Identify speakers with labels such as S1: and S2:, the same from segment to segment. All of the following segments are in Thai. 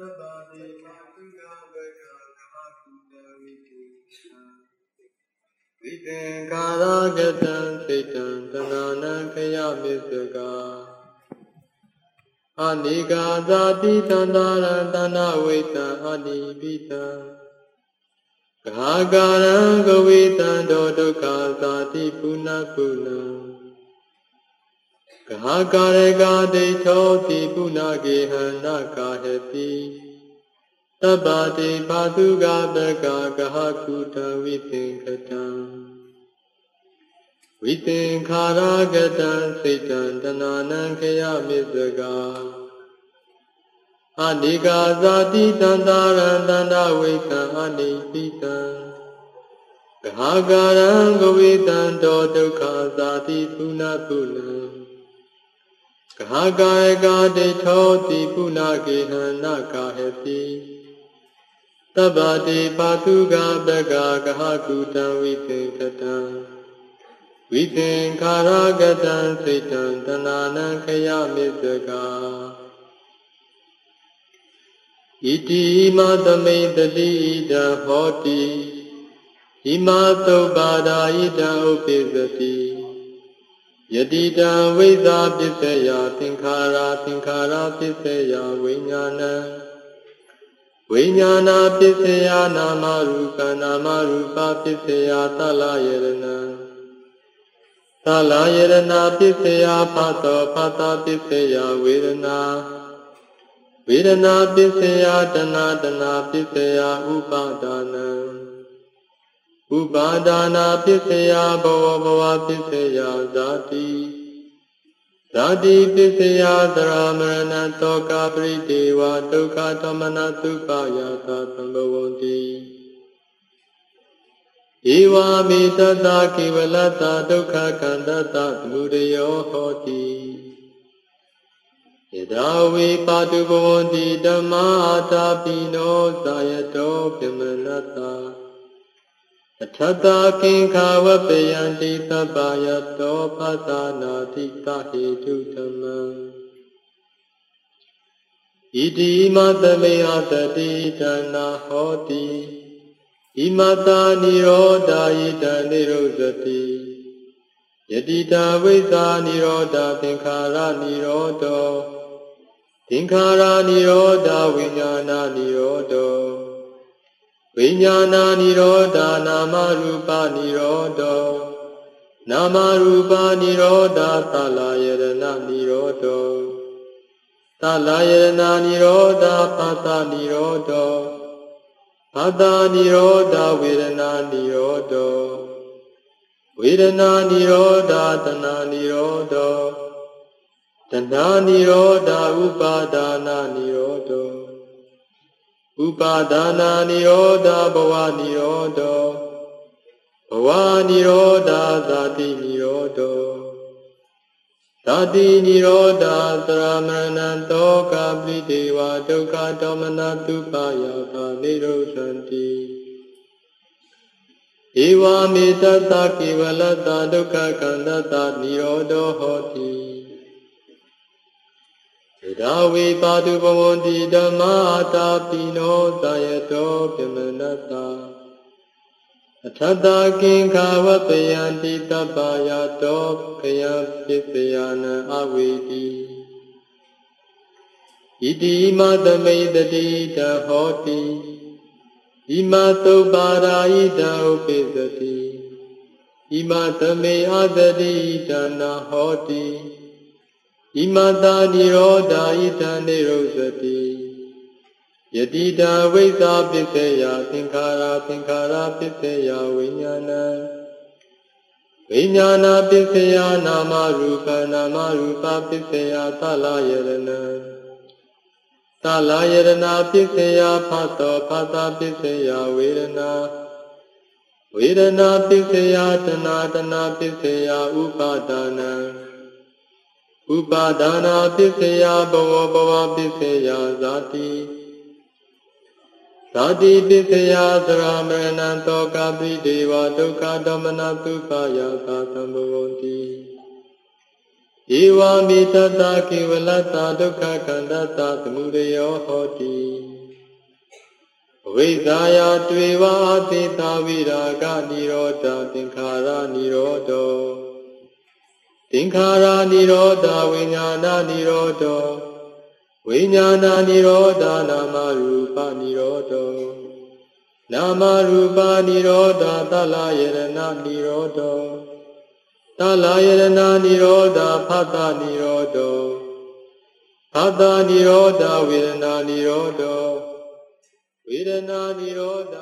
S1: ဗ္ဗတိမာတုကဝေကကမကုတဝိတိဝိသင်္ခါရကတံစိတ်တံတဏနံခယမစ္စကာအနိကာဇာတိတန္တာရတဏဝိတံအနိပိတံဂါကာရံကဝိတံတောဒုက္ခဇာတိပုဏ္ဏပုဏ္ဏ ဂါကာရကဒိဋ္ဌောတိပုဏ္ဏဂေဟနာကာဟတိသဗ္ဗတိဘာတုကပကကဟကုတဝိသင်္ကတံဝိသင်္ခါရကတံစိတ်တံတဏနံခယမစ္စကာအနိကာဇာတိတန္တာရံတန္တဝိကံအနိပိတံဂဟာကာရံဂဝေတံတောဒုက္ခဇာတိပုဏ္ဏပုဏ္ဏဂ ဟာကာယကာဒိဋ္ဌောတိပုဏ္ဏကေဟနာကာဟတိသဗ္ဗတိပါတုကပကကဟကုတံဝိသင်္ကတံဝိသင်္ခါရကတံစိတ်တံတဏနံခယမစ္စကာဣတိမသမိတတိဣဒံဟောတိဣမသုပ္ပါဒာဣဒံဥပိသတိ ယတိတံဝိဇာပစ္စယသင်္ခါရသင်္ခါရပစ္စယဝိညာဏံဝိညာဏပစ္စယနာမရူပနာမရူပပစ္စယသလယရဏံသလယရဏပစ္စယဖသောဖသပစ္စယဝေဒနာဝေဒနာပစ္စယတနာတနာပစ္စယဥပါဒါနံ ဥပါဒါနာပစ္စယဘဝဘဝပစ္စယဇာတိဇာတိပစ္စယသရမရဏတောကပရိဒေဝဒုက္ခသမနသုပယသာသံဘဝန္တိဧဝမေတ္တကိဝလတ္တဒုက္ခခန္တတသမုဒယောဟောတိယဒဝေပါတုဘဝန္တိဓမ္မာတာပိနောသာယတောပြမနတ္တာ အထတကင်္ခဝပယံတိသဗ္ဗယတောပသနာတိတဟေတုဓမ္မံဣတိမသမေယတတိတနာဟောတိဣမတာနိရောဓာယိတနိရောဇတိယတိတာဝိဇာနိရောဓသင်္ခါရနိရောဓောသင်္ခါရနိရောဓဝိညာဏနိရောဓော ဝိညာဏနိရောဓနာမရူပနိရောဓောနာမရူပနိရောဓသလယရဏနိရောဓောသလယရဏနိရောဓဖသနိရောဓောဖသနိရောဓဝေဒနာနိရောဓောဝေဒနာနိရောဓတဏနိရောဓောတဏနိရောဓဥပါဒါနာနိရောဓော ဥပါဒါနာနိရောဓဘဝနိရောဓောဘဝနိရောဓဇာတိနိရောဓောဇာတိနိရောဓသရမဏံတောကပိတေဝဒုက္ခဒေါမနတုပယသာနိရောဓန္တိဧဝမေတ္တကိဝလတ္တဒုက္ခကန္တတနိရောဓောဟောတိ ဒါဝေပါတုဘဝန္တိဓမ္မာတာပိနောသာယတောပြမနတ္တာအထတကင်္ခဝပယံတိတပ္ပယတောခယပစ္စယနံအဝေတိဣတိမသမိတတိတဟောတိဣမသုပ္ပါရာဣတဥပိသတိဣမသမေအသတိတနာဟောတိ ဣမတာနိရောဓာဣတံနိရောဇတိယတိတာဝိဇာပစ္စယသင်္ခါရသင်္ခါရပစ္စယဝိညာဏံဝိညာဏပစ္စယနာမရူပနာမရူပပစ္စယသလယရဏံသလယရဏပစ္စယဖတ်တောဖတ်တာပစ္စယဝေဒနာဝေဒနာပစ္စယတနာတနာပစ္စယဥပါဒါနံ ဥပါဒါနာပစ္စယဘဝဘဝပစ္စယဇာတိဇာတိပစ္စယသရမရဏံတောကပိဒေဝဒုက္ခဒေါမနသုပယသာသံဘဝန္တိဧဝမေတ္တကေဝလတ္တဒုက္ခကန္တတသမုဒယောဟောတိဝိဇာယတွေ့ဝအတိတာဝိရာဂនិရောဓသင်္ခါရនិရောဓော သင်္ခါရនិရောဓဝိညာဏនិရောဓောဝိညာဏនិရောဓနာမရူပនិရောဓောနာမရူပនិရောဓသလယရဏនិရောဓောသလယရဏនិရောဓဖသនិရောဓောဖသនិရောဓဝေဒနာនិရောဓောဝေဒနာនិရောဓ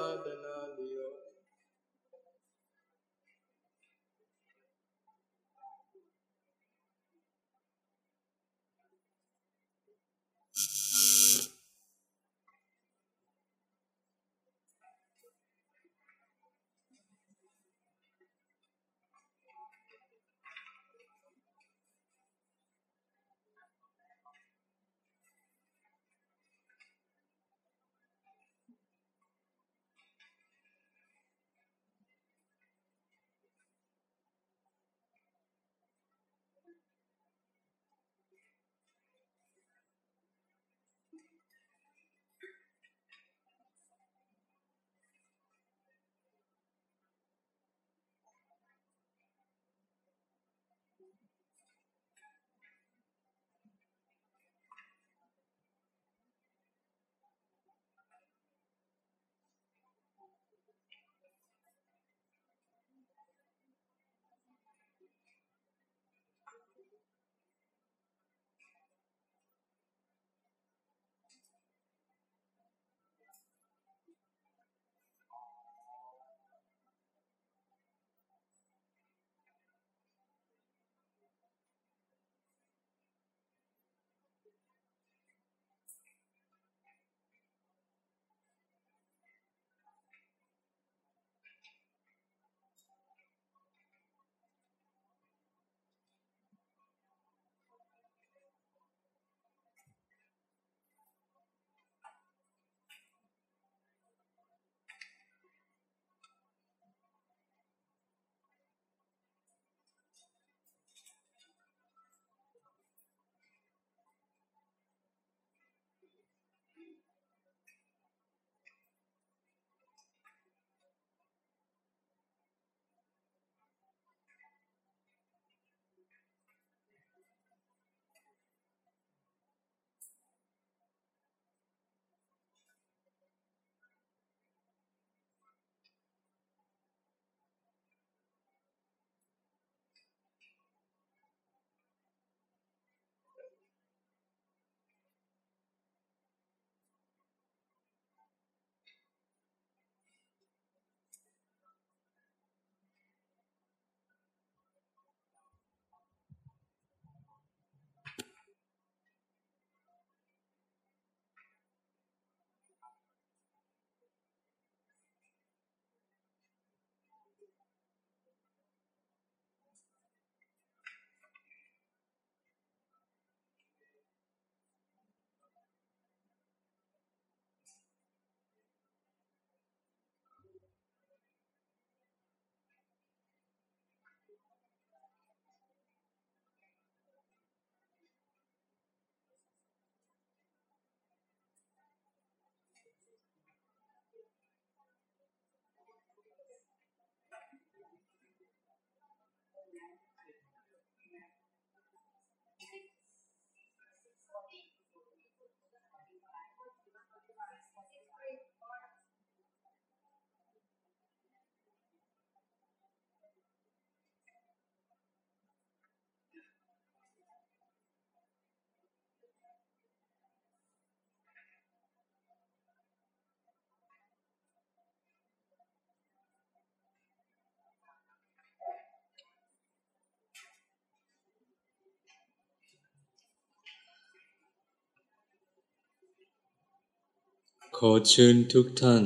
S1: ขอเชิญทุกท่าน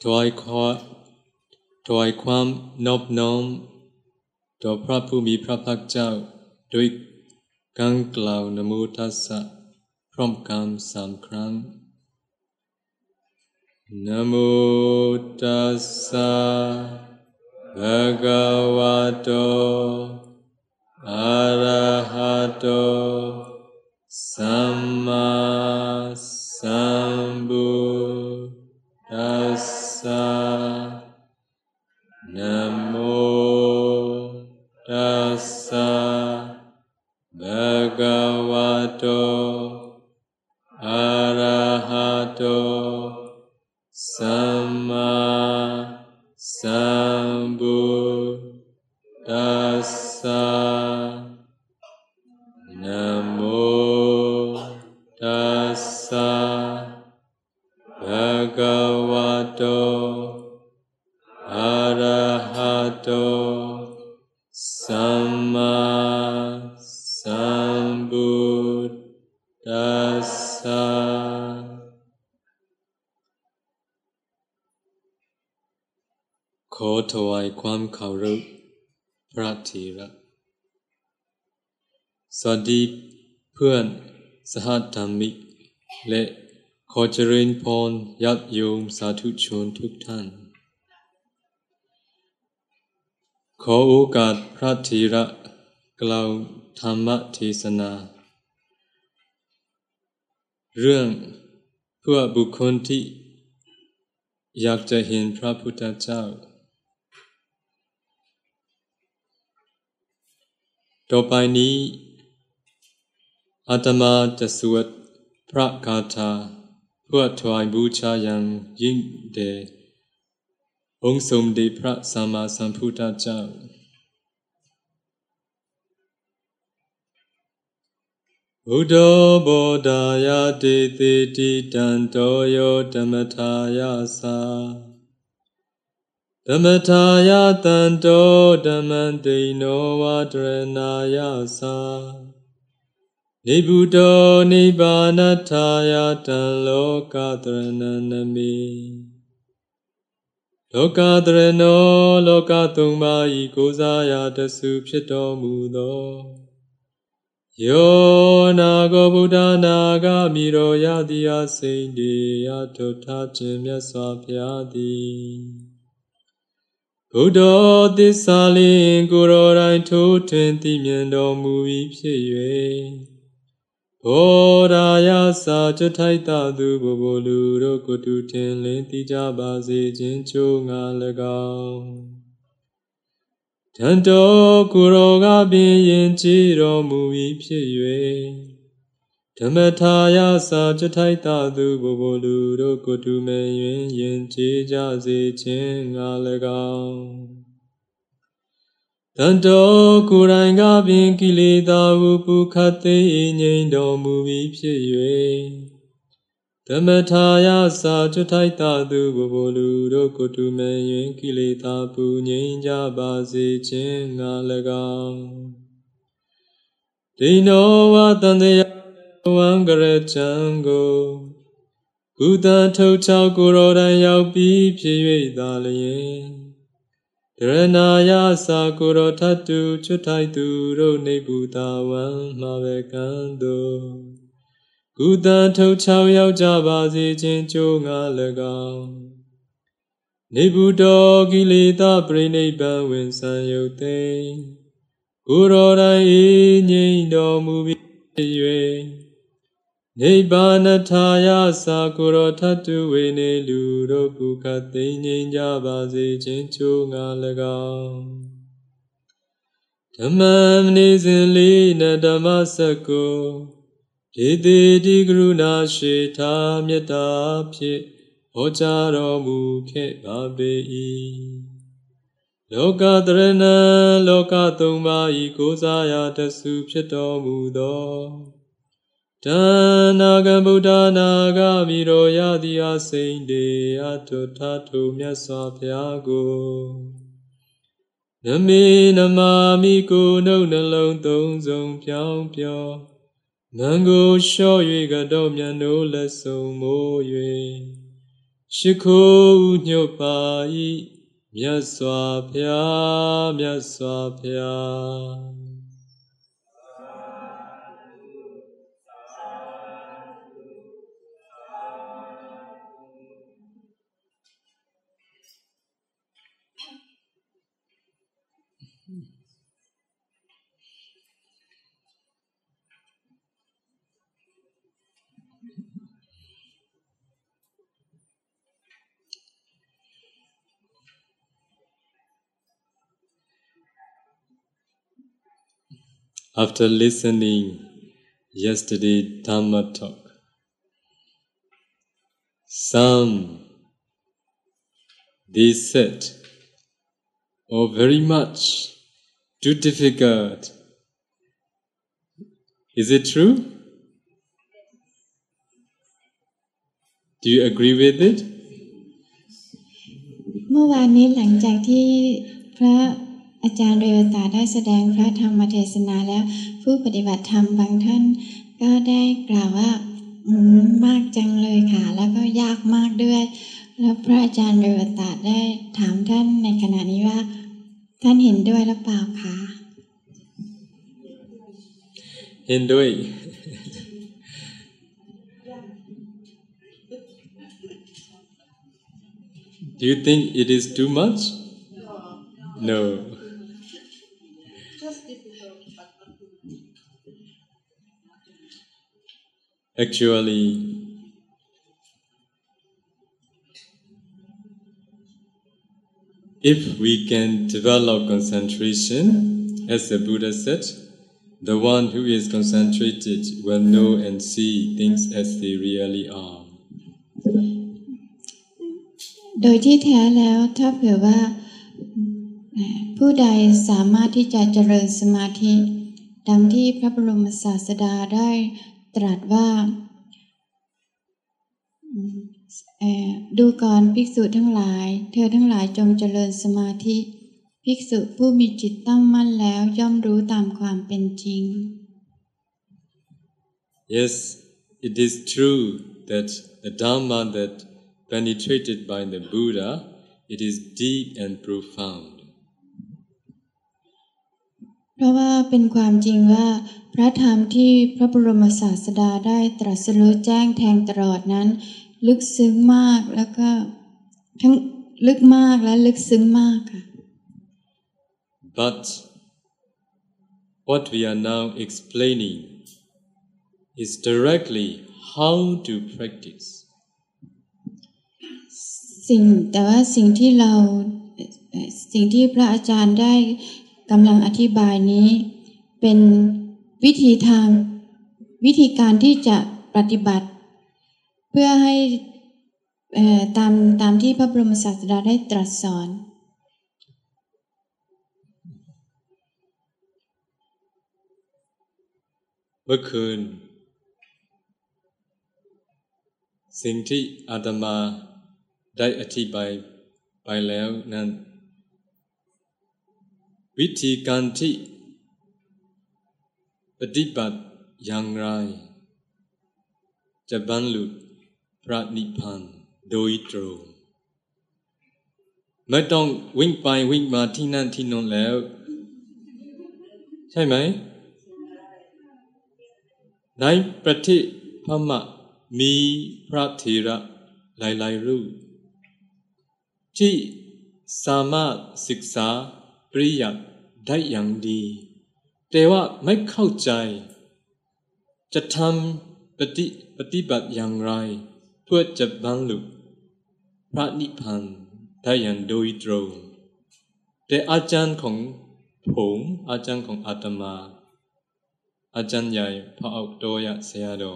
S1: ถวายขอถวายความนอบน้อม ต่อพระผู้มีพระภาคเจ้าด้วยการกล่าวนโมทัสสะพร้อมกันสามครั้งนโมตัสสะภะคะวะโตอะระ
S2: หะโตสัมมาะโตสัมมาสั ถวายความเคารพพระเถระสวัสดีเพื่อนสหธรรมิก และขอเจริญพรญาติโยมสาธุชนทุกท่าน ขอโอกาสพระเถระกล่าวธรรมเทศนา เรื่องเพื่อบุคคลที่อยากจะเห็นพระพุทธเจ้า ต่อไปนี้อาตมาจะสวดพระคาถาเพื่อถวายบูชาอย่างยิ่งเดชองสมเด็จพระสัมมาสัมพุทธเจ้า Udo bodhaya te te ti tanto โยธรรมทายา sa ဓမ္မထာယသာဓမ္မထာယတံတောဓမ္မံတိနောဝါဒရဏာယသာနိဗ္ဗုတောနိဗ္ဗာနထာယတံလောကတရဏနမိလောကတရဏောလောကသုံးပါးဤကိုးစားရာတဆုဖြစ်တော်မူသောယောနာကောဗုဒ္ဓနာဂမိရောယတိအစိန်တေယထုထားခြင်းမြတ်စွာဘုရားသည် ဘုဒ္ဓသစ္စာလင်ကိုရောတိုင်းထိုးထွင်းသိမြင်တော်မူ၏ဖြစ်၍ဘောရာယစာကြထိုက်တာသူဘဘလူတို့ကိုတူထင်လင်းသိကြပါစေခြင်းချိုးငါ၎င်းတန်တော်ကိုရောကပင်ယင်ကြည်တော်မူ၏ဖြစ်၍ ဓမ္မထာယစာကြထိုက်တာသူဘဘလူတို့ကိုတူမဲ့ယင်ယင်ကြည်ကြစေခြင်းငါ၎င်းတန်တော်ကိုယ်တိုင်ကပင်ကိလေသာဟုပုခတ်သိငြိမ်တော်မူပြီးဖြစ်၍ဓမ္မထာယစာကြထိုက်တာသူဘဘလူတို့ကိုတူမဲ့ယင်ကိလေသာပူငြိမ်ကြပါစေခြင်းငါ၎င်းဒိနောဝတန်တယ ဝံကရချံကိုကုသထုတ်ချောက်ကိုရောတိုင်ရောက်ပြီးဖြစ်၍သာလျင်ဒရဏာယသာကိုရောထတုချွတ်ထိုက်သူတို့နေဘူတာဝံမှာပဲကံတို့ကုသထုတ်ချောက်ရောက်ကြပါစေခြင်းကြိုးငါ၎င်းနေဘူတော်ကိလေသာပြိနိဗ္ဗာန်ဝင်ဆံယုတ်သိကိုရောတိုင်ဤငြိမ်တော်မူပြီး၍ နိဗ္ဗာနထာယသာကိုရောထတုဝေနေလူတို့ပုခသိငြိမ်ကြပါစေခြင်းချိုးငါ၎င်းဓမ္မမနေစဉ်လေးနဓမ္မစကုဒေတိတိကရုဏာရှိထာမေတ္တာဖြင့်ဟောကြားတော်မူခဲ့ပါပေ၏လောကတရဏလောကသုံးပါးဤကိုးစားရာတဆုဖြစ်တော်မူသော ဒါနာကဗုဒ္ဓနာဂမိရောယတိအစိန်တေအထုထထုမြတ်စွာဘုရားကိုနမေနမာမိကိုနှုတ်နှလုံးသုံးစုံပြောင်းပြောမံကိုလျှော့၍ကတော့မြတ်တို့လက်ဆုံမိုး၍ရှိခိုးညွတ်ပါ၏မြတ်စွာဘုရားမြတ်စွာဘုရား after listening yesterday Dhamma talk. Some they said, "Oh, very much too difficult." Is it true? Do you agree with it?
S3: เมื่อวานนี้หลังจากที่พระ อาจารย์เรวตาได้แสดงพระธรรมเทศนาแล้ว ผู้ปฏิบัติธรรมบางท่าน ก็ได้กล่าวว่าอืมมากจังเลยค่ะ แล้วก็ยากมากด้วย แล้วพระอาจารย์เรวตาได้ถามท่านในขณะนี้ว่า ท่านเห็นด้วยหรือเปล่าคะ
S2: เห็นด้วย Do you think it is too much? No. Actually, if we can develop concentration, as the Buddha said, the one who is concentrated will know and see things as they really are.
S3: โดยที่แท้แล้วถ้าเผื่อว่าเอ่อผู้ใดสามารถที่จะเจริญสมาธิ ดังที่พระบรมศาสดาได้ ตรัสว่าดูก่อนภิกษุทั้งหลาย เธอทั้งหลายจงเจริญสมาธิ ภิกษุผู้มีจิตตั้งมั่นแล้วย่อมรู้ตามความเป็นจริง
S2: Yes, it is true that the Dhamma that penetrated by the Buddha, it is deep and profound.
S3: เพราะว่าเป็นความจริงว่า พระธรรมที่พระบรมศาสดาได้ตรัสรู้แจ้งแทงตลอดนั้น ลึกซึ้งมากแล้วก็ทั้งลึกมากและลึกซึ้งมากค่ะ
S2: But what we are now explaining is directly how to practice.
S3: สิ่งแต่ว่าสิ่งที่เราเอ่อสิ่งที่พระอาจารย์ได้ กำลังอธิบายนี้ เป็นวิธีทางวิธีการที่จะปฏิบัติ เพื่อให้เอ่อตามตามที่พระบรมศาสดาได้ตรัสสอน
S2: เมื่อคืน สิ่งที่อาตมาได้อธิบายไปแล้วนั้น วิธีการที่ปฏิบัติอย่างไร จะบรรลุพระนิพพานโดยตรงไม่ต้องวิ่งไปวิ่งมาที่นั่นที่โนนแล้ว ใช่ไหมในประเทศพม่ามีพระเถระหลายๆรูปที่สามารถศึกษา ปริยัตได้อย่างดี แต่ว่าไม่เข้าใจ จะทำปฏิปฏิบัติอย่างไร เพื่อจะบรรลุพระนิพพานได้อย่างโดยตรง แต่อาจารย์ของผมอาจารย์ของอาตมา อาจารย์ใหญ่พระอักโตยะเสียดอ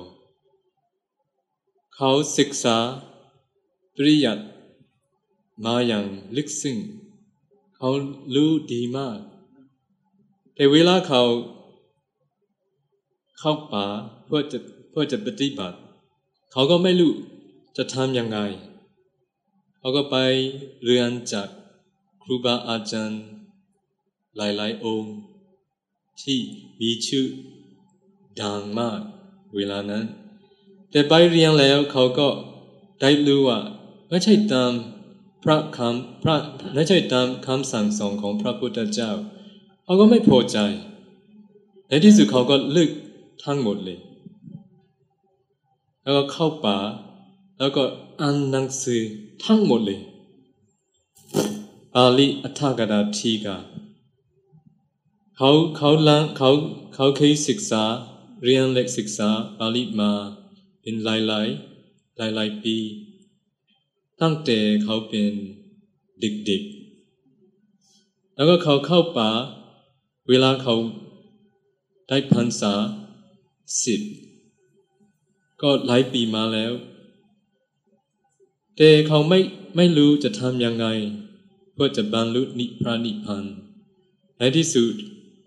S2: เขาศึกษาปริยัติมาอย่างลึกซึ้ง เขารู้ดีมาก แต่เวลาเขาเข้าป่าเพื่อจะเพื่อจะปฏิบัติ เขาก็ไม่รู้จะทำยังไง เขาก็ไปเรียนจากครูบาอาจารย์ หลายๆ องค์ ที่มีชื่อดังมากเวลานั้น แต่ไปเรียนแล้วเขาก็ได้รู้ว่าไม่ใช่ตาม พระคำพระไม่ใช่ตามคำสั่งสอนของพระพุทธเจ้าเขาก็ไม่พอใจ ในที่สุดเขาก็เลิกทั้งหมดเลย แล้วก็เข้าป่า แล้วก็อ่านหนังสือทั้งหมดเลยปาลีอัฏกถาทีกาเขาเขาลังเขาเขาเคยศึกษาเรียนเล็กศึกษาปาลีมาเป็นหลายหลายหลายหลายๆปี ตั้งแต่เขาเป็นเด็กๆ แล้วก็เขาเข้าป่า เวลาเขาได้พรรษาสิบก็หลายปีมาแล้ว แต่เขาไม่ไม่รู้จะทำยังไง เพื่อจะบรรลุนิพพานิพพานในที่สุด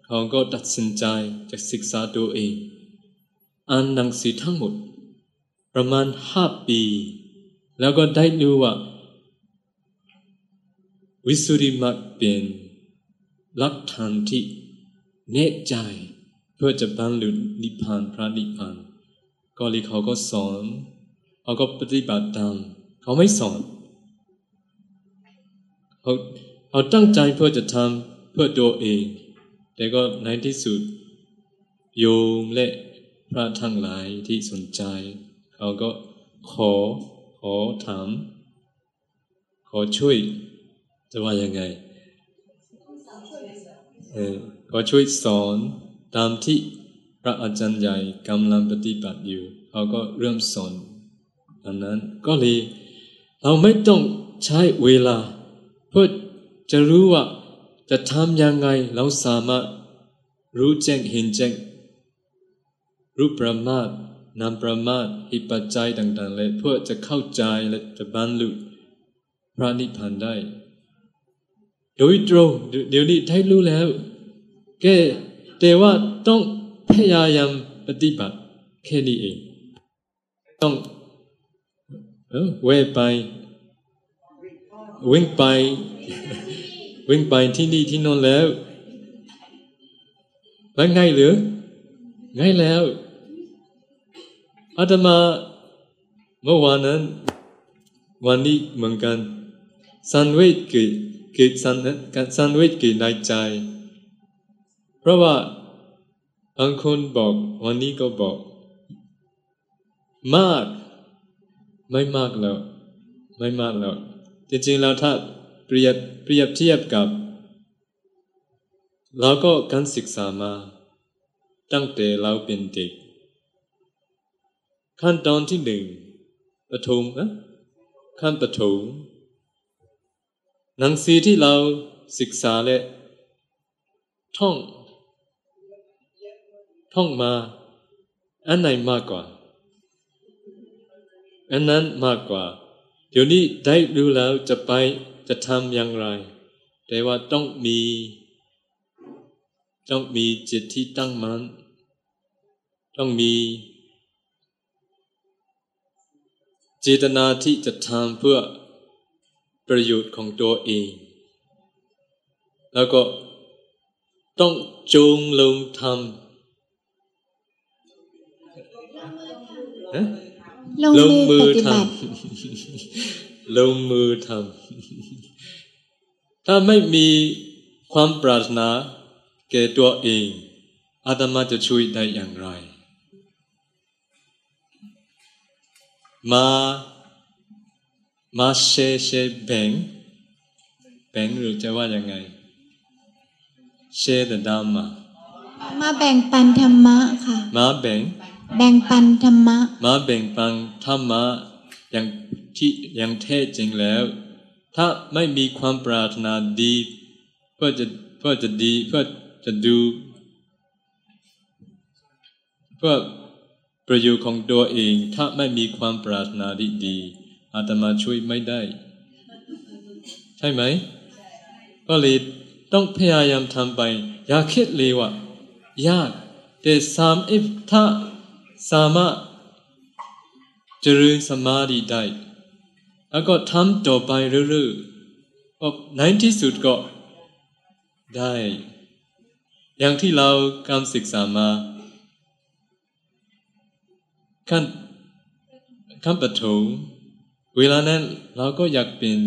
S2: เขาก็ตัดสินใจจะศึกษาตัวเองอ่านหนังสือทั้งหมด ประมาณห้าปี แล้วก็ได้รู้ว่า วิสุทธิมรรคเป็นหลักฐานที่แน่ใจ เพื่อจะบรรลุนิพพานพระนิพพานก็เลยเขาก็สอนเขาก็ปฏิบัติตาม เขาไม่สอนเขาเขาตั้งใจเพื่อจะทำเพื่อตัวเอง แต่ก็ในที่สุด โยมและพระทั้งหลายที่สนใจ เขาก็ขอ ขอถาม ขอช่วย จะว่ายังไงเออขอช่วยสอนตามที่พระอาจารย์ใหญ่กำลังปฏิบัติอยู่เขาก็เริ่มสอนอันนั้นก็เลยเราไม่ต้องใช้เวลา เพื่อจะรู้ว่าจะทำยังไงเราสามารถรู้แจ้งเห็นแจ้งรู้ประมาท นำประมาทหิปัจจัยต่างๆเลยเพื่อจะเข้าใจและจะบรรลุพระนิพพานได้ โดยตรงเดี๋ยวนี้ได้รู้แล้วแกแต่ว่าต้องพยายามปฏิบัติแค่นี้เอง ต้องเออวไป วิ่งไป วิ่งไปที่นี่ที่นอนแล้วแล้วไงหรือไงแล้ว อาตมาเมื่อวานนั้น วันนี้เหมือนกันสันเวทเกิดเกิดสันสันเวทเกิดในใจ เพราะว่าบางคนบอกวันนี้ก็บอก มาก ไม่มากแล้ว ไม่มากแล้วจริงๆแล้วถ้าเปรียบเปรียบเทียบกับเราก็การศึกษามา ตั้งแต่เราเป็นเด็ก ขั้นตอนที่หนึ่งปฐมนะขั้นปฐมหนังสือที่เราศึกษาและท่อง ท่องมา อันไหนมากกว่า อันนั้นมากกว่า เดี๋ยวนี้ได้รู้แล้วจะไปจะทำอย่างไร แต่ว่าต้องมี ต้องมีจิตที่ตั้งมัน่นต้องมี เจตนาที่จะทำเพื่อประโยชน์ของตัวเอง แล้วก็ต้องจงลงทำ
S3: ลงมือทำ
S2: ลงมือทำถ้าไม่มีความปรารถนาแก่ตัวเองอาตมาจะช่วยได้อย่างไร มามาเชเชแบ่งแบ่งหรือจะว่ายังไง เชตดามา
S3: มาแบ่งปันธรรมะค่ะ
S2: มาแบ่ง
S3: แบ่งปันธรรมะ
S2: มาแบ่งปันธรรมะอย่างที่อย่างแท้จริงแล้ว ถ้าไม่มีความปรารถนาดี เพื่อจะเพื่อจะดีเพื่อจะดู เพื่อ ประโยชน์ของตัวเองถ้าไม่มีความปรารถนาดีดีอาตมาช่วยไม่ได้ ใช่ไหมก็เลยต้องพยายามทำไป อย่าคิดเลยว่ายากแต่สามอิฟถ้าสามารถเจริญสมาธิได้ แล้วก็ทำต่อไปเรื่อยๆในที่สุดก็ได้ อย่างที่เราการศึกษามา ขั้นขั้นปฐมเวลานั้นเราก็อยากเป็น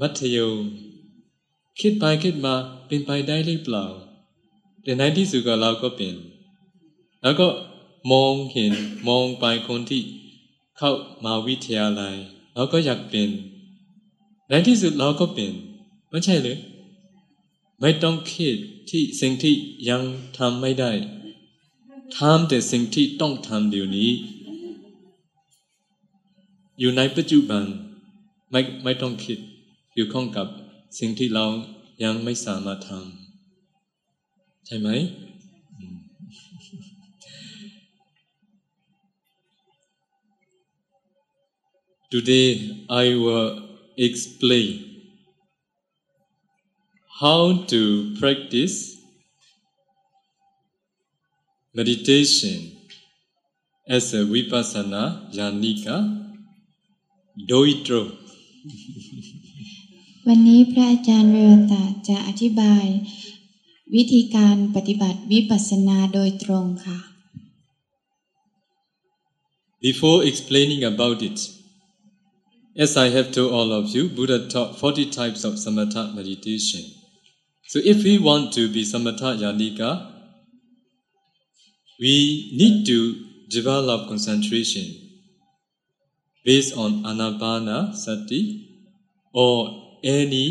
S2: มัธยมคิดไปคิดมาเป็นไปได้หรือเปล่า แต่ในที่สุดก็เราก็เป็น แล้วก็มองเห็นมองไปคนที่เข้ามาวิทยาลัยเราก็อยากเป็นในที่สุดเราก็เป็นไม่ใช่หรือไม่ต้องคิดที่สิ่งที่ยังทำไม่ได้ ทำแต่สิ่งที่ต้องทำเดี๋ยวนี้ อยู่ในปัจจุบันไม่ไม่ต้องคิดเกี่ยวข้องกับสิ่งที่เรายังไม่สามารถทำใช่ไหม Today I will explain how to practice meditation as a vipassana yanika doitro
S3: วันนี้พระอาจารย์เรวตาจะอธิบาย วิธีการปฏิบัติวิปัสสนาโดยตรงค่ะ
S2: Before explaining about it, as I have told all of you, Buddha taught 40 types of samatha meditation. So if we want to be samatha yanika, we need to develop concentration based on anapana sati or any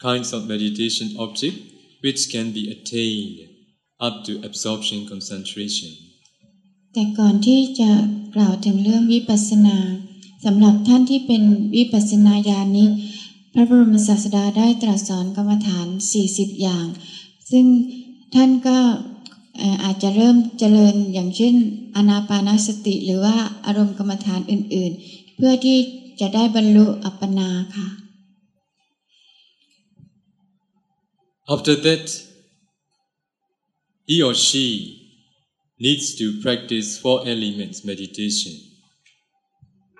S2: kinds of meditation object which can be attained up to absorption concentration.
S3: แต่ก่อนที่จะกล่าวถึงเรื่องวิปัสสนาสำหรับท่านที่เป็นวิปัสสนาญาณิกพระบรมศาสดาได้ตรัสสอนกรรมฐาน 40 อย่าง ซึ่งท่านก็เอ่ออาจจะเริ่มเจริญอย่างเช่นอนาปานสติ หรือว่าอารมณ์กรรมฐานอื่น ๆ เพื่อที่จะได้บรรลุอัปปนาค่ะ
S2: After that, he or she needs to practice four elements meditation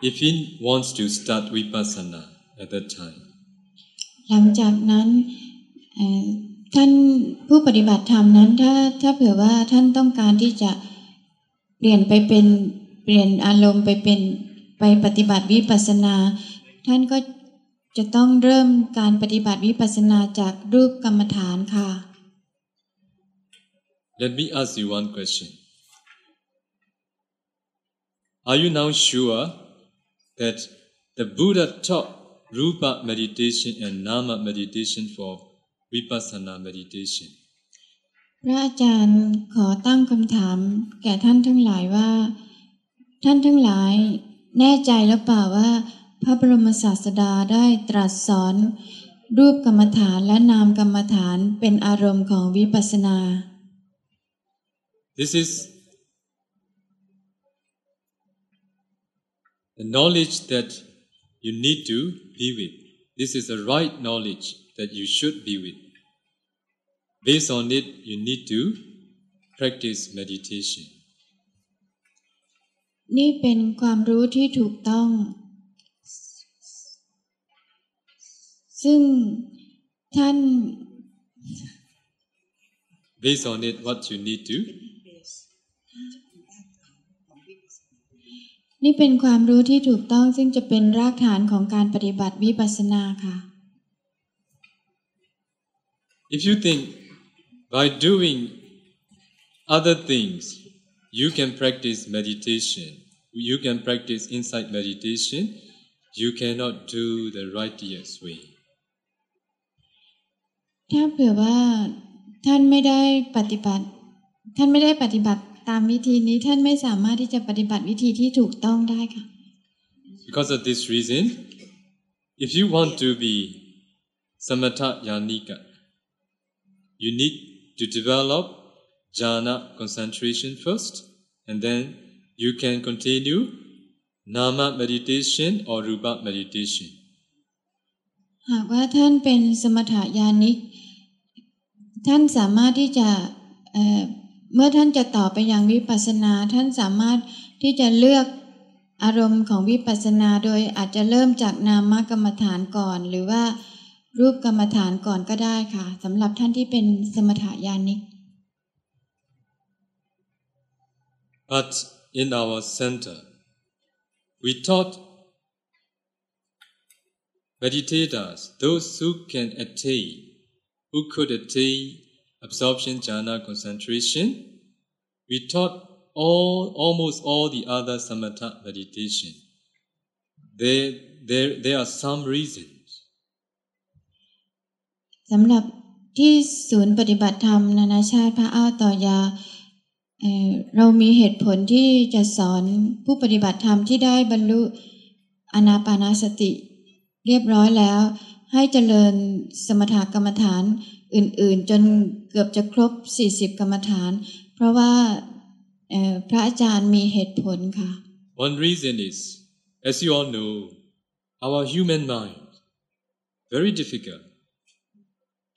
S2: if he wants to start vipassana at that time.
S3: หลังจากนั้นเอ่อ ท่านผู้ปฏิบัติธรรมนั้น ถ้าถ้าเผื่อว่าท่านต้องการที่จะเปลี่ยนไปเป็นเปลี่ยนอารมณ์ไปเป็นไปปฏิบัติวิปัสสนา ท่านก็จะต้องเริ่มการปฏิบัติวิปัสสนาจากรูปกรรมฐานค่ะ
S2: Let me ask you one question. Are you now sure that the Buddha taught Rupa meditation and Nama meditation for Vipassana meditation?
S3: พระอาจารย์ขอตั้งคำถาม แก่ท่านทั้งหลายว่า ท่านทั้งหลาย แน่ใจหรือเปล่าว่า พระบรมศาสดาได้ตรัสสอน รูปกรรมฐานและนามกรรมฐานเป็นอารมณ์ของวิปัสสนา
S2: This is the knowledge that you need to be with. This is the right knowledge that you should be with. Based on it, you need to practice meditation.
S3: นี่เป็นความรู้ที่ถูกต้อง ซึ่งท่าน
S2: Based on it, what you need to
S3: นี่เป็นความรู้ที่ถูกต้องซึ่งจะเป็นรากฐานของการปฏิบัติวิปัสสนาค่ะ
S2: If you think by doing other things, you can practice meditation, you can practice insight meditation, you cannot do the righteous way.
S3: ถ้าเผื่อว่าท่านไม่ได้ปฏิบัติ ท่านไม่ได้ปฏิบัติตามวิธีนี้ท่านไม่สามารถที่จะปฏิบัติวิธีที่ถูกต้องได้ค่ะ
S2: Because of this reason, if you want to be samatha yanika, you need to develop jhana concentration first, and then you can continue nama meditation or rupa meditation.
S3: หากว่าท่านเป็นสมถยานิก ท่านสามารถที่จะเเมื่อท่านจะต่อไปยังวิปัสสนา ท่านสามารถที่จะเลือกอารมณ์ของวิปัสสนา โดยอาจจะเริ่มจากนามกรรมฐานก่อน หรือว่า รูปกรรมฐานก่อนก็ได้ค่ะสำหรับท่านที่เป็นสมถยานิก
S2: But in our center, we taught meditators, those who can attain, who could attain absorption jhana concentration, we taught all almost all the other samatha meditation. There, there, there are some reasons.
S3: สำหรับที่ศูนย์ปฏิบัติธรรมนานาชาติพระอ้าวต่อยาเอเรามีเหตุผลที่จะสอนผู้ปฏิบัติธรรมที่ได้บรรลุอนาปานาสติ เรียบร้อยแล้ว ให้เจริญสมถกรรมฐานอื่น ๆ จนเกือบจะครบ 40 กรรมฐาน เพราะว่าพระอาจารย์มีเหตุผลค่ะ
S2: One reason is As you all know, our human mind, very difficult,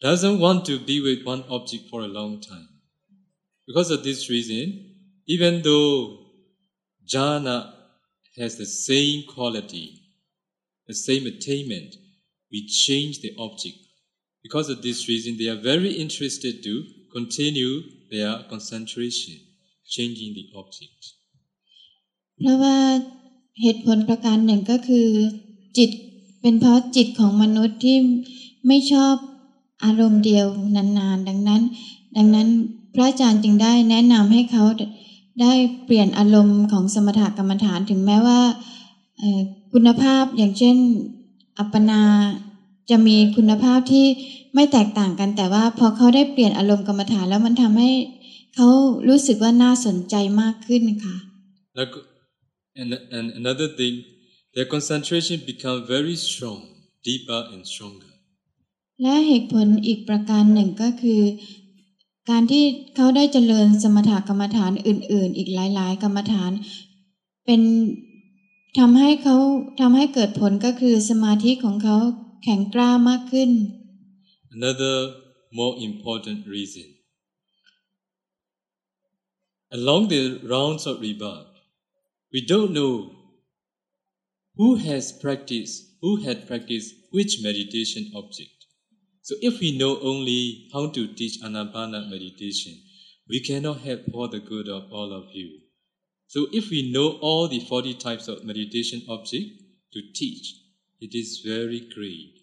S2: doesn't want to be with one object for a long time. Because of this reason, even though jhana has the same quality, the same attainment, we change the object. Because of this reason, they are very interested to continue their concentration, changing the object.
S3: เพราะว่าเหตุผลประการหนึ่งก็คือ จิตเป็นเพราะจิตของมนุษย์ที่ไม่ชอบ อารมณ์เดียวนานๆ ดังนั้น ดังนั้นพระอาจารย์จึงได้แนะนำให้เขาได้เปลี่ยนอารมณ์ของสมถกรรมฐานถึงแม้ว่าคุณภาพอย่างเช่น อัปปนาจะมีคุณภาพที่ไม่แตกต่างกัน แต่ว่าพอเขาได้เปลี่ยนอารมณ์กรรมฐานแล้วมันทำให้เขารู้สึกว่าน่าสนใจมากขึ้นค่ะ
S2: and and another thing their concentration become very strong deeper and stronger
S3: และเหตุผลอีกประการหนึ่งก็คือ การที่เขาได้เจริญสมถกรรมฐานอื่น ๆ อีกหลาย ๆ กรรมฐาน เป็นทำให้เขาทำให้เกิดผลก็คือสมาธิของเขาแข็งกร้ามากขึ้น
S2: Another more important reason along the rounds of rebirth we don't know who has practiced who had practiced which meditation object so if we know only how to teach anapana meditation we cannot help for the good of all of you so if we know all the 40 types of meditation object to teach it is very great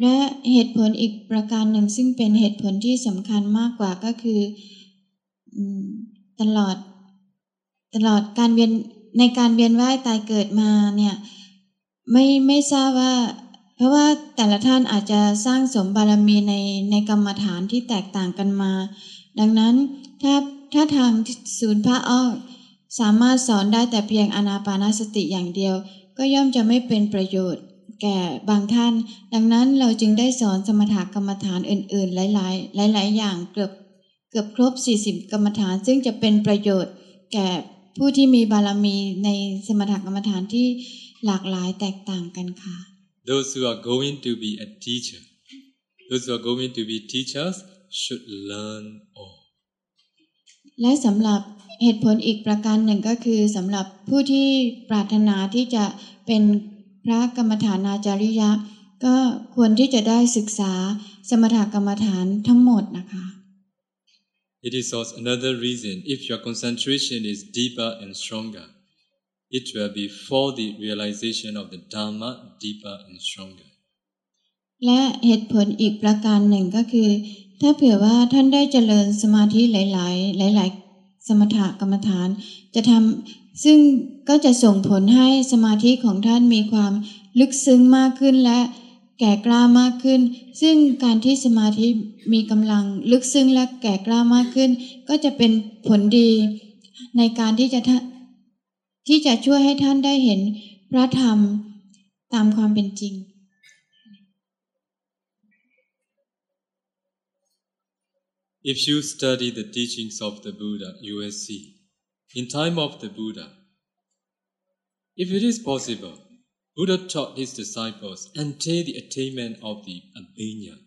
S3: และเหตุผลอีกประการหนึ่งซึ่งเป็นเหตุผลที่สำคัญมากกว่าก็คือตลอดตลอดการเวียนในการเวียนว่ายตายเกิดมาเนี่ยไม่ไม่ทราบว่า เพราะว่าแต่ละท่านอาจจะสร้างสมบารมีในในกรรมฐานที่แตกต่างกันมา ดังนั้นถ้าถ้าทางศูนย์พระอ้อสามารถสอนได้แต่เพียงอนาปานสติอย่างเดียว ก็ย่อมจะไม่เป็นประโยชน์แก่บางท่าน ดังนั้นเราจึงได้สอนสมถกรรมฐานอื่น ๆ หลาย ๆ หลาย ๆ อย่างเกือบเกือบครบ 40 กรรมฐาน ซึ่งจะเป็นประโยชน์แก่ผู้ที่มีบารมีในสมถกรรมฐานที่หลากหลายแตกต่างกันค่ะ
S2: Those who are going to be a teacher those who are going to be teachers should learn all
S3: และสำหรับเหตุผลอีกประการหนึ่งก็คือสำหรับผู้ที่ปรารถนาที่จะเป็นพระกรรมฐานาจาริยะ ก็ควรที่จะได้ศึกษาสมถกรรมฐานทั้งหมดนะคะ
S2: It is also another reason if your concentration is deeper and stronger it will be for the realization of the Dharma deeper and stronger
S3: และเหตุผลอีกประการหนึ่งก็คือ ถ้าเผื่อว่าท่านได้เจริญสมาธิหลาย ๆ หลาย ๆ สมถกรรมฐาน จะทำซึ่งก็จะส่งผลให้สมาธิของท่านมีความลึกซึ้งมากขึ้นและแก่กล้ามากขึ้น ซึ่งการที่สมาธิมีกำลังลึกซึ้งและแก่กล้ามากขึ้น ก็จะเป็นผลดีในการที่จะ ที่จะช่วยให้ท่านได้เห็นพระธรรมตามความเป็นจริง
S2: If you study the teachings of the Buddha, you will see, in time of the Buddha, if it is possible, Buddha taught his disciples until the attainment of the abhinya.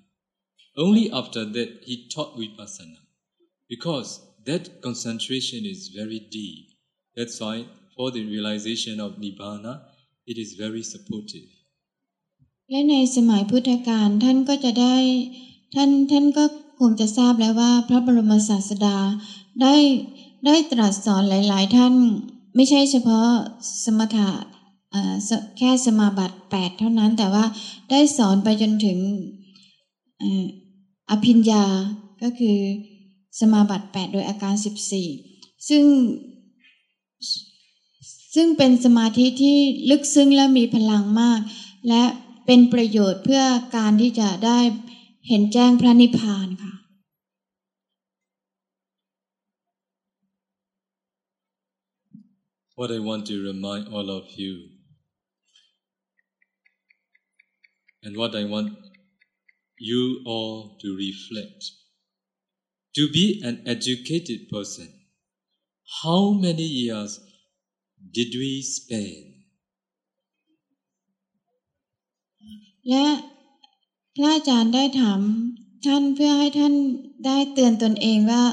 S2: Only after that he taught vipassana, because that concentration is very deep. That's why for the realization of nibbana, it is very supportive.
S3: และในสมัยพุทธกาลท่านก็จะได้ท่านท่านก็คงจะทราบแล้วว่าพระบรมศาสดาได้ได้ตรัสสอนหลาย ๆ ท่านไม่ใช่เฉพาะสมถะแค่สมาบัติ8เท่านั้นแต่ว่าได้สอนไปจนถึงอภิญญาก็คือสมาบัติ8โดยอาการ 14 ซึ่ง ซึ่งเป็นสมาธิที่ลึกซึ้งและมีพลังมาก และเป็นประโยชน์เพื่อการที่จะได้เห็นแจ้งพระนิพพานค่ะ
S2: What I want to remind all of you and what I want you all to reflect to be an educated person how many years did we spend?
S3: และพระอาจารย์ได้ถามท่านเพื่อให้ท่านได้เตือนตนเองว่า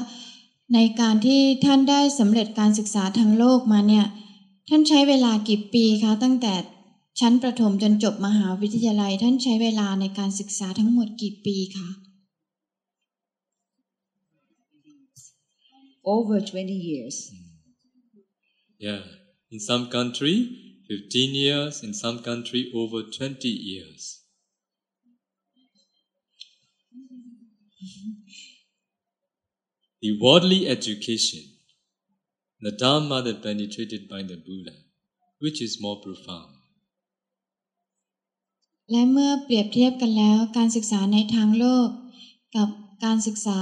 S3: ในการที่ท่านได้สำเร็จการศึกษาทางโลกมาเนี่ย ท่านใช้เวลากี่ปีคะตั้งแต่ชั้นประถมจนจบมหาวิทยาลัย ท่านใช้เวลาในการศึกษาทั้งหมดกี่ปีคะ
S4: over 20 years.
S2: Yeah, in some country, 15 years, in some country, over 20 years. the worldly education, the Dharma that penetrated by the Buddha, which is more profound.
S3: และเมื่อเปรียบเทียบกันแล้วการศึกษาในทางโลก กับการศึกษา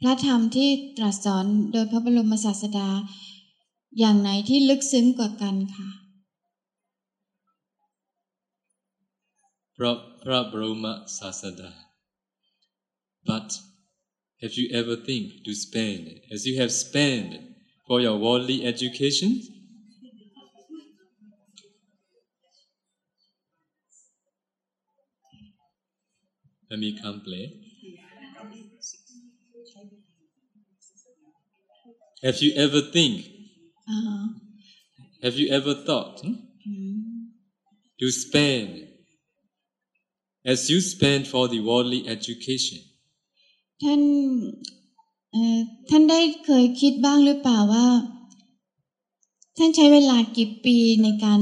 S3: พระธรรมที่ตรัสสอนโดยพระบรมศาสดา อย่างไหนที่ลึกซึ้งกว่ากันคะ
S2: Pra, pra Brahma Sasada. But have you ever think to spend, as you have spent for your worldly education? Let me come play. Have you ever think,
S3: อ่า
S2: have you ever thought hmm,
S3: อืม
S2: to spend as you spend for the worldly education?
S3: ท่านเอ่อท่านได้เคยคิดบ้างหรือเปล่าว่า ท่านใช้เวลากี่ปีในการ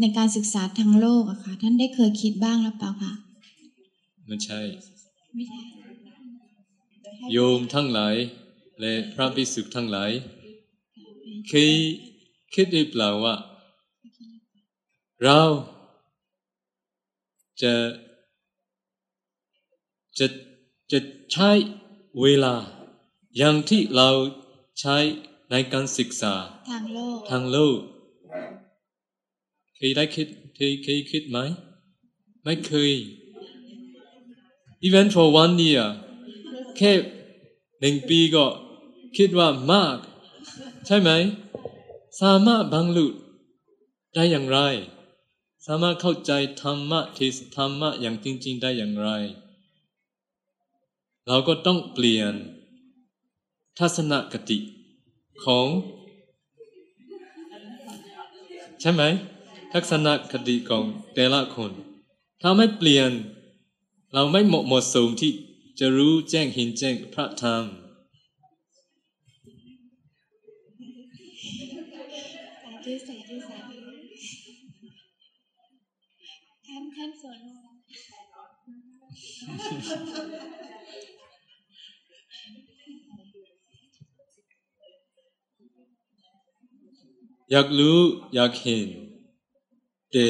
S3: ในการศึกษาทางโลกอะคะท่านได้เคยคิดบ้างหรือเปล่าคะ
S2: ไม่ใช่
S3: ไม่ใช่
S2: โยมทั้งหลายและพระภิกษุทั้งหลาย เคยคิดหรือเปล่าว่าเราจะจะจะใช้เวลา อย่างที่เราใช้ในการศึกษา
S3: ทางโลก
S2: ทางโลกเคยได้คิดเคยเคยคิดไหม ไม่เคย even for one year แค่หนึ่งปีก็คิดว่ามาก ใช่ไหม สามารถบรรลุได้อย่างไร สามารถเข้าใจธรรมะที่ธรรมะอย่างจริง ๆ ได้อย่างไร เราก็ต้องเปลี่ยน ทัศนคติของใช่ไหม ทัศนคติของแต่ละคน ถ้าไม่เปลี่ยน เราไม่เหมาะเหมาะสมที่จะรู้แจ้งเห็นแจ้งพระธรรม
S3: สาธุสาธุสาธุ ท่านท่านสอน
S2: อยากรู้อยากเห็นแต่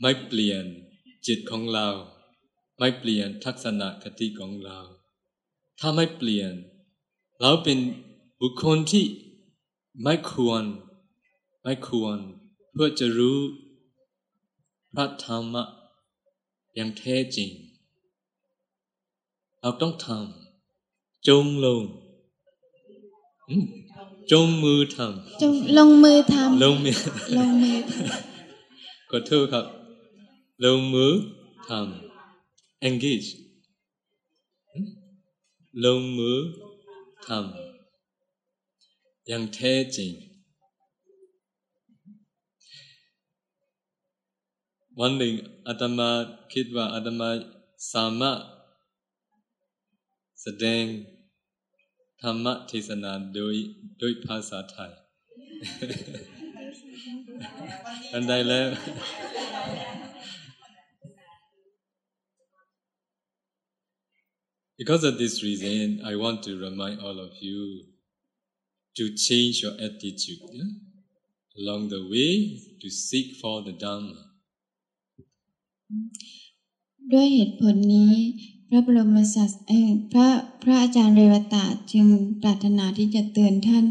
S2: ไม่เปลี่ยนจิตของเรา ไม่เปลี่ยนทัศนคติของเรา ถ้าไม่เปลี่ยน เราเป็นบุคคลที่ไม่ควร ไม่ควร เพื่อจะรู้ พระธรรมะอย่างแท้จริง เราต้องทำจงลงอืมจงมือทำ
S3: จงลงมือทำ
S2: ลงมือ
S3: ลงมือท
S2: ขอโทษครับ ลงมือทำ engage อืมลงมือทำอย่างแท้จริง วันหนึ่งอาตมาคิดว่าอาตมาสามารถแสดงธรรมเทศนาโดยโดยภาษาไทยอันใดแล้ว Because of this reason, I want to remind all of you to change your attitude yeah? along the way to seek for the Dhamma.
S3: ด้วยเหตุผลนี้ พระบรมศาสพระพระอาจารย์เรวตะจึงปรารถนาที่จะเตือนท่าน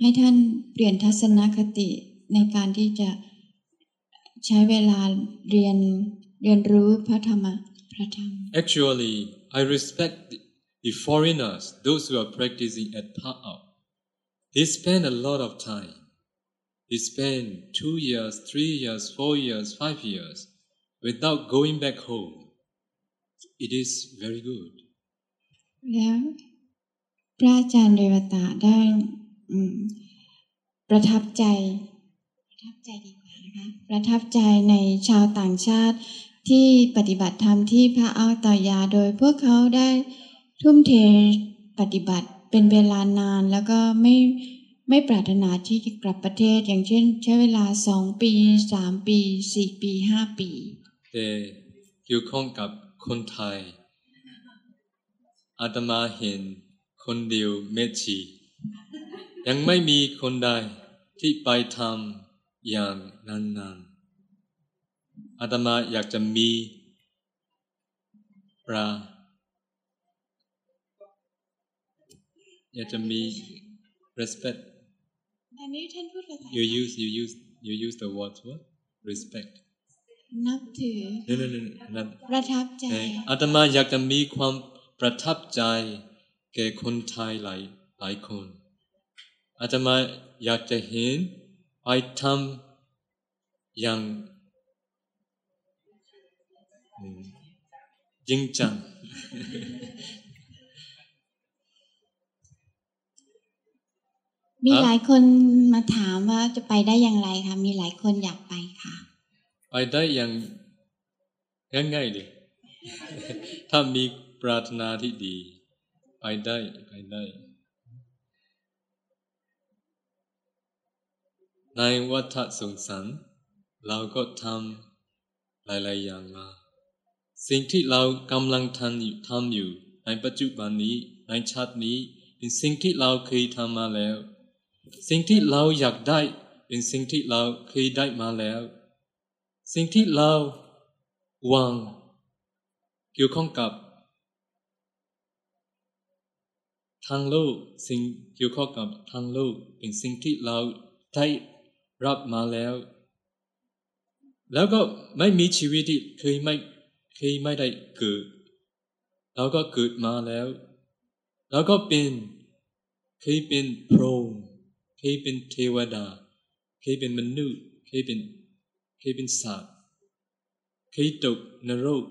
S3: ให้ท่านเปลี่ยนทัศนคติในการที่จะใช้เวลาเรียนเรียนรู้พระธรรมพระธรรม
S2: Actually, I respect the, foreigners, those who are practicing at Pa'ao. They spend a lot of time They spent two years, three years, four years, five years without going back home. It is very good.
S3: แล้วพระอาจารย์เรวตาได้ประทับใจ ประทับใจดีกว่านะคะประทับใจในชาวต่างชาติที่ปฏิบัติธรรมที่พระอ้อต่อยาโดยพวกเขาได้ทุ่มเทปฏิบัติเป็นเวลานานแล้วก็ไม่ไม่ปรารถนาที่จะกลับประเทศ อย่างเช่นใช้เวลาสองปีสามปีสี่ปีห้าปี
S2: แต่เกี่ยวข้องกับคนไทย อาตมาเห็นคนเดียวเมตชียังไม่มีคนใดที่ไปทำอย่างนั้นๆอาตมาอยากจะมีปลาอยากจะมี respect
S3: อันนี้ท่านพูดภาษา
S2: you use you use you use the word what respect
S3: นับถือ
S2: no no no no not
S3: ประทับใจ
S2: เอ่ออาตมาอยากจะมีความประทับใจแก่คนไทยหลายหลายคนอาตมาอยากจะเห็นไปทำอย่างอืมจริงจัง
S3: มี
S2: ครับ
S3: หลายคนมาถามว่าจะไปได้อย่างไรคะมีหลายคนอยากไปค่ะ
S2: ไปได้อย่างง่ายๆเลยถ้ามีปรารถนาที่ดี ไปได้ไปได้ในวัฏสงสารเราก็ทำหลายๆอย่างมา สิ่งที่เรากำลังทำอยู่ทำอยู่ ในปัจจุบันนี้ในชาตินี้ เป็นสิ่งที่เราเคยทำมาแล้ว สิ่งที่เราอยากได้ เป็นสิ่งที่เราเคยได้มาแล้ว สิ่งที่เราหวังเกี่ยวข้องกับ ทางโลกสิ่งเกี่ยวข้องกับทางโลกเป็นสิ่งที่เราได้รับมาแล้ว แล้วก็ไม่มีชีวิตที่เคยไม่เคยไม่ได้เกิดเราก็เกิดมาแล้ว แล้วก็เป็นเคยเป็นพรหมเคยเป็นเทวดาเคยเป็นมนุษย์เคยเป็น เคยเป็นสัตว์เคยตกนรก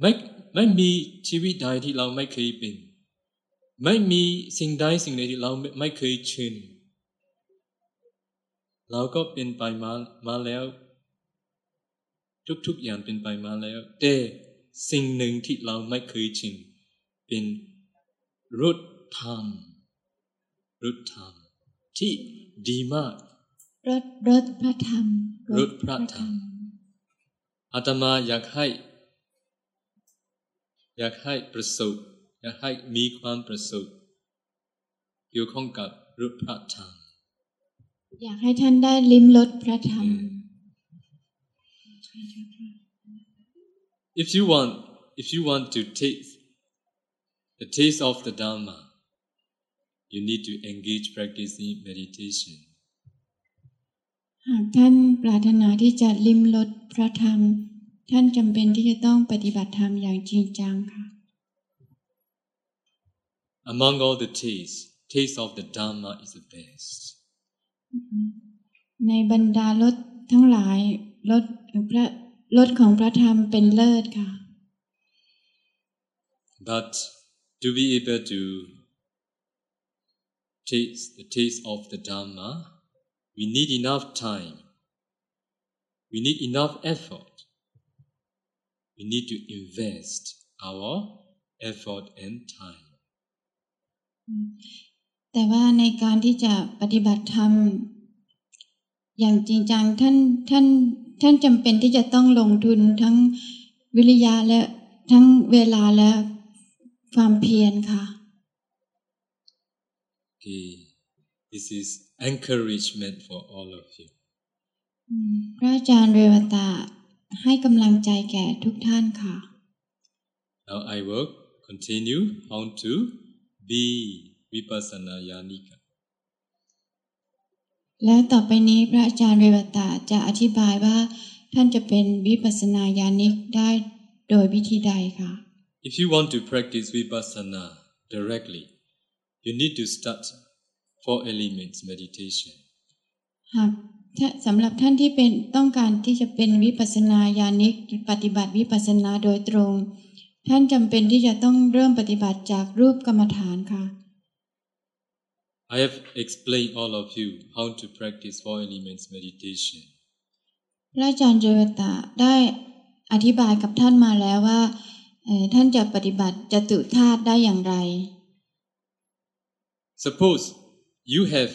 S2: ไม่ไม่มีชีวิตใดที่เราไม่เคยเป็น ไม่มีสิ่งใดสิ่งใดที่เราไม่ไมเคยชินเราก็เป็นไปมามาแล้ว ทุกๆอย่างเป็นไปมาแล้ว แต่สิ่งหนึ่งที่เราไม่เคยชินเป็นรุธธรรมรุธธรรมที่ดีมาก
S3: รถรถพระธรรม
S2: รถพระธรรมอาตมาอยากให้ อยากให้ประสบอยากให้มีความประสบเกี่ยวข้องกับรูปพระธรรม
S3: อยากให้ท่านได้ลิ้มรสพระธรรม
S2: If you want, if you want to taste the taste of the Dharma, you need to engage practicing meditation.
S3: หากท่านปรารถนาที่จะลิ้มรสพระธรรม ท่านจำเป็นที่จะต้องปฏิบัติธรรมอย่างจริงจังค่ะ
S2: Among all the tastes, taste of the Dharma is the best.
S3: ในบรรดารสทั้งหลายรสพระรสของพระธรรมเป็นเลิศค่ะ
S2: But to be able to taste the taste of the Dharma, we need enough time. We need enough effort. We need to invest our effort and time.
S3: แต่ว่าในการที่จะปฏิบัติธรรม อย่างจริงจังท่านท่านท่านจำเป็นที่จะต้องลงทุนทั้งวิริยะและทั้งเวลาและความเพียรค่ะ
S2: Okay. This is encouragement for all of you.
S3: อืมพระอาจารย์เรวตาให้กำลังใจแก่ทุกท่านค่ะ
S2: Now I will continue how to be vipassana yanika.
S3: แล้วต่อไปนี้พระอาจารย์เรวตาจะอธิบายว่าท่านจะเป็นวิปัสสนาญาณิกได้โดยวิธีใดค่ะ
S2: If you want to practice vipassana directly, you need to start four elements meditation.
S3: หากถ้าสำหรับท่านที่เป็นต้องการที่จะเป็นวิปัสสนาญาณิกปฏิบัติวิปัสสนาโดยตรง ท่านจำเป็นที่จะต้องเริ่มปฏิบัติจากรูปกรรมฐานค่ะ
S2: I have explained all of you how to practice four elements meditation.
S3: พระอาจารย์เจวตะได้อธิบายกับท่านมาแล้วว่าเอ่อท่านจะปฏิบัติจตุธาตุได้อย่างไร
S2: Suppose you have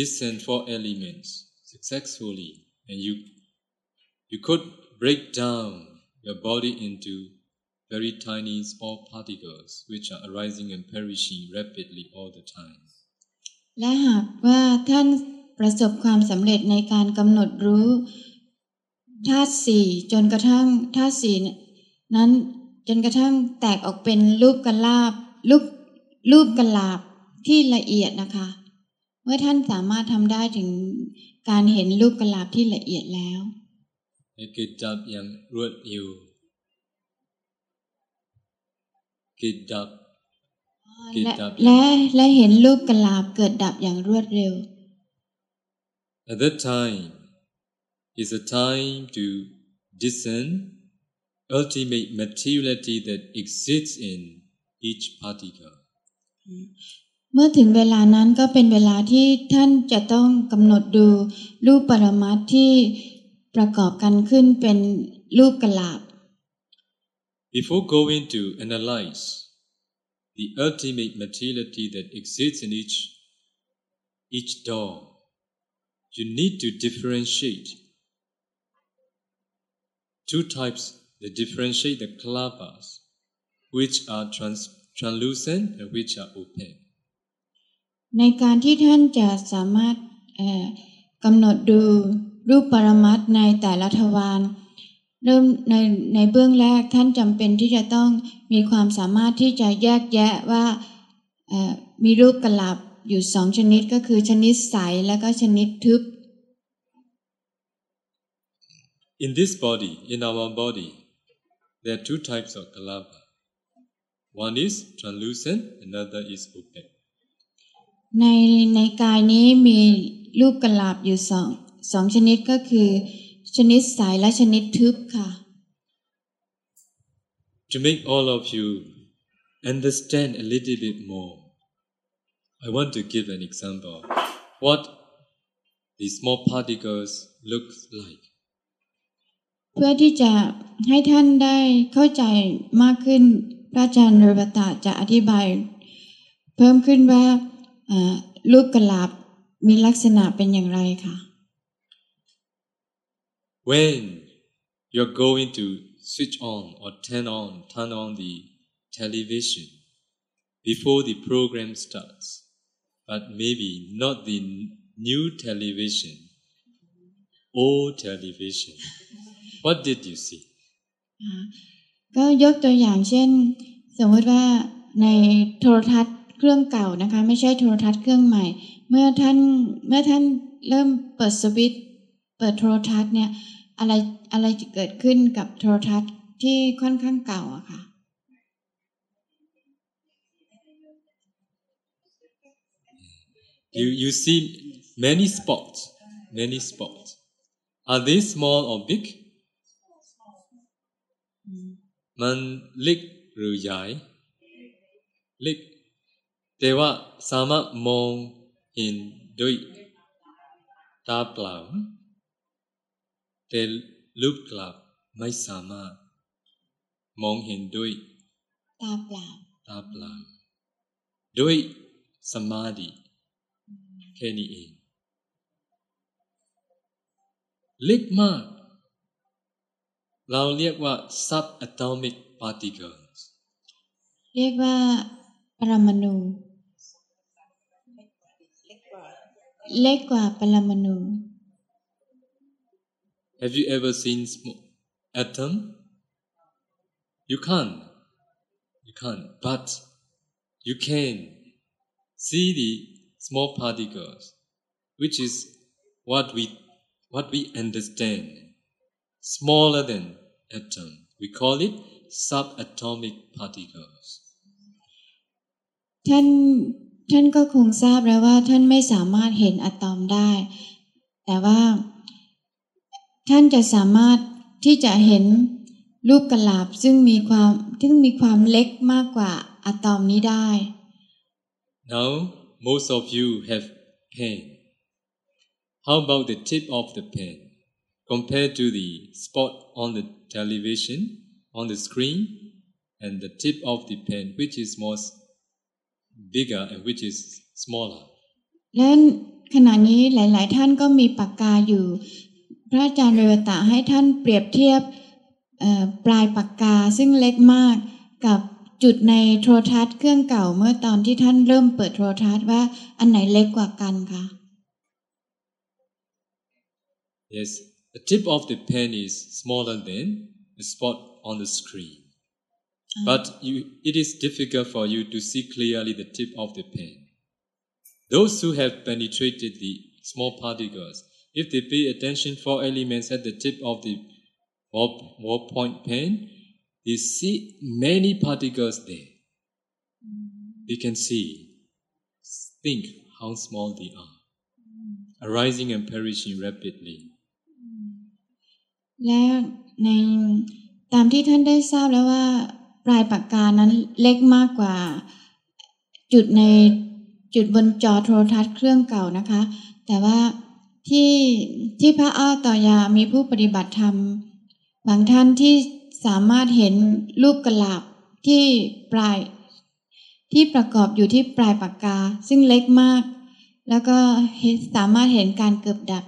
S2: discerned four elements successfully and you you could break down your body into very tiny small particles which are arising and perishing rapidly all the time.
S3: และหากว่าท่านประสบความสำเร็จในการกำหนดรู้ธาตุสี่จนกระทั่งธาตุสี่นั้นจนกระทั่งแตกออกเป็นรูปกลาบรูปรูปกลาบ ที่ละเอียดนะคะ เมื่อท่านสามารถทำได้ถึงการเห็นรูปกลาบที่ละเอียดแล้ว
S2: ให้เกิดดับอย่างรวดเร็วเกิดดับกิจ
S3: และ
S2: ดับ
S3: และและเห็นรูปกลาบเกิดดับอย่างรวดเร็ว
S2: At that time is a time to discern ultimate materiality that exists in each particle.
S3: เมื่อถึงเวลานั้นก็เป็นเวลาที่ท่านจะต้องกำหนดดูรูปปรมัตที่ประกอบกันขึ้นเป็นรูปกลาบ
S2: Before going to analyze the ultimate materiality that exists in each each door, you need to differentiate two types that differentiate the kalabas, which are trans, translucent and which are opaque.
S3: ในการที่ท่านจะสามารถกำหนดดูรูปปรมัตในแต่ละทวารเริ่มในในเบื้องแรกท่านจำเป็นที่จะต้องมีความสามารถที่จะแยกแยะว่ามีรูปกลาบอยู่สองชนิดก็คือชนิดใสและก็ชนิดทึบ
S2: In this body, in our body, there are two types of kalaba. One is translucent, another is opaque.
S3: ในในกายนี้มีรูปกลาบอยู่สองสองชนิดก็คือ ชนิดใสและชนิดทึบค่ะ
S2: To make all of you understand a little bit more, I want to give an example of what the small particles look like.
S3: เพื่อที่จะให้ท่านได้เข้าใจมากขึ้นพระอาจารย์เรวตะจะอธิบาย เพิ่มขึ้นว่าอ่า รูปกลาบมีลักษณะเป็นอย่างไรค่ะ
S2: When you're going to switch on or turn on, turn on the television before the program starts, but maybe not the new television, old television. What did you see?
S3: ก็ยกตัวอย่างเช่น สมมติว่าในโทรทัศน์ เครื่องเก่านะคะ ไม่ใช่โทรทัศน์เครื่องใหม่ เมื่อท่านเมื่อท่านเริ่มเปิดสวิตช์เปิดโทรทัศน์เนี่ยอะไรอะไรจะเกิดขึ้นกับโทรทัศน์ที่ค่อนข้างเก่าอะค่ะ
S2: You, you see many spots, many spots. Are they small or big? มันเล็กหรือใหญ่เล็ก แต่ว่าสามารถมองเห็นด้วยตาเปล่าแต่รูปกลับไม่สามารถ มองเห็นด้วย
S3: ตาเปล่า
S2: ตาเปล่าด้วยสมาธิแค่นี้เองเล็กมาก เราเรียกว่า subatomic particles
S3: เรียกว่าปรมาณู เล็กกว่าปรมาณู
S2: Have you ever seen sm- atom? You can't. You can't. But you can see the small particles, which is what we what we understand. Smaller than atom. We call it subatomic particles.
S3: ท่าน ท่านก็คงทราบแล้วว่าท่านไม่สามารถเห็นอะตอมได้ แต่ว่า ท่านจะสามารถที่จะเห็นรูปกลาบซึ่งมีความซึ่งมีความเล็กมากกว่าอะตอมนี้ได้
S2: Now most of you have pen. How about the tip of the pen compared to the spot on the television on the screen and the tip of the pen which is more bigger and which is smaller?
S3: และขณะนี้หลาย ๆ ท่านก็มีปากกาอยู่ พระอาจารย์เรวตะให้ท่านเปรียบเทียบเอ่อปลายปากกาซึ่งเล็กมากกับจุดในโทรทัศน์เครื่องเก่าเมื่อตอนที่ท่านเริ่มเปิดโทรทัศน์ว่าอันไหนเล็กกว่ากันคะ
S2: Yes, the tip of the pen is smaller than the spot on the screen. But you, it is difficult for you to see clearly the tip of the pen. Those who have penetrated the small particles, if they pay attention four elements at the tip of the ball, ballpoint pen, they see many particles there. They can see, think how small they are, arising and perishing rapidly.
S3: และในตามที่ท่านได้ทราบแล้วว่า ปลายปากกานั้นเล็กมากกว่า จุดในจุดบนจอโทรทัศน์เครื่องเก่านะคะ แต่ว่าที่ที่พระอ้อต่อยามีผู้ปฏิบัติธรรม บางท่านที่สามารถเห็นรูปกระลาบที่ปลาย ที่ประกอบอยู่ที่ปลายปากกา ซึ่งเล็กมาก แล้วก็สามารถเห็นการเกิดดับ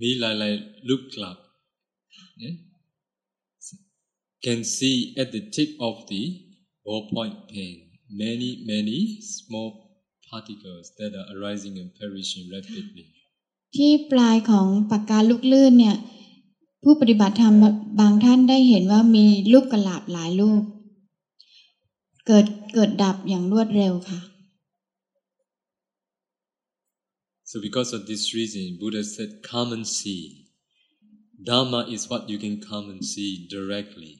S2: มีหลายๆลูกกลับ yeah? can see at the tip of the ballpoint pen many many small particles that are arising and perishing rapidly
S3: ที่ปลายของปากกาลูกลื่นเนี่ย ผู้ปฏิบัติธรรมบางท่านได้เห็นว่ามีลูกกระลาบหลายลูก เกิดเกิดดับอย่างรวดเร็วค่ะ
S2: so because of this reason Buddha said come and see Dharma is what you can come and see directly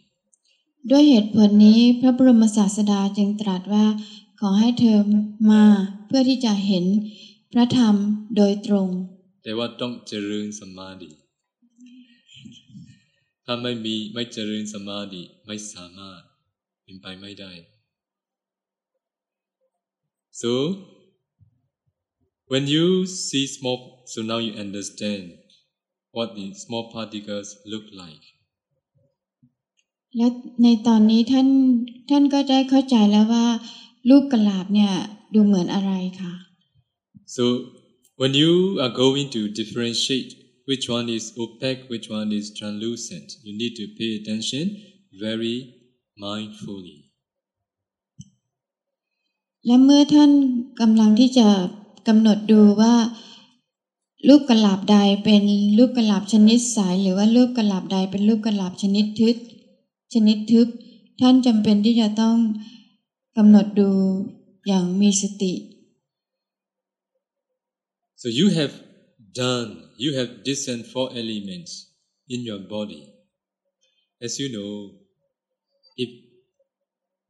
S3: ด้วยเหตุผลนี้พระบรมศาสดาจึงตรัสว่า ขอให้เธอมาเพื่อที่จะเห็นพระธรรมโดยตรง
S2: แต่ว่าต้องเจริญสมาธิถ้าไม่มีไม่เจริญสมาธิไม่สามารถเป็นไปไม่ได้ so when you see small so now you understand what the small particles look like
S3: และในตอนนี้ท่านท่านก็ได้เข้าใจแล้วว่าลูกกระลาบเนี่ยดูเหมือนอะไรค่ะ
S2: so when you are going to differentiate which one is opaque which one is translucent you need to pay attention very mindfully
S3: และเมื่อท่านกำลังที่จะกำหนดดูว่าลูกกระลาบใดเป็นลูกกระลาบชนิดใสหรือว่าลูกกระลาบใดเป็นลูกกระลาบชนิดทึบ ชนิดทึบ ท่านจำเป็นที่จะต้องกำหนดดูอย่างมีสติ
S2: So you have done, you have discerned four elements in your body. As you know, if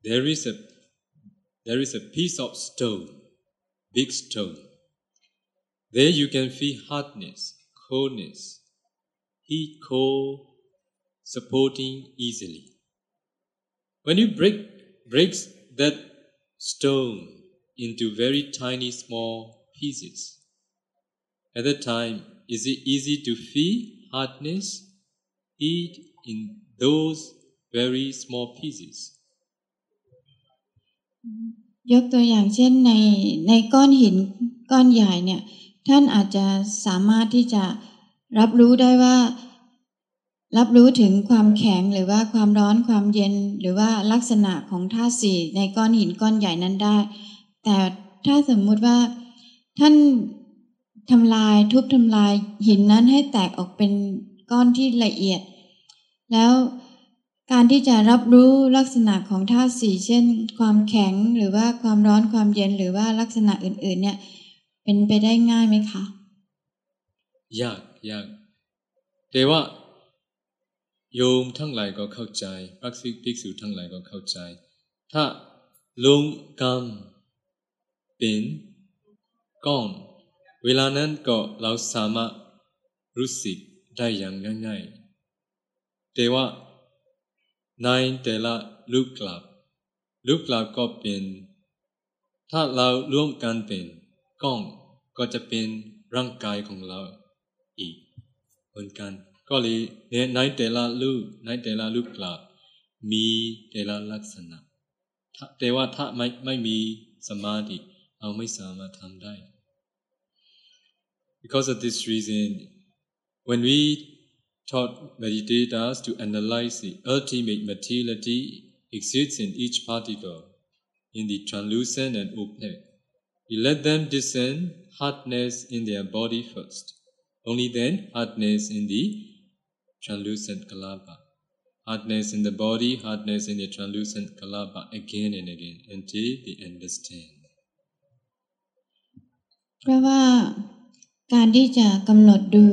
S2: there is a there is a piece of stone, big stone, there you can feel hardness, coldness, heat, cold, supporting easily. When you break breaks that stone into very tiny small pieces, at that time, is it easy to feel hardness, heat in those very small pieces?
S3: ยกตัวอย่างเช่นในในก้อนหินก้อนใหญ่เนี่ย ท่านอาจจะสามารถที่จะรับรู้ได้ว่า รับรู้ถึงความแข็งหรือว่าความร้อนความเย็น หรือว่าลักษณะของธาตุสี่ในก้อนหินก้อนใหญ่นั้นได้ แต่ถ้าสมมุติว่าท่านทำลายทุบทำลายหินนั้นให้แตกออกเป็นก้อนที่ละเอียด แล้วการที่จะรับรู้ลักษณะของธาตุสี่เช่น ความแข็งหรือว่าความร้อนความเย็นหรือว่าลักษณะอื่น ๆ เนี่ย เป็นไปได้ง่ายไหมคะ
S2: ยากยากแต่ว่า โยมทั้งหลายก็เข้าใจพระภิกษุทั้งหลายก็เข้าใจ ถ้าลงกรรมเป็นก้อน เวลานั้นก็เราสามารถรู้สึกได้อย่างง่ายๆแต่ว่าในแต่ละรูปกลับรูปกลับก็เป็น ถ้าเราร่วมกันเป็นก้อนก็จะเป็นร่างกายของเราอีกเหมือนกัน ก็เลยในแต่ละรูปในแต่ละรูปกลับมีแต่ละลักษณะ แต่ว่าถ้าไม่ไม่มีสมาธิเราไม่สามารถทำได้ Because of this reason, when we taught meditators to analyze the ultimate materiality exists in each particle, in the translucent and opaque, we let them discern hardness in their body first, only then hardness in the translucent kalapa. hardness in the body, hardness in the translucent kalapa again and again until they understand.
S3: เพราะว่าการที่จะกำหนดดู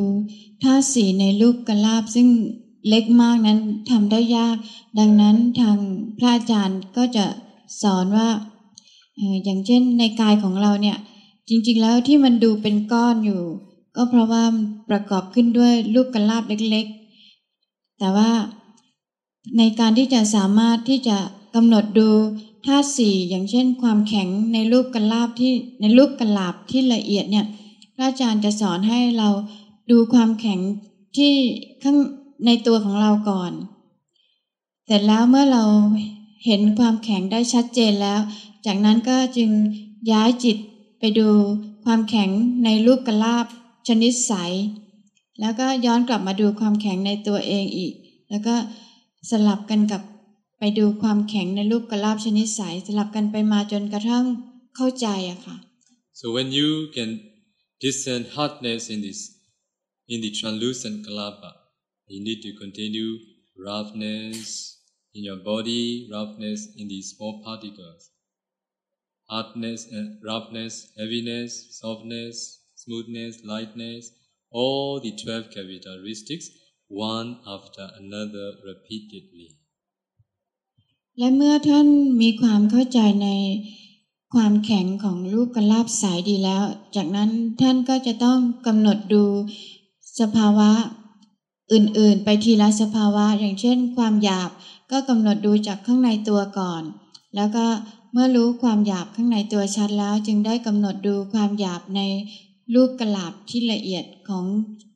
S3: ธาตุสีในรูปกลาบซึ่งเล็กมากนั้นทำได้ยาก ดังนั้นทางพระอาจารย์ก็จะสอนว่าอย่างเช่นในกายของเราเนี่ยจริงๆแล้วที่มันดูเป็นก้อนอยู่ ก็เพราะว่าประกอบขึ้นด้วยรูปกลาบเล็ก แต่ว่าในการที่จะสามารถที่จะกำหนดดูธาตุสี่อย่างเช่น ความแข็งในรูปกลาบที่ในรูปกลาบที่ละเอียดเนี่ยพระอาจารย์จะสอนให้เราดูความแข็งที่ข้างในตัวของเราก่อน เสร็จแล้วเมื่อเราเห็นความแข็งได้ชัดเจนแล้ว จากนั้นก็จึงย้ายจิตไปดูความแข็งในรูปกระลาบชนิดใส แล้วก็ย้อนกลับมาดูความแข็งในตัวเองอีก แล้วก็สลับกันกับไปดูความแข็งในรูปกลาบชนิดใสสลับกันไปมาจนกระทั่งเข้าใจอะค่ะ
S2: So when you can discern hardness in this, in the translucent kalapa, you need to continue roughness in your body, roughness in the small particles. Hardness and roughness, heaviness, softness, smoothness, lightness, all the 12 characteristics, one after another repeatedly.
S3: และเมื่อท่านมีความเข้าใจในความแข็งของรูปกลาบสายดีแล้ว จากนั้นท่านก็จะต้องกำหนดดูสภาวะอื่นๆ ไปทีละสภาวะ อย่างเช่น ความหยาบก็กำหนดดูจากข้างในตัวก่อน แล้วก็เมื่อรู้ความหยาบข้างในตัวชัดแล้ว จึงได้กำหนดดูความหยาบใน รูปกลาบที่ละเอียดของ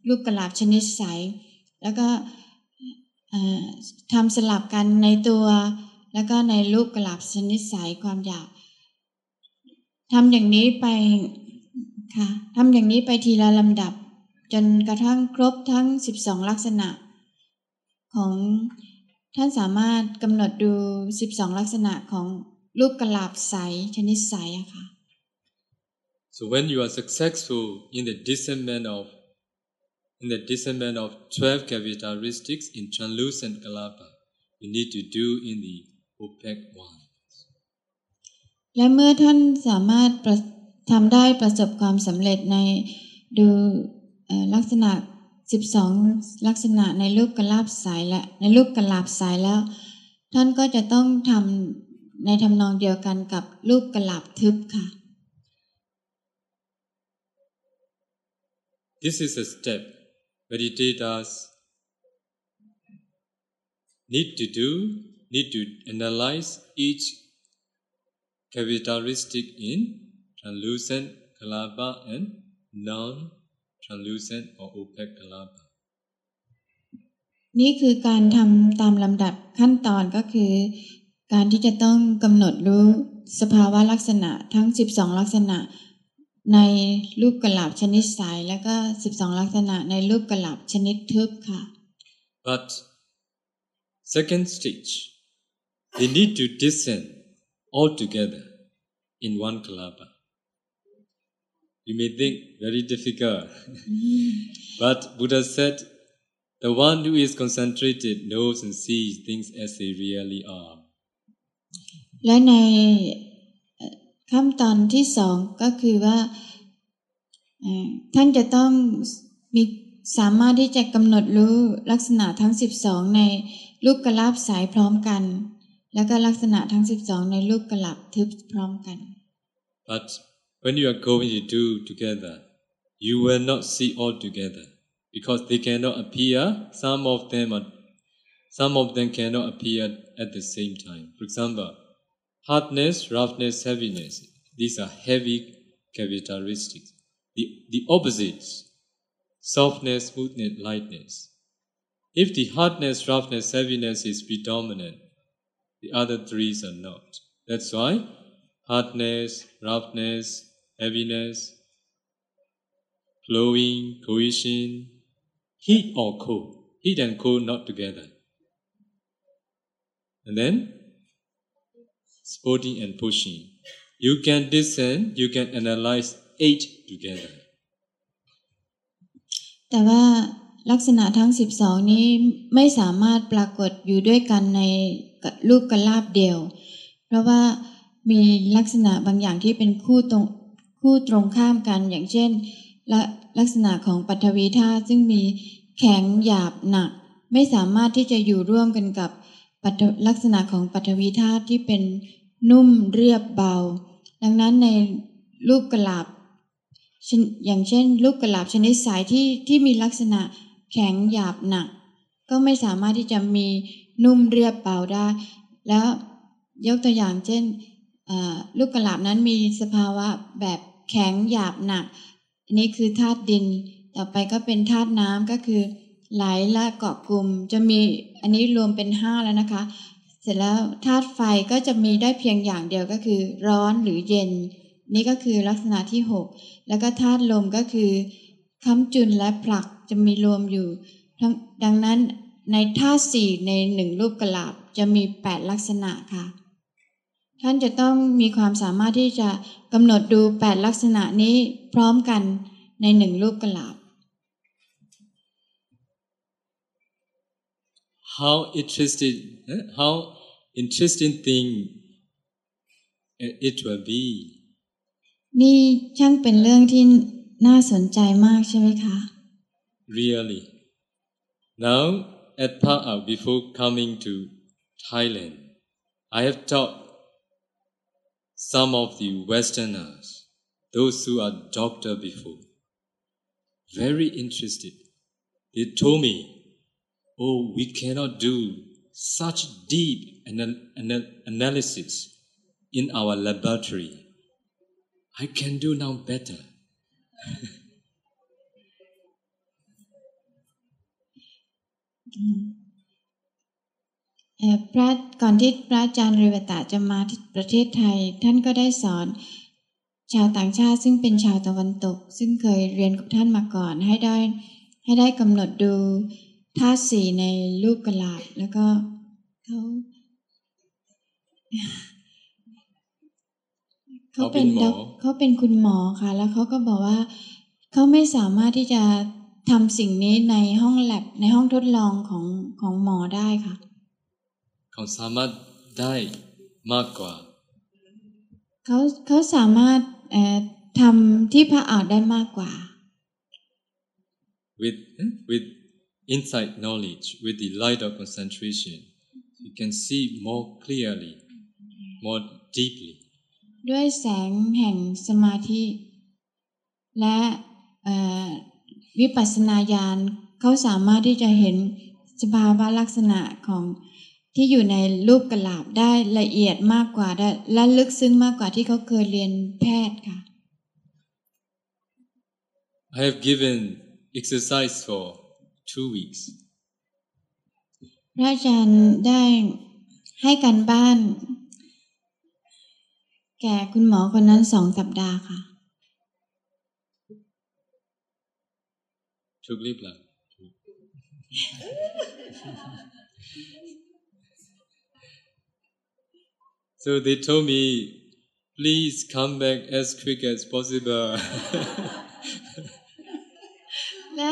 S3: รูปกลาบชนิดใส แล้วก็ทำสลับกันในตัว แล้วก็ในรูปกลาบชนิดใสความหยาบทำอย่างนี้ไปค่ะทำอย่างนี้ไปทีละลำดับ จนกระทั่งครบทั้ง 12 ลักษณะ ของท่านสามารถกำหนดดู 12 ลักษณะของรูปกลาบใสชนิดใสอะค่ะ
S2: So when you are successful in the discernment of in the discernment of 12 characteristics in translucent kalapa, you need to do in the opaque one.
S3: และเมื่อท่านสามารถทำได้ประสบความสำเร็จในดูลักษณะ 12 ลักษณะในรูปกระลาบสายและในรูปกระลาบสายแล้ว ท่านก็จะต้องทำในทำนองเดียวกันกับรูปกระลาบทึบค่ะ
S2: This is a step meditators need to do, need to analyze each characteristic in translucent kalapa and non-translucent or opaque kalapa.
S3: นี่คือการทำตามลำดับขั้นตอนก็คือ การที่จะต้องกำหนดรู้สภาวะลักษณะทั้ง 12 ลักษณะ ในรูปกลาบชนิดใสแล้วก็12ลักษณะในรูปกลาบชนิดทึบค่ะ
S2: But second stage, they need to discern all together in one kalapa. You may think very difficult, but Buddha said, the one who is concentrated knows and sees things as they really are.
S3: และในเอ่อ ขั้นตอนที่สองก็คือว่าท่านจะต้องมีสามารถที่จะกำหนดรู้ลักษณะทั้ง 12 ในรูปกระลาบสายพร้อมกัน แล้วก็ลักษณะทั้ง 12 ในรูปกระลาบทึบพร้อมกัน
S2: But when you are going to do together, you will not see all together because they cannot appear. Some of them are, some of them cannot appear at the same time. For example, hardness, roughness, heaviness. These are heavy characteristics. The, the opposites, softness, smoothness, lightness. If the hardness, roughness, heaviness is predominant, the other three are not. That's why hardness, roughness, heaviness, flowing, cohesion, heat or cold. Heat and cold not together. And then sporting and pushing. You can discern, you can analyze eight together.
S3: แต่ว่าลักษณะทั้ง 12 นี้ไม่สามารถปรากฏอยู่ด้วยกันในรูปกลาบเดียว เพราะว่ามีลักษณะบางอย่างที่เป็นคู่ตรงคู่ตรงข้ามกันอย่างเช่นละลักษณะของปัทวีธาตุซึ่งมีแข็งหยาบหนัก ไม่สามารถที่จะอยู่ร่วมกันกับลักษณะของปัทวีธาตุที่เป็น นุ่มเรียบเบา ดังนั้นในรูปกลาบอย่างเช่น ลูกกระลาบชนิดสายที่ที่มีลักษณะแข็งหยาบหนัก ก็ไม่สามารถที่จะมีนุ่มเรียบเบาได้ แล้วยกตัวอย่างเช่นลูกกระลาบนั้นมีสภาวะแบบแข็งหยาบหนักอันนี้คือธาตุดิน ต่อไปก็เป็นธาตุน้ำก็คือไหลและเกาะกลุ่มจะมีอันนี้รวมเป็นห้าแล้วนะคะ เสร็จแล้วธาตุไฟก็จะมีได้เพียงอย่างเดียวก็คือ ร้อนหรือเย็น นี่ก็คือลักษณะที่หกแล้วก็ธาตุลมก็คือค้ำจุนและผลักจะมีรวมอยู่ ดังนั้นในธาตุสี่ในหนึ่งรูปกลาบจะมีแปดลักษณะค่ะ ท่านจะต้องมีความสามารถที่จะกำหนดดูแปดลักษณะนี้พร้อมกันในหนึ่งรูปกลาบ
S2: How interesting how interesting thing it will be
S3: นี่ช่างเป็นเรื่องที่น่าสนใจมากใช่ไหมคะ
S2: Really Now at Paa before coming to Thailand I have taught some of the Westerners those who are doctor before very interested they told me oh we cannot do such deep anal anal analysis in our laboratory I can do now better
S3: พระก่อนที่พระอาจารย์เรวตาจะมาที่ประเทศไทย ท่านก็ได้สอน ชาวต่างชาติซึ่งเป็นชาวตะวันตก ซึ่งเคยเรียนกับท่านมาก่อนให้ได้ให้ได้กำหนดดู ธาตุสีในรูปกระลาบแล้วก็เขาเขาเป็นเขาเป็นคุณหมอค่ะ แล้วเขาก็บอกว่าเขาไม่สามารถที่จะทำสิ่งนี้ในห้องแลบในห้องทดลองของของหมอได้ค่ะ
S2: เขาสามารถได้มากกว่า
S3: เขาเขาสามารถทำที่พระอาจได้มากกว่า
S2: with with insight knowledge with the light of concentration you can see more clearly more deeply
S3: ด้วยแสงแห่งสมาธิ และวิปัสสนาญาณเขาสามารถที่จะเห็นสภาวะลักษณะของที่อยู่ในรูปกระลาบได้ละเอียดมากกว่าและลึกซึ้งมากกว่าที่เขาเคยเรียนแพทย์ค่ะ
S2: I have given exercise for two weeks
S3: พระอาจารย์ได้ให้การบ้าน แก่คุณหมอคนนั้นสองสัปดาห์ค่ะ
S2: ชุกรีบละ so they told me please come back as quick as possible
S3: และ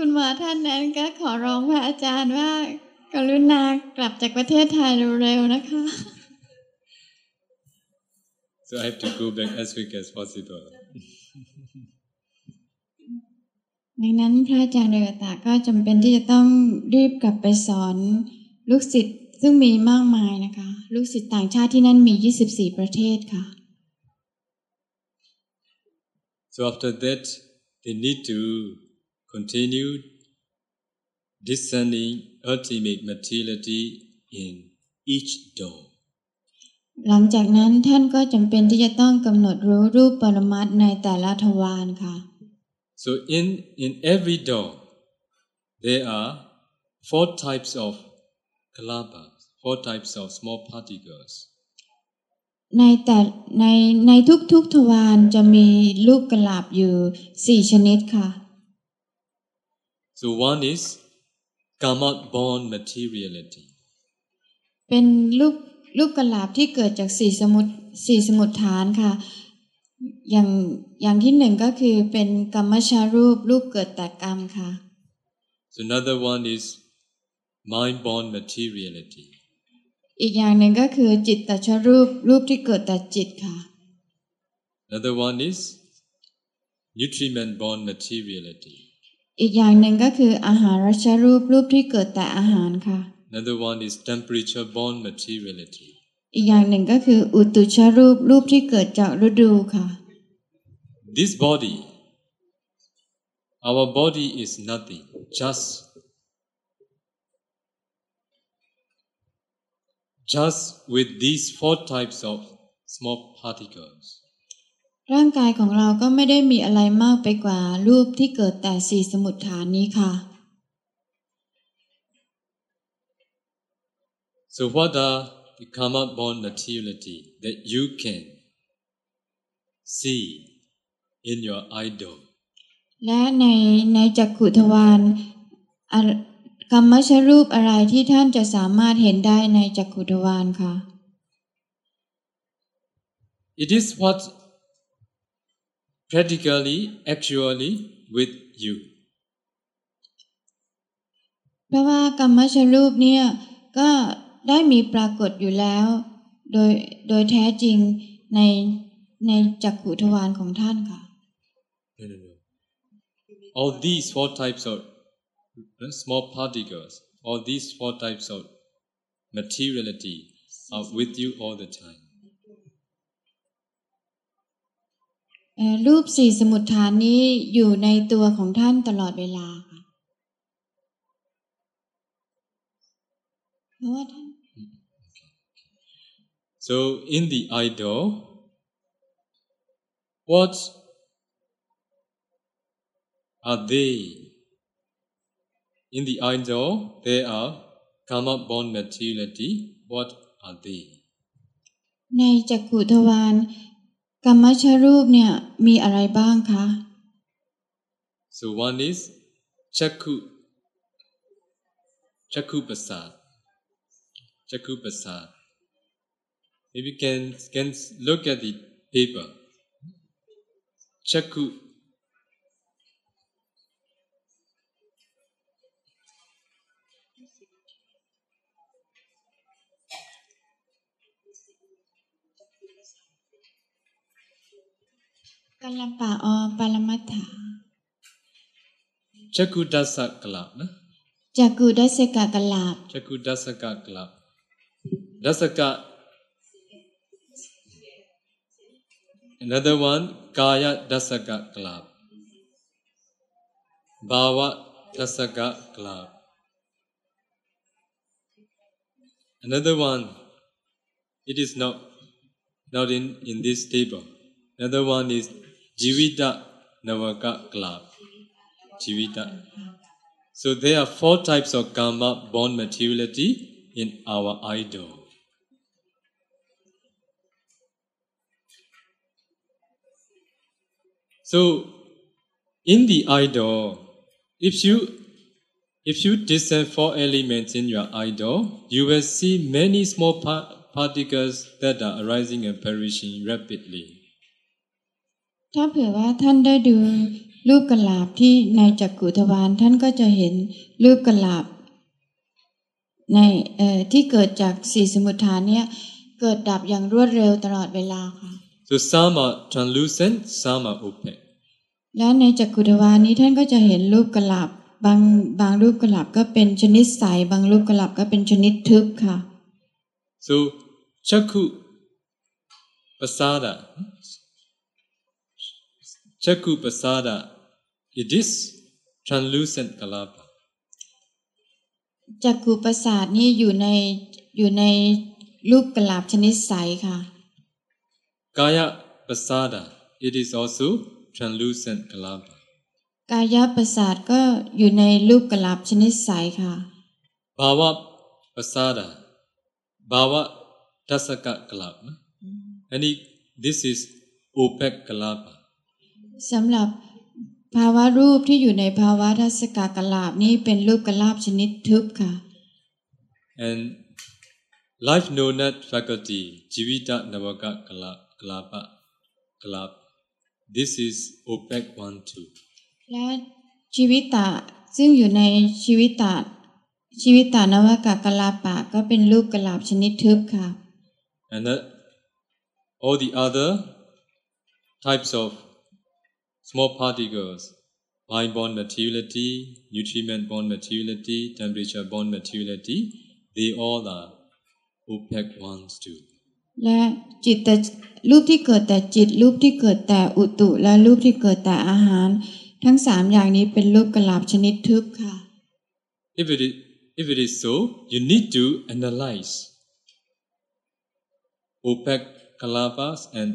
S3: คุณหมอท่านนั้นก็ขอร้องพระอาจารย์ว่า กรุณากลับจากประเทศไทยเร็วๆนะคะ
S2: So I have to go back as quick as possible.
S3: ดังนั้นพระอาจารย์เรวตาก็จำเป็นที่จะต้องรีบกลับไปสอนลูกศิษย์ซึ่งมีมากมายนะคะ ลูกศิษย์ต่างชาติที่นั่นมี 24 ประเทศค่ะ
S2: So after that, they need to continue discerning ultimate materiality in each door.
S3: หลังจากนั้นท่านก็จำเป็นที่จะต้องกำหนดรู้รูปปรมัตถ์ในแต่ละทวารค่ะ
S2: So in, in every door, there are four types of kalapas, four types of small particles.
S3: ในแต่ในในทุกๆทวารจะมีลูกกลาบอยู่สี่ชนิดค่ะ
S2: So one is kamat born materiality.
S3: เป็นลูกลูกกลาบที่เกิดจากสี่สมุดสี่สมุดฐานค่ะ อย่างอย่างที่หนึ่งก็คือเป็นกรรมชารูปรูปเกิดแต่กรรมค่ะ
S2: So another one is mind born materiality.
S3: อีกอย่างหนึ่งก็คือจิตตชรูปรูปที่เกิดแต่จิตค่ะ
S2: Another one is nutriment born materiality.
S3: อีกอย่างหนึ่งก็คืออาหารชรูปรูปที่เกิดแต่อาหารค่ะ
S2: Another one is temperature born materiality.
S3: อีกอย่างหนึ่งก็คืออุตุชรูปรูปที่เกิดจากฤดูค่ะ
S2: This body, our body is nothing, just just with these four types of small particles.
S3: ร่างกายของเราก็ไม่ได้มีอะไรมากไปกว่า รูปที่เกิดแต่สี่สมุดฐานนี้ค่ะ
S2: So what are the karma born materiality that you can see in your idol?
S3: และในในจักขุทวารอะกรรมชรูปอะไรที่ท่านจะสามารถเห็นได้ในจักขุทวารค่ะ
S2: It is what practically, actually with you.
S3: เพราะว่ากรรมชรูปเนี่ยก็ได้มีปรากฏอยู่แล้ว โดยโดยแท้จริงในในจักขุทวารของท่านค่ะ
S2: No, no, no. All these four types of uh, small particles, all these four types of materiality are with you all the time.
S3: เอ่อ รูปสี่สมุดฐานนี้อยู่ในตัวของท่านตลอดเวลาค่ะเพราะว่าท่าน
S2: So in the idol, what are they? In the idol, there are karma born materiality. What are they?
S3: ในจักขุทวาร กรรมชรูปเนี่ยมีอะไรบ้างคะ
S2: So one is chakku, chakku pasad, chaku pasad. If you can, can look at the paper, chakku.
S3: ။ Kalapa or
S2: Palamatha. Jakudasa Kalap.
S3: Nah? Jakudasaka
S2: Kalap. Jakudasaka Kalap. Dasaka. Another one, Kaya Dasaka Kalap. Bawa Dasaka Kalap. Another one, it is not, not in, in this table. Another one is Jivita Navaka Kalap. Jivita. So there are four types of karma born materiality in our idol. So in the idol, if you if you discern four elements in your idol, you will see many small par- particles that are arising and perishing rapidly.
S3: ถ้าเผื่อว่าท่านได้ดูรูปกลาบที่ในจักกุทวารท่านก็จะเห็นรูปกลาบในเอ่อที่เกิดจากสี่สมุทฐานเนี่ยเกิดดับอย่างรวดเร็วตลอดเวลาค่ะ
S2: So some are translucent, some are opaque.
S3: และในจักกุทวารนี้ท่านก็จะเห็นรูปกลาบบางบางรูปกลาบก็เป็นชนิดใสบางรูปกลาบก็เป็นชนิดทึบค่ะ
S2: So chakku pasada, Chakku Pasada it is translucent kalapa
S3: จักขุประสาทนี่อยู่ในอยู่ในรูปกลาบชนิดใสค่ะ
S2: Kaya Pasada it is also translucent kalapa
S3: กายประสาทก็อยู่ในรูปกลาบชนิดใสค่ะ
S2: Bhava Pasada Bhava Tasaka kalapa and it, this is opaque kalapa
S3: สำหรับภาวะรูปที่อยู่ในภาวะทัศกากลาบนี่เป็นรูปกลาบชนิดทึบค่ะ
S2: and life knownet faculty Jivita Navaka Kala- kalapa kalap this is opaque one too
S3: และชีวิตตะซึ่งอยู่ในชีวิตตะชีวิตตานวากากลาปะก็เป็นรูปกลาบชนิดทึบค่ะ
S2: and that all the other types of small particles line bond materiality nutriment bond materiality temperature bond materiality they all are opaque ones too
S3: และจิตแต่รูปที่เกิดแต่จิตรูปที่เกิดแต่อุตุ และรูปที่เกิดแต่อาหาร ทั้งสามอย่างนี้เป็นรูปกลาบชนิดทึบค่ะ
S2: if it is, if it is so you need to analyze opaque kalapas and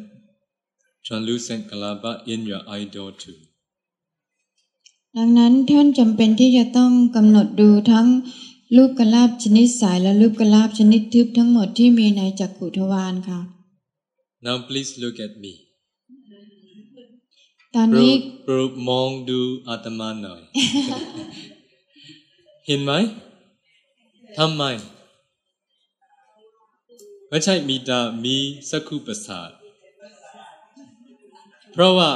S2: translucent kalapa in your idol too
S3: ดังนั้นท่านจำเป็นที่จะต้องกำหนดดูทั้งรูปกลาบชนิดสายและรูปกลาบชนิดทึบทั้งหมดที่มีในจักขุทวารค่ะ
S2: now please look at me
S3: ตอน
S2: โปร
S3: นี้
S2: ดโปรดมองดูอาตมาหน่อย เห็นไหมทำไมไม่ใช่มีตามีสักขุประสาท เพราะว่า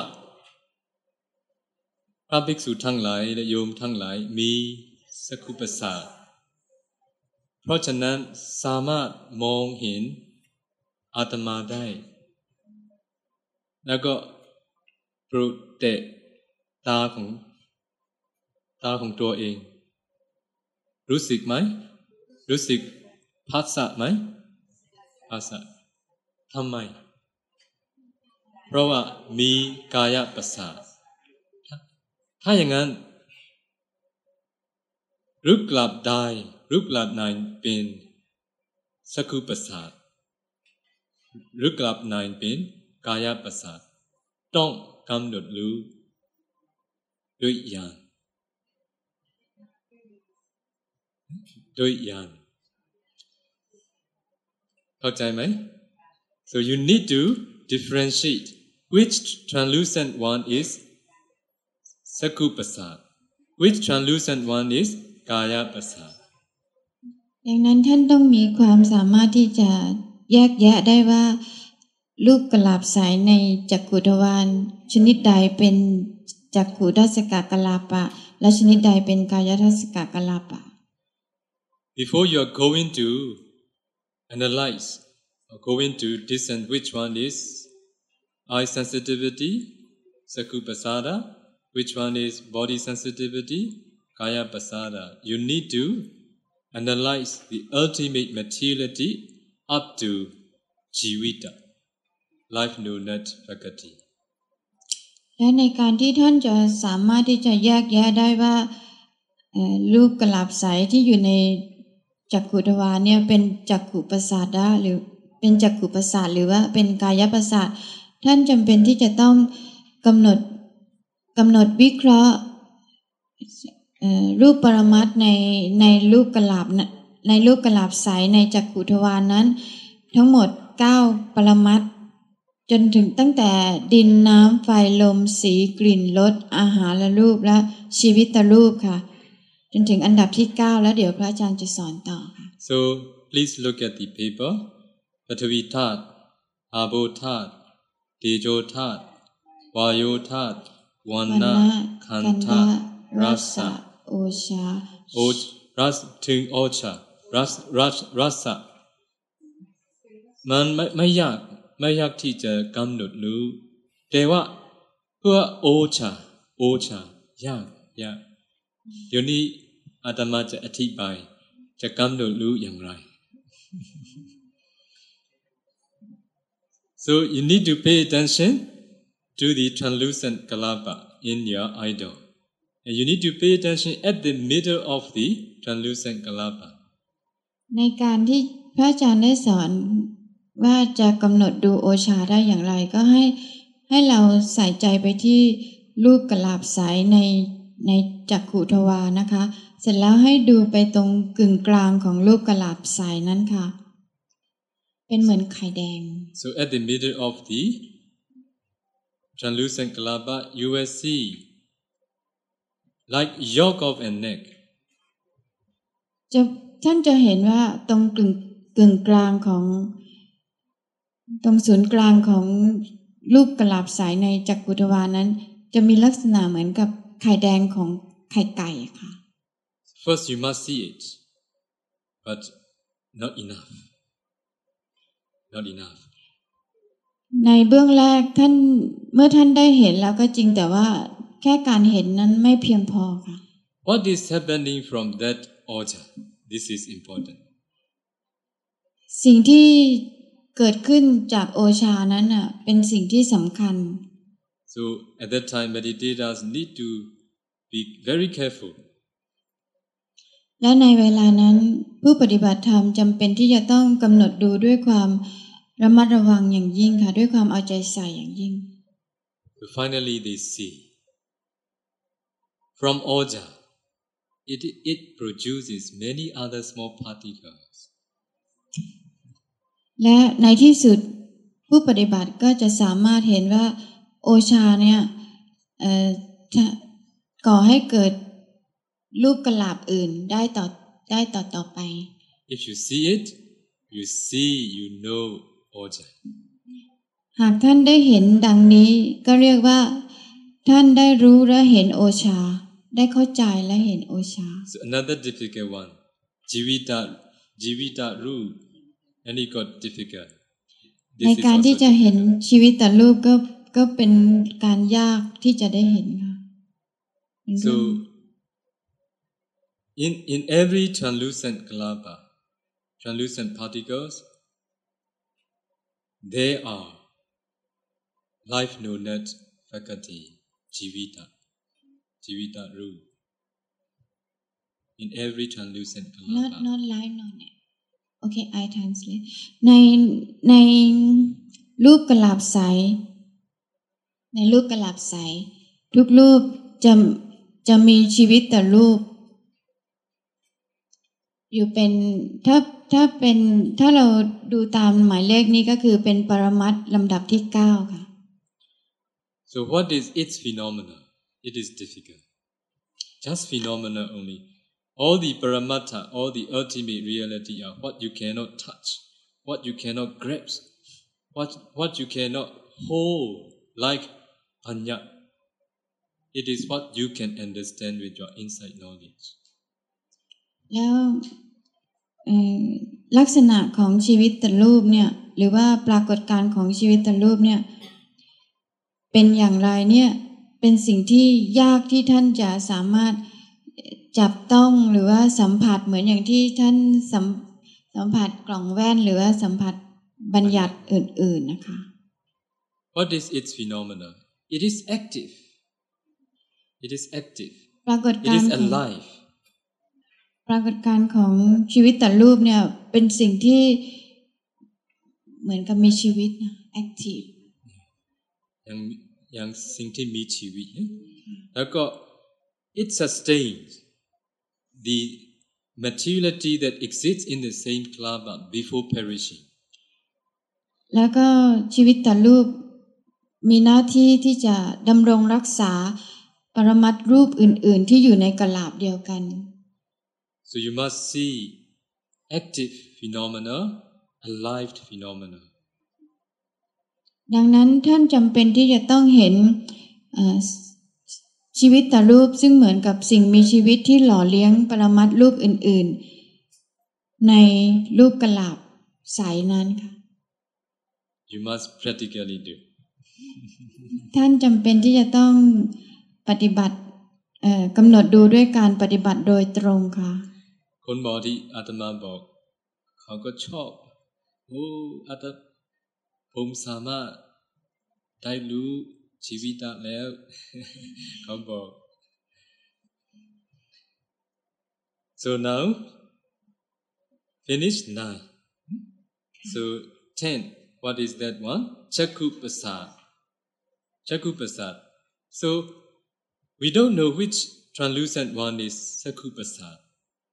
S2: พระภิกษุทั้งหลายและโยมทั้งหลายมีสกุประสาเพราะฉะนั้นสามารถมองเห็นอาตมาได้ แล้วก็โปรดเตะตาของ ตาของตัวเอง รู้สึกไหม รู้สึกพัสสะไหมพัสสะทำไม เพราะว่ามีกายประสาทถ้าอย่างนั้นรูปกลับได้รูปกลับนายเป็นสกุประสาทรูปกลับนายเป็นกายประสาทต้องกำหนดรู้ด้วยญาณด้วยญาณเข้าใจไหม so you need to differentiate which translucent one is Sakupasa? which translucent one is Kaya Pasa?
S3: ดังนั้นท่านต้องมีความสามารถที่จะแยกแยะได้ว่า รูปกลาบสายในจักขุทวารชนิดใดเป็นจักขุทัศกกลาปะ และชนิดใดเป็นกายทัศกกลาปะ
S2: before you are going to analyze or going to discern which one is eye sensitivity, sakupasada. which one is body sensitivity, kaya pasada. You need to analyze the ultimate materiality up to jivita, life knowledge faculty.
S3: และในการที่ท่านจะสามารถที่จะแยกแยะได้ว่ารูปกลาบใสที่อยู่ในจักขุทวารเนี่ยเป็นจักขุประสาทหรือเป็นจักขุประสาทหรือว่าเป็นกายประสาท ท่านจำเป็นที่จะต้องกำหนดกำหนดวิเคราะห์รูปปรมัตในในรูปกลาบในรูปกลาบใสในจักขุทวารนั้น ทั้งหมด 9 ปรมัตจนถึงตั้งแต่ดินน้ำไฟลมสีกลิ่นรสอาหารและรูปและชีวิตตรูปค่ะ จนถึงอันดับที่ 9 แล้วเดี๋ยวพระอาจารย์จะสอนต่อค่ะ
S2: So please look at the paper. Patavi Tat, Abo Tat, Tejo Tat, Vayo Tat,
S3: วันนะ
S2: Wana,
S3: กัน
S2: Kanta,
S3: ทะรัสสะ
S2: Rasa,
S3: โอชา
S2: Och, Ras, Ting Ocha, Ras, Ras, Rasa มันไม่ไม่ยากไม่ยากที่จะกำหนดรู้แต่ว่าเพื่อโอชาโอชายากยากเดี๋ยวนี้อาตมาจะอธิบายจะกำหนดรู้อย่างไร so you need to pay attention to the translucent kalapa in your idol. And you need to pay attention at the middle of the translucent kalapa.
S3: ในการที่พระอาจารย์ได้สอนว่าจะกำหนดดูโอชาได้อย่างไรก็ให้ให้เราใส่ใจไปที่รูปกลาบสายในในจักขุทวานะคะ เสร็จแล้วให้ดูไปตรงกึ่งกลางของรูปกลาบสายนั้นค่ะ เป็นเหมือนไข่แดง
S2: So at the middle of the translucent kalapa, you will see like yolk of a neck.
S3: จะท่านจะเห็นว่าตรงกึ่งกึ่งกลางของ ตรงศูนย์กลางของรูปกลาบสายในจักกุทวานั้น จะมีลักษณะเหมือนกับไข่แดงของไข่ไก่ค่ะ
S2: First, you must see it, but not enough. Not enough.
S3: ในเบื้องแรกท่านเมื่อท่านได้เห็นแล้วก็จริงแต่ว่าแค่การเห็นนั้นไม่เพียงพอค่ะ
S2: What is happening from that altar? This is important.
S3: สิ่งที่เกิดขึ้นจากโอชานั้นอะเป็นสิ่งที่สำคัญ
S2: So at that time, meditators need to be very careful
S3: และในเวลานั้น ผู้ปฏิบัติธรรมจำเป็นที่จะต้องกำหนดดูด้วยความระมัดระวังอย่างยิ่งค่ะด้วยความเอาใจใส่อย่างยิ่ง
S2: So finally, they see. From Oja, it, it produces many other small particles.
S3: และในที่สุดผู้ปฏิบัติก็จะสามารถเห็นว่าโอชาเนี่ยเอ่อจะก่อให้เกิด รูปกลาบอื่นได้ต่อได้ต่อต่อไป
S2: If you see it, you see, you know Oja.
S3: หากท่านได้เห็นดังนี้ก็เรียกว่า ท่านได้รู้และเห็นโอชา ได้เข้าใจและเห็นโอชา
S2: So another difficult one. Jivita, Jivita Ru. And it got difficult.
S3: ใน
S2: This is
S3: การ
S2: also
S3: ที่จะเห็น
S2: difficult.
S3: ชีวิตแต่รูปก็ก็เป็นการยากที่จะได้เห็นค่ะเป็นเรื่อง
S2: So, in, in every translucent kalapa, translucent particles, there are life knowledge faculty, jivita, jivita rule. In every translucent
S3: not
S2: kalapa.
S3: not live not net okay I translate ในในรูปกลาบใส ในรูปกลาบใสทุกรูปจะจะมีชีวิตแต่รูป อยู่เป็นถ้าถ้าเป็นถ้าเราดูตามหมายเลขนี้ก็คือเป็นปรมัตถ์ลำดับที่เก้าค่ะ
S2: So what is its phenomena? It is difficult. Just phenomena only. All the paramatta, all the ultimate reality are what you cannot touch, what you cannot grasp, what, what you cannot hold like panya. It is what you can understand with your insight knowledge.
S3: แล้วเอ่อลักษณะของชีวิตแต่รูปเนี่ย หรือว่าปรากฏการณ์ของชีวิตแต่รูปเนี่ย เป็นอย่างไรเนี่ย เป็นสิ่งที่ยากที่ท่านจะสามารถจับต้องหรือว่าสัมผัสเหมือนอย่างที่ท่านสัมสัมผัสกล่องแว่นหรือว่าสัมผัสบัญญัติอื่น ๆนะคะ
S2: What is its phenomena? It is active. It is active.
S3: ปรากฏ
S2: It
S3: การ
S2: is
S3: ณ์ของ
S2: alive.
S3: ปรากฏการณ์ของชีวิตแต่รูปเนี่ย เป็นสิ่งที่เหมือนกับมีชีวิตนะ active
S2: อย่างอย่างสิ่งที่มีชีวิตเนี่ยแล้วก็ it sustains the materiality that exists in the same klaba before perishing
S3: แล้วก็ชีวิตแต่รูปมีหน้าที่ที่จะดำรงรักษาปรมัตถ์รูปอื่น ๆ ที่อยู่ในกลาบเดียวกัน
S2: so you must see active phenomena alive phenomena
S3: ดังนั้นท่านจำเป็นที่จะต้องเห็นเอ่อชีวิตแต่รูปซึ่งเหมือนกับสิ่งมีชีวิตที่หล่อเลี้ยงปรมัตถ์รูปอื่น ๆ ในรูปกลาบใสนั้นค่ะ
S2: you must practically do
S3: ท่านจำเป็นที่จะต้องปฏิบัติเอ่อกำหนดดูด้วยการปฏิบัติโดยตรงค่ะ
S2: คนบอกที่อาตมาบอก เขาก็ชอบ โอ้อาตผมสามารถได้รู้ชีวิตแล้ว เขาบอก so now finish nine so ten what is that one chakupasad chakupasad so we don't know which translucent one is chakku pasad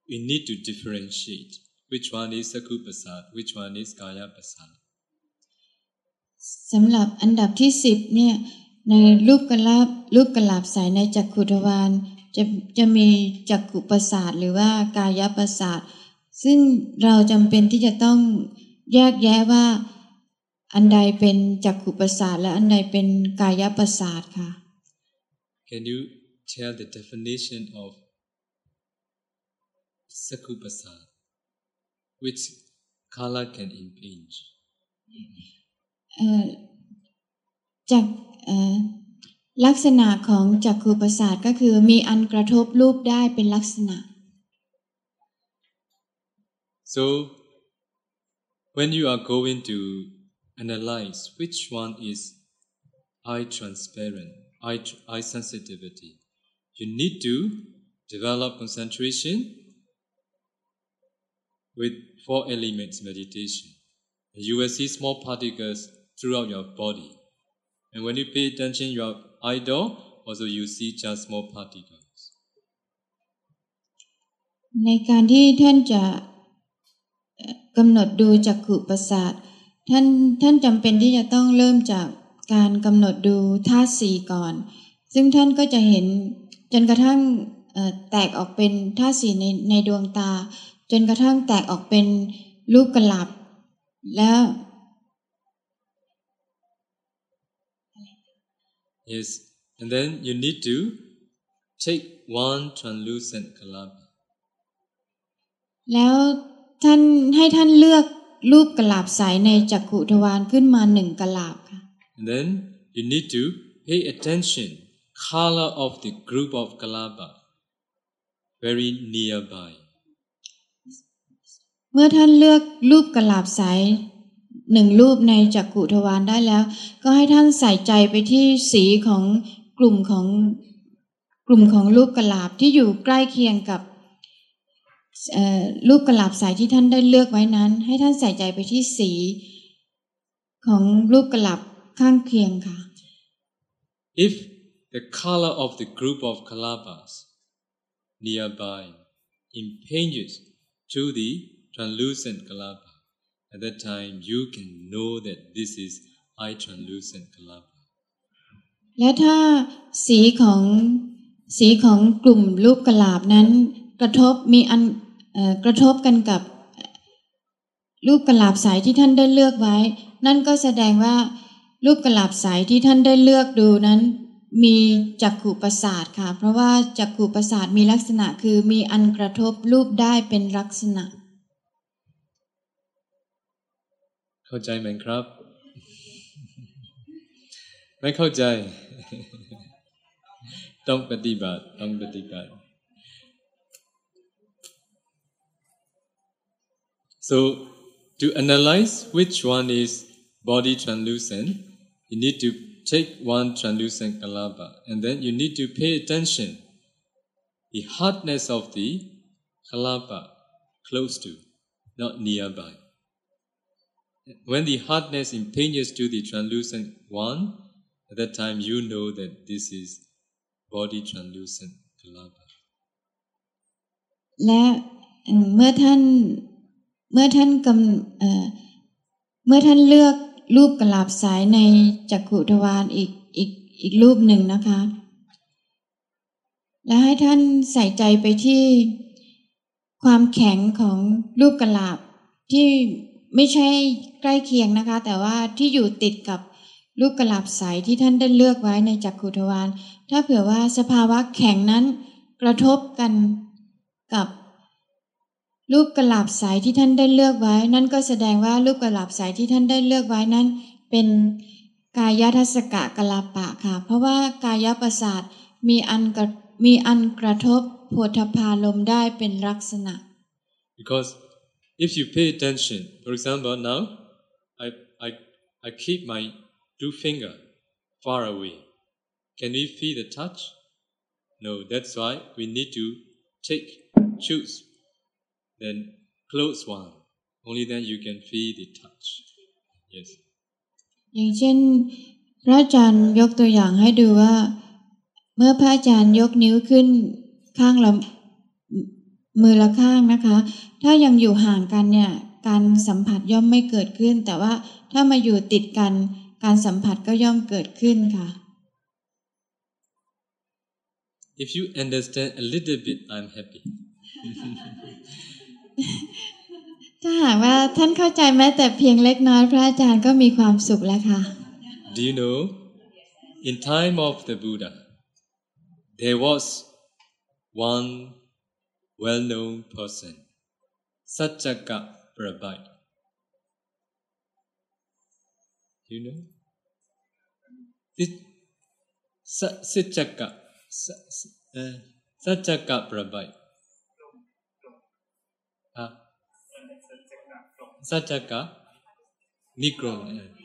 S2: we need to differentiate which one is chakku pasad which one is kaya pasad
S3: สำหรับอันดับที่สิบเนี่ยในรูปกลาบรูปกลาบใสในจักขุทวารจะจะมีจักขุประสาทหรือว่ากายประสาทซึ่งเราจำเป็นที่จะต้องแยกแยะว่า อันใดเป็นจักขุประสาทและอันใดเป็นกายประสาทค่ะ
S2: Can you tell the definition of sakupasad? Which color can impinge?
S3: เอ่อจากเอ่อลักษณะของจักขุประสาทก็คือมีอันกระทบรูปได้เป็นลักษณะ
S2: So, when you are going to analyze which one is eye transparent, eye, eye sensitivity, you need to develop concentration with four elements meditation. You will see small particles throughout your body. And when you pay attention, your eyeball, also you see just small particles.
S3: ในการที่ท่านจะกำหนดดูจักขุประสาทท่านท่านจำเป็นที่จะต้องเริ่มจากการกำหนดดูธาตุสี่ก่อน ซึ่งท่านก็จะเห็นจนกระทั่งแตกออกเป็นธาตุสีในในดวงตา จนกระทั่งแตกออกเป็นลูกกระหลับ แล้ว
S2: Yes, and then you need to take one translucent kalapa.
S3: แล้วท่านให้ท่านเลือกรูปกระหลาบใสในจักขุทวารขึ้นมาหนึ่งกระหลาบค่ะ
S2: And then you need to pay attention color of the group of kalapa very nearby.
S3: เมื่อท่านเลือกรูปกระลาบใสหนึ่งรูปในจักขุทวารได้แล้ว ก็ให้ท่านใส่ใจไปที่สีของกลุ่มของกลุ่มของรูปกระลาบที่อยู่ใกล้เคียงกับรูปกระลาบใสที่ท่านได้เลือกไว้นั้น ให้ท่านใส่ใจไปที่สีของรูปกระลาบข้างเคียงค่ะ
S2: If the color of the group of kalapas nearby impinges to the translucent kalapa, at that time you can know that this is eye translucent kalapa.
S3: และถ้าสีของสีของกลุ่มรูปกลาบนั้น กระทบมีอันกระทบกันกับรูปกลาบใสที่ท่านได้เลือกไว้ นั่นก็แสดงว่ารูปกลาบใสที่ท่านได้เลือกดูนั้น มีจักขุประสาทค่ะ เพราะว่าจักขุประสาทมีลักษณะคือมีอันกระทบรูปได้เป็นลักษณะ
S2: เข้าใจไหมครับ ไม่เข้าใจ ต้องปฏิบัติต้องปฏิบัติ so to analyze which one is body translucent you need to take one translucent kalapa and then you need to pay attention the hardness of the kalapa close to not nearby When the hardness impinges to the translucent one, at that time you know that this is body translucent kalapa.
S3: และเมื่อท่านเมื่อท่านกำเมื่อท่านเลือกรูปกลาบสายในจักขุทวารอีกอีกอีกรูปหนึ่งนะคะ และให้ท่านใส่ใจไปที่ความแข็งของรูปกลาบที่ ไม่ใช่ใกล้เคียงนะคะ แต่ว่าที่อยู่ติดกับรูปกระลาบใสที่ท่านได้เลือกไว้ในจักขุทวารถ้าเผื่อว่าสภาวะแข็งนั้นกระทบกันกับรูปกระลาบใสที่ท่านได้เลือกไว้ นั่นก็แสดงว่ารูปกระลาบใสที่ท่านได้เลือกไว้นั้น เป็นกายทัศกะกลาปะค่ะ เพราะว่ากายประสาทมีอันมีอันกระทบโพธพารมได้เป็นลักษณะ
S2: Because if you pay attention, for example, now I, I, I keep my two finger far away Can we feel the touch? No, that's why we need to take, choose, then close one. Only then you can feel the touch. Yes.
S3: อย่างเช่น พระอาจารย์ยกตัวอย่างให้ดูว่า เมื่อพระอาจารย์ยกนิ้วขึ้นข้างละมือละข้างนะคะ ถ้ายังอยู่ห่างกันเนี่ยการสัมผัสย่อมไม่เกิดขึ้น แต่ว่าถ้ามาอยู่ติดกัน การสัมผัสก็ย่อมเกิดขึ้นค่ะ
S2: If you understand a little bit, I'm happy.
S3: ถ้าหากว่าท่านเข้าใจแม้แต่เพียงเล็กน้อยพระอาจารย์ก็มีความสุขแล้วค่ะ
S2: Do you know? In time of the Buddha, there was one well-known person, Satchaka Prabhai. Do you know? Sit- Sa- Sitchaka, Sa- Sa- uh, Satchaka Prabhai. Ah, Satchaka Nikron. uh,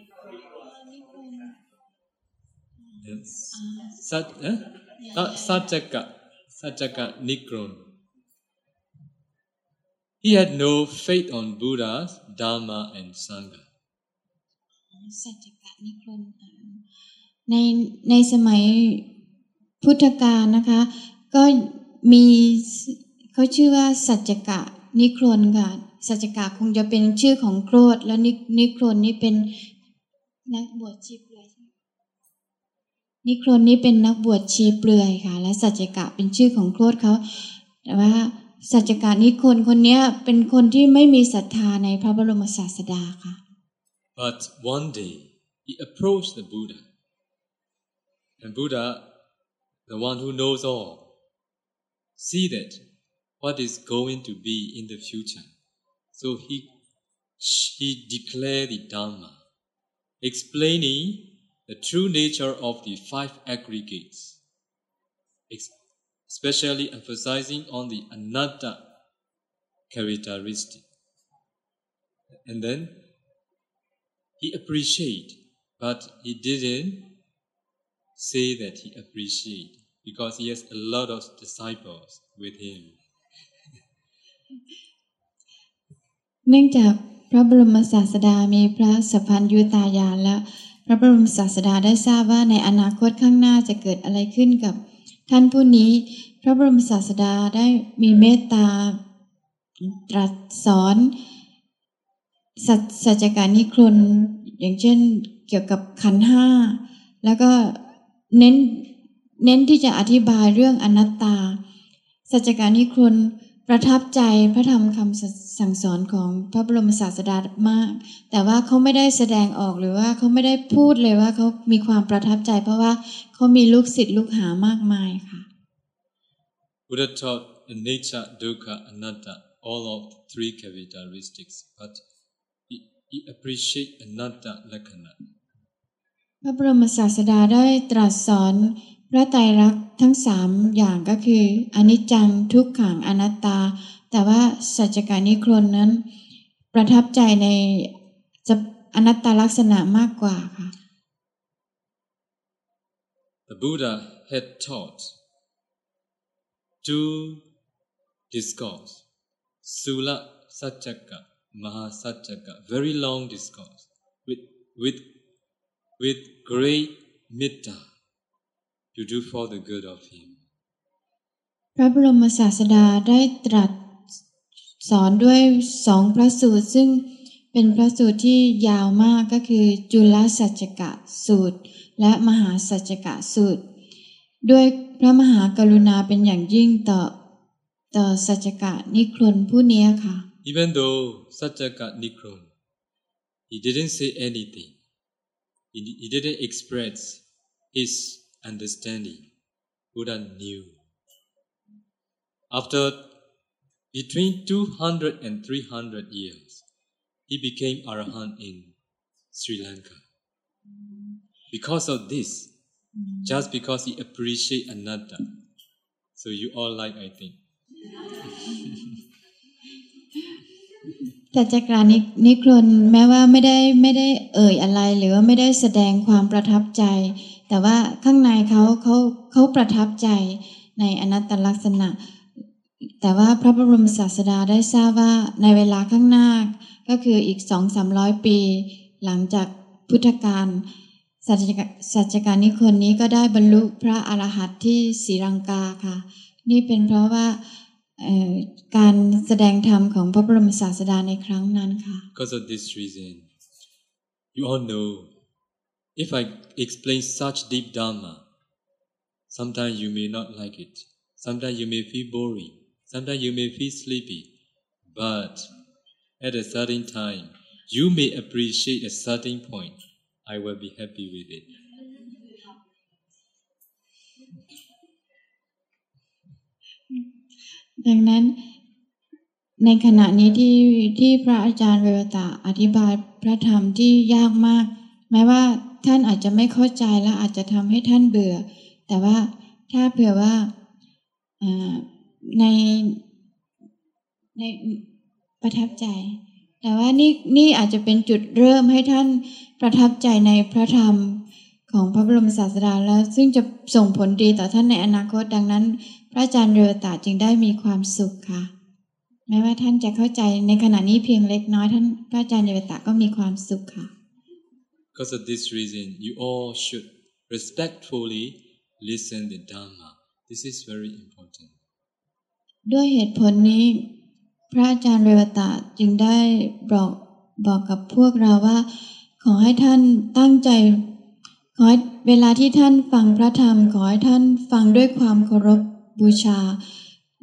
S2: Yes. Sat, eh? Sa- Satchaka, Satchaka Nikron. He had no faith on Buddha's Dharma, and Sangha.
S3: สัจกะนิครนในในสมัยพุทธกาลนะคะ ก็มีเขาชื่อว่าสัจกะนิครนค่ะสัจกะคงจะเป็นชื่อของโครธและนินิครนนี่เป็นนักบวชชีเปลือยนิครนนี่เป็นนักบวชชีเปลือยค่ะ และสัจกะเป็นชื่อของโครธเขาแต่ว่า สัจกะนิคนคนนี้เป็นคนที่ไม่มีศรัทธาในพระบรมศาสดาค่ะ
S2: But one day, he approached the Buddha. And Buddha, the one who knows all, see that what is going to be in the future. So he, he declared the Dhamma, explaining the true nature of the five aggregates, especially emphasizing on the anatta characteristic. And then he appreciate, but he didn't say that he appreciate because he has a lot of disciples with him.
S3: เนื่องจากพระบรมศาสดามีพระสัพพัญยุตายานและพระบรมศาสดาได้ทราบว่าในอนาคตข้างหน้าจะเกิดอะไรขึ้นกับ ท่านผู้นี้พระบรมศาสดาได้มีเมตตาตรัสสอนสัจสัจการนิครนอย่างเช่นเกี่ยวกับขันห้า แล้วก็เน้นเน้นที่จะอธิบายเรื่องอนัตตา สัจการนิครน ประทับใจพระธรรมคำสสั่งสอนของพระบรมศาสดามาก แต่ว่าเขาไม่ได้แสดงออกหรือว่าเขาไม่ได้พูดเลยว่าเขามีความประทับใจ เพราะว่าเขามีลูกศิษย์ลูกหามากมายค่ะ
S2: Buddha taught anicca, dukkha, anatta, all of the three characteristics, but he, he appreciate anatta lakkhana.
S3: พระบรมศาสดาได้ตรัสสอน พระไตรลักษณ์ทั้งสามอย่างก็คืออนิจจังทุกขังอนัตตา แต่ว่าสัจการนิครนนั้น ประทับใจในจอนัตตลักษณะมากกว่าค่ะ
S2: The Buddha had taught two discourse, Sula Satchaka, Mahasatchaka, very long discourse with, with, with great metta to do for the good of him.
S3: พระบรมศาสดาได้ตรัสสอนด้วยสองพระสูตร ซึ่งเป็นพระสูตรที่ยาวมากก็คือ จุลสัจจกะสูตร และมหาสัจจกะสูตร ด้วยพระมหากรุณาเป็นอย่างยิ่งต่อต่อสัจจกะนิครนผู้นี้ค่ะ
S2: Even though Satchaka Nikron, he didn't say anything. He, he didn't express his understanding. Buddha knew. After between 200 and 300 years, he became Arahant in Sri Lanka. Because of this, just because he appreciate anatta. So you all like, I think.
S3: สัจจการนินิครนแม้ว่าไม่ได้ไม่ได้เอ่ยอะไร หรือว่าไม่ได้แสดงความประทับใจ แต่ว่าข้างในเขาเขาเขาประทับใจในอนัตตลักษณะ แต่ว่าพระบรมศาสดาได้ทราบว่าในเวลาข้างหน้า ก็คืออีกสองสามร้อยปี หลังจากพุทธกาลสัจจการนิคนนี้ก็ได้บรรลุพระอรหันต์ที่ศรีลังกาค่ะ นี่เป็นเพราะว่าการแสดงธรรมของพระบรมศาสดาในครั้งนั้นค่ะ
S2: Because of this reason, you all know if I explain such deep Dharma, sometimes you may not like it. Sometimes you may feel boring. Sometimes you may feel sleepy. But at a certain time, you may appreciate a certain point. I will be happy with it.
S3: ดังนั้นในขณะนี้ที่ที่พระอาจารย์เวรตาอธิบายพระธรรมที่ยากมาก แม้ว่า ท่านอาจจะไม่เข้าใจและอาจจะทำให้ท่านเบื่อ แต่ว่าถ้าเผื่อว่าในในประทับใจ แต่ว่านี่นี่อาจจะเป็นจุดเริ่มให้ท่านประทับใจในพระธรรมของพระบรมศาสดาแล้ว ซึ่งจะส่งผลดีต่อท่านในอนาคตดังนั้น พระอาจารย์เรตาจึงได้มีความสุขค่ะ แม้ว่าท่านจะเข้าใจในขณะนี้เพียงเล็กน้อยท่านพระอาจารย์เรตาก็มีความสุขค่ะ
S2: Because of this reason, you all should respectfully listen the Dharma. This is very important.
S3: ด้วยเหตุผลนี้ พระอาจารย์เรวตะจึงได้บอกบอกกับพวกเราว่า ขอให้ท่านตั้งใจขอให้เวลาที่ท่านฟังพระธรรม ขอให้ท่านฟังด้วยความเคารพบูชา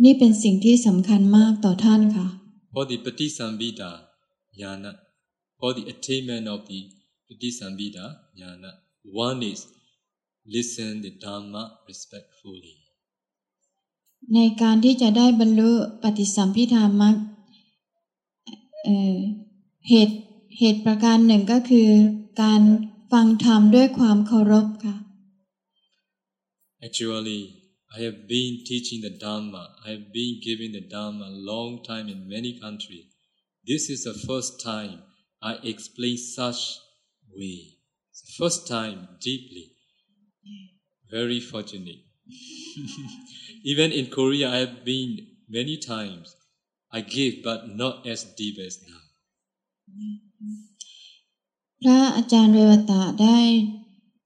S3: นี่เป็นสิ่งที่สำคัญมากต่อท่านค่ะ
S2: For the Patisambhida jnana, for the attainment of the Patisambhida jnana, one is listen the Dhamma respectfully.
S3: ในการที่จะได้บรรลุปฏิสัมพิธามักเอ่อเหตุเหตุประการหนึ่งก็คือการฟังธรรมด้วยความเคารพค่ะ
S2: Actually, I have been teaching the Dhamma, I have been giving the Dhamma a long time in many countries. This is the first time I explain such way. It's the first time deeply. Very fortunate. Even in Korea, I have been many times. I give, but not as deep as now.
S3: พระอาจารย์เรวตะได้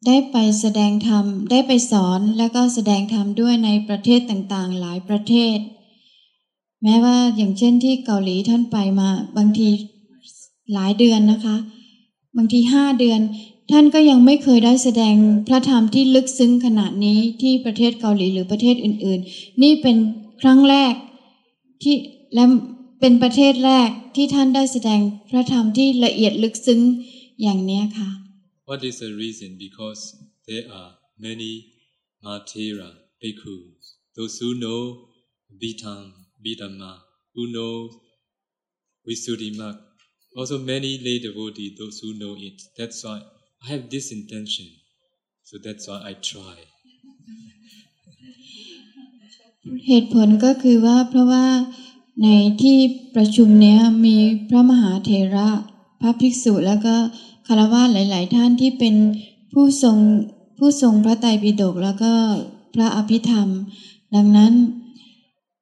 S3: ได้ไปแสดงธรรมได้ไปสอนแล้วก็แสดงธรรมด้วยในประเทศต่างๆ หลายประเทศ แม้ว่าอย่างเช่นที่เกาหลีท่านไปมาบางทีหลายเดือนนะคะ บางทีห้าเดือน ท่านก็ยังไม่เคยได้แสดงพระธรรมที่ลึกซึ้งขนาดนี้ที่ประเทศเกาหลีหรือประเทศอื่น ๆ นี่เป็นครั้งแรกที่และเป็นประเทศแรกที่ท่านได้แสดงพระธรรมที่ละเอียดลึกซึ้งอย่างนี้ค่ะ
S2: What is the reason? Because there are many Matera bhikkhus, those who know Bhitam, Bhidhamma, who know Visuddhimagga also many lay devotees, those who know it. That's why I have this intention. So that's why I try.
S3: เหตุผลก็คือว่าเพราะว่าในที่ประชุมเนี้ยมีพระมหาเถระ พระภิกษุแล้วก็คารวะหลาย ๆ ท่านที่เป็นผู้ทรงผู้ทรงพระไตรปิฎกแล้วก็พระอภิธรรม ดังนั้น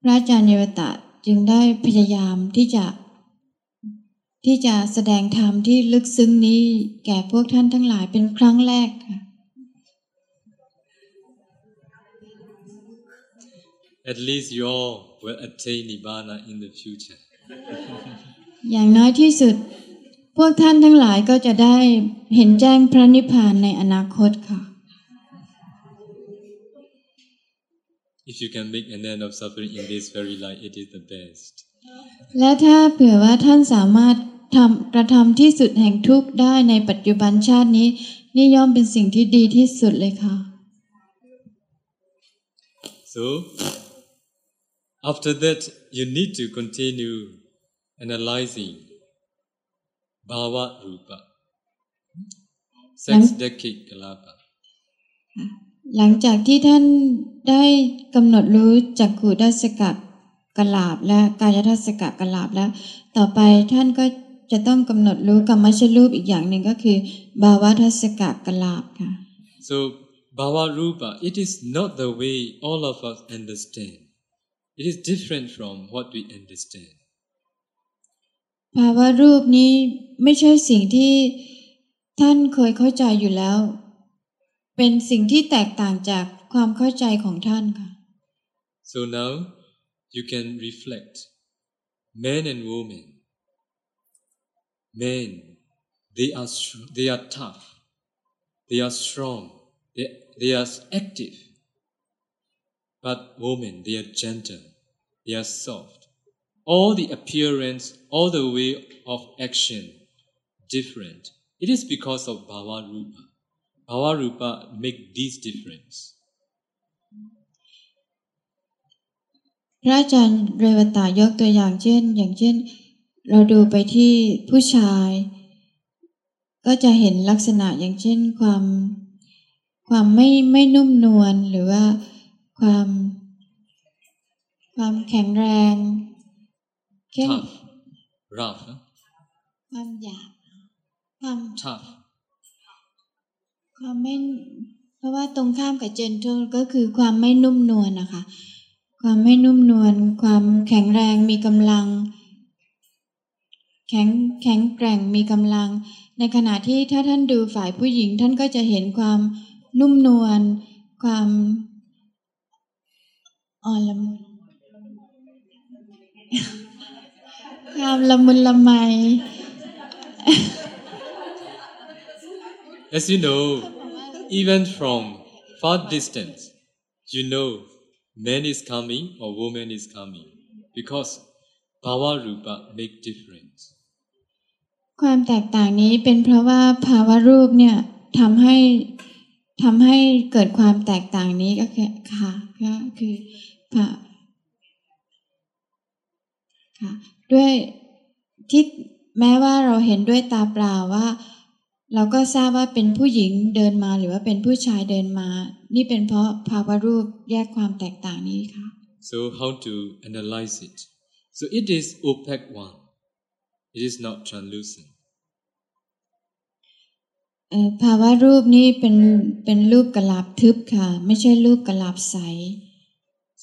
S3: พระอาจารย์เยวตะจึงได้พยายามที่จะ ที่จะแสดงธรรมที่ลึกซึ้งนี้ แก่พวกท่านทั้งหลายเป็นครั้งแรกค่ะ
S2: At least you all will attain Nibbana in the future.
S3: อย่างน้อยที่สุด พวกท่านทั้งหลายก็จะได้เห็นแจ้งพระนิพพานในอนาคตค่ะ
S2: If you can make an end of suffering in this very life, it is the best.
S3: และถ้าเผื่อว่าท่านสามารถทำกระทำที่สุดแห่งทุกข์ได้ในปัจจุบันชาตินี้ นี่ย่อมเป็นสิ่งที่ดีที่สุดเลยค่ะ
S2: So, after that, you need to continue analyzing Bhava Rupa, sex decade kalapa.
S3: หลังจากที่ท่านได้กำหนดรู้จักขูดัสกัด กกลาบและกายทัศกะกลาบแล้ว ต่อไปท่านก็จะต้องกำหนดรู้กรรมชรูปอีกอย่างหนึ่งก็คือ บาวทัศกะกลาบค่ะ
S2: So Bhava Rupa, it is not the way all of us understand. It is different from what we understand.
S3: ภาวะรูปนี้ไม่ใช่สิ่งที่ท่านเคยเข้าใจอยู่แล้ว เป็นสิ่งที่แตกต่างจากความเข้าใจของท่านค่ะ
S2: So now you can reflect. Men and women. Men, they are they are tough. They are strong. They, they are active. But women, they are gentle. They are soft. All the appearance, all the way of action, different. It is because of Bhava Rupa. Bhava Rupa make this difference.
S3: พระอาจารย์เรวตายกตัวอย่างเช่น อย่างเช่น เราดูไปที่ผู้ชาย ก็จะเห็นลักษณะอย่างเช่นความ ความไม่ไม่นุ่มนวลหรือว่าความ ความแข็งแรงเช่น
S2: Tough, rough, huh?
S3: ความหยาบความ
S2: tough.
S3: ความไม่เพราะว่าตรงข้ามกับ gentle ก็คือความไม่นุ่มนวลนะคะ ความไม่นุ่มนวลความแข็งแรงมีกำลัง แข็งแข็งแกร่งมีกำลัง ในขณะที่ถ้าท่านดูฝ่ายผู้หญิง ท่านก็จะเห็นความนุ่มนวลความอ่อนละมุนความละมุนละไม
S2: As you know, even from far distance, you know man is coming or woman is coming because Bhava Rupa make difference.
S3: ความแตกต่างนี้เป็นเพราะว่าภาวะรูปเนี่ยทำให้ทำให้เกิดความแตกต่างนี้ก็คือค่ะก็คือค่ะค่ะด้วยที่แม้ว่าเราเห็นด้วยตาเปล่าว่า เราก็ทราบว่าเป็นผู้หญิงเดินมาหรือว่าเป็นผู้ชายเดินมา นี่เป็นเพราะภาวะรูปแยกความแตกต่างนี้ค่ะ
S2: So how to analyze it? So it is opaque one. It is not translucent.
S3: เอ่อภาวะรูปนี้เป็นเป็นรูปกลาบทึบค่ะ ไม่ใช่รูปกลาบใส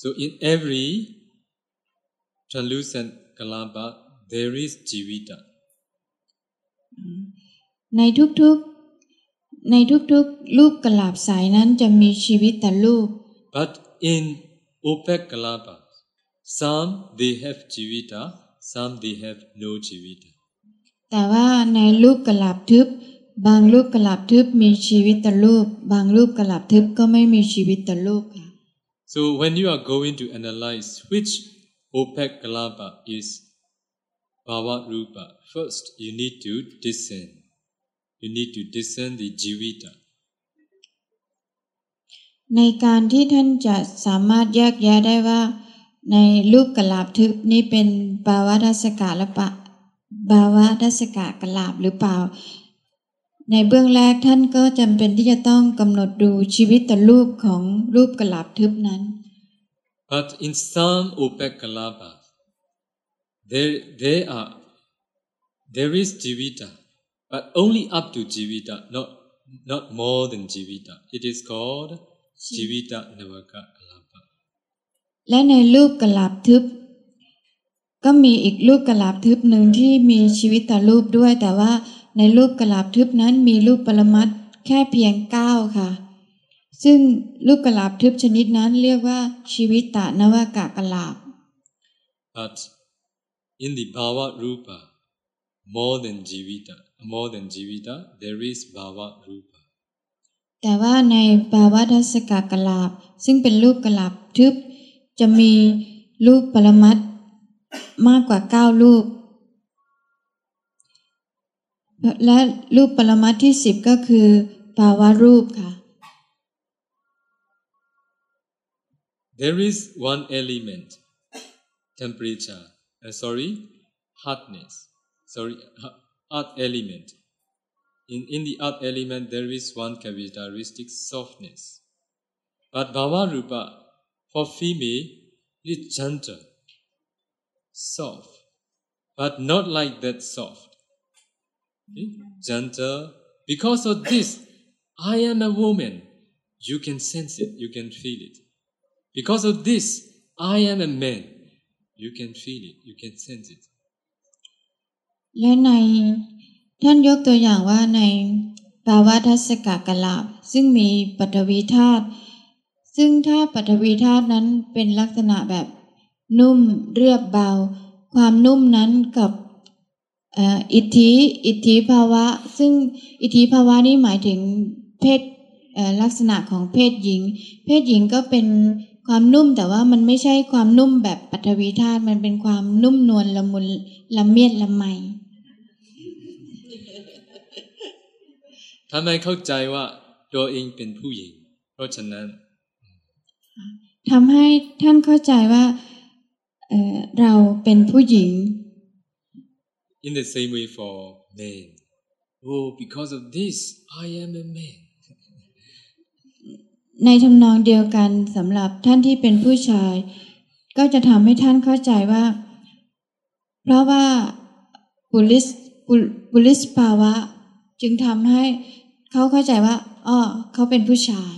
S2: So in every translucent kalapa, there is jivita.
S3: ในทุกๆ ในทุกๆรูปกลาบใสนั้นจะมีชีวิตแต่รูป
S2: But in opaque kalapa, some they have jivita, some they have no jivita.
S3: แต่ว่าในรูปกลาบทึบบางรูปกลาบทึบมีชีวิตแต่รูป บางรูปกลาบทึบก็ไม่มีชีวิตแต่รูปค่ะ
S2: So when you are going to analyze which opaque kalapa is bhava rupa, first you need to discern. You need to discern the jivita.
S3: ในการที่ท่านจะสามารถแยกแยะได้ว่า ในรูปกลาบทึบนี้เป็นบาวดัสกะหรือเปล่าบาวดัสกะกลาบหรือเปล่า ในเบื้องแรกท่านก็จำเป็นที่จะต้องกำหนดดูชีวิตแต่รูปของรูปกลาบทึบนั้น
S2: But in some opaque kalapas, there, there are there is jivita, but only up to jivita, not not more than jivita. It is called jivita navaka kalapa.
S3: และในรูปกลาบทึบ ก็มีอีกรูปกลาบทึบหนึ่งที่มีชีวิตแต่รูปด้วย แต่ว่าในรูปกลาบทึบนั้นมีรูปปรมัตถ์แค่เพียงเก้าค่ะ ซึ่งรูปกลาบทึบชนิดนั้นเรียกว่าชีวิตตานวากะกลาบ
S2: But in the bhava rupa, more than jivita, more than jivita, there is bhava rupa.
S3: แต่ว่าในปาวดัสกะกลาบซึ่งเป็นรูปกลาบทึบ จะมีรูปปรมัตถ์มากกว่าเก้ารูป และรูปปรมัตถ์ที่สิบก็คือภาวะรูปค่ะ
S2: There is one element, temperature, uh, sorry, hardness, sorry, hu- earth element. In, in the earth element, there is one characteristic, softness. But Bhava Rupa, for female, is gentle. soft, but not like that soft. Okay? Gentle. Because of this, I am a woman. You can sense it, you can feel it. Because of this, I am a man. You can feel it, you can sense it.
S3: และในท่านยกตัวอย่างว่าในภาวะทัศกกลาบซึ่งมีปฐวีธาตุซึ่งถ้าปฐวีธาตุนั้นเป็นลักษณะแบบนุ่มเรียบเบา ความนุ่มนั้นกับอิทธิอิทธิภาวะ ซึ่งอิทธิภาวะนี่หมายถึงเพศลักษณะของเพศหญิง เพศหญิงก็เป็นความนุ่มแต่ว่ามันไม่ใช่ความนุ่มแบบปฐวีธาตุมันเป็นความนุ่มนวลละมุนละเมียดละไม
S2: ทำไมเข้าใจว่าตัวเองเป็นผู้หญิง เพราะฉะนั้น
S3: ทำให้ท่านเข้าใจว่าเอ่อเราเป็นผู้หญิง
S2: in the same way for men. Oh, because of this, I am a man.
S3: ในทำนองเดียวกันสำหรับท่านที่เป็นผู้ชาย ก็จะทำให้ท่านเข้าใจว่า เพราะว่าบุลิสบุบุลิสภาวะ จึงทำให้เขาเข้าใจว่าอ้อเขาเป็นผู้ชาย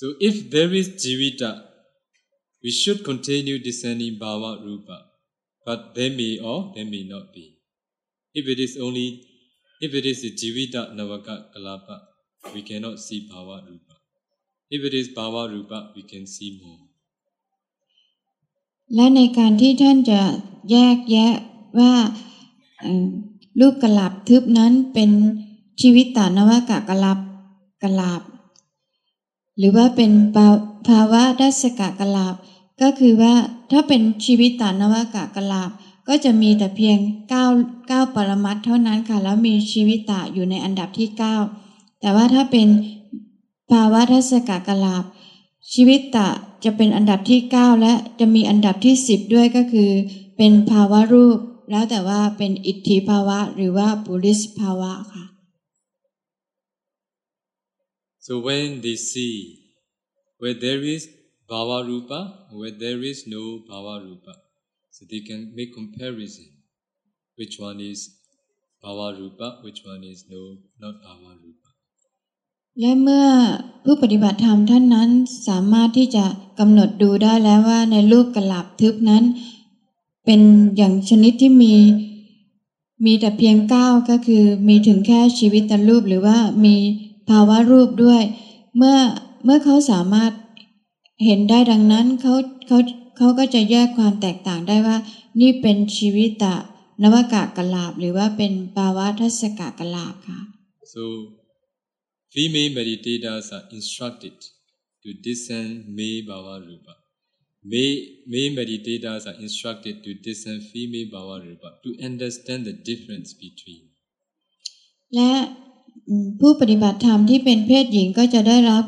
S2: So if there is jivita, we should continue discerning bhava rupa, but they may or they may not be. If it is only, if it is a jivita navaka kalapa, we cannot see bhava rupa. If it is bhava rupa, we can see more.
S3: และในการที่ท่านจะแยกแยะว่าเอ่อ รูปกลับทึบนั้นเป็นชีวิตตานวากะกลับกลับ หรือว่าเป็นภาวะดัสกะกลับ ก็คือว่าถ้าเป็นชีวิตตานวากะกลับ ก็จะมีแต่เพียง9 9ปรมัตเท่านั้นค่ะ แล้วมีชีวิตตะอยู่ในอันดับที่ 9 แต่ว่าถ้าเป็นภาวะทัศกะกลับชีวิตตะจะเป็นอันดับที่ 9 และจะมีอันดับที่ 10 ด้วยก็คือ เป็นภาวะรูป แล้วแต่ว่าเป็นอิทธิภาวะหรือว่าปุริสภาวะค่ะ
S2: So when they see where there is bhava rupa, where there is no bhava rupa, so they can make comparison. Which one is bhava rupa, which one is no, not bhava rupa.
S3: และเมื่อผู้ปฏิบัติธรรมท่านนั้นสามารถที่จะกำหนดดูได้แล้วว่าในรูปกลับทึบนั้น เป็นอย่างชนิดที่มีมีแต่เพียงเก้าก็คือมีถึงแค่ชีวิตตรูปหรือว่ามีภาวะรูปด้วย เมื่อเมื่อเขาสามารถเห็นได้ดังนั้นเขาเขาเขาก็จะแยกความแตกต่างได้ว่า นี่เป็นชีวิตตะนวากะกลาบหรือว่าเป็นภาวะทัศกะกลาบค่ะ
S2: So female meditators are instructed to discern me bhava rupa. Male, male meditators are instructed to discern female bhava rupa to understand the difference between.
S3: และอืมผู้ปฏิบัติธรรมที่เป็นเพศหญิงก็จะได้รับ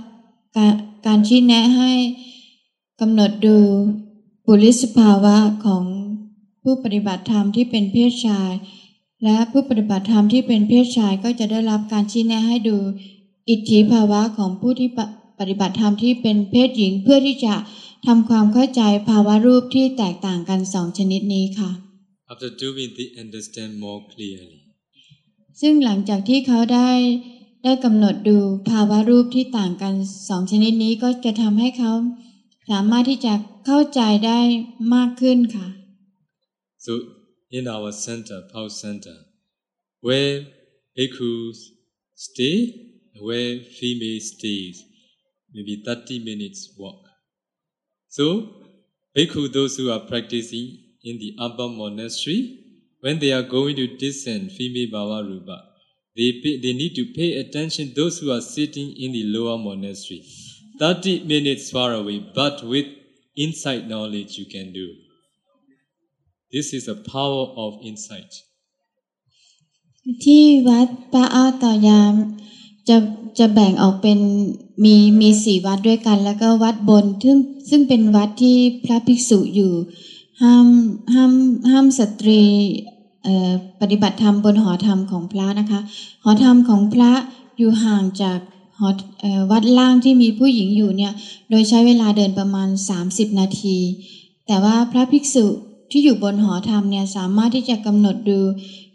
S3: การการชี้แนะให้กำหนดดูบุริสภาวะของผู้ปฏิบัติธรรมที่เป็นเพศชาย และผู้ปฏิบัติธรรมที่เป็นเพศชายก็จะได้รับการชี้แนะให้ดูอิทธิภาวะของผู้ที่ปฏิบัติธรรมที่เป็นเพศหญิงเพื่อที่จะ ทำความเข้าใจภาวะรูปที่แตกต่างกันสองชนิดนี้ค่ะ
S2: After doing, the understand more clearly.
S3: ซึ่งหลังจากที่เขาได้ได้กำหนดดูภาวะรูปที่ต่างกันสองชนิดนี้ก็จะทำให้เขาสามารถที่จะเข้าใจได้มากขึ้นค่ะ
S2: So in our center, Pau Center, where bhikkhus stay, where female stays, maybe 30 minutes walk. So bhikkhu, those who are practicing in the upper monastery, when they are going to descend female bhava rupa, they, pay, they need to pay attention those who are sitting in the lower monastery. 30 minutes far away, but with insight knowledge you can do. This is the power of insight.
S3: ที่วัดปะอ้อต่อยาม จะจะแบ่งออกเป็นมีมีสี่วัดด้วยกัน แล้วก็วัดบน ซึ่งซึ่งเป็นวัดที่พระภิกษุอยู่ ห้ามห้ามห้ามสตรีปฏิบัติธรรมบนหอธรรมของพระนะคะ หอธรรมของพระอยู่ห่างจากหออวัดล่างที่มีผู้หญิงอยู่เนี่ย โดยใช้เวลาเดินประมาณ 30 นาที แต่ว่าพระภิกษุที่อยู่บนหอธรรมเนี่ยสามารถที่จะกำหนดดู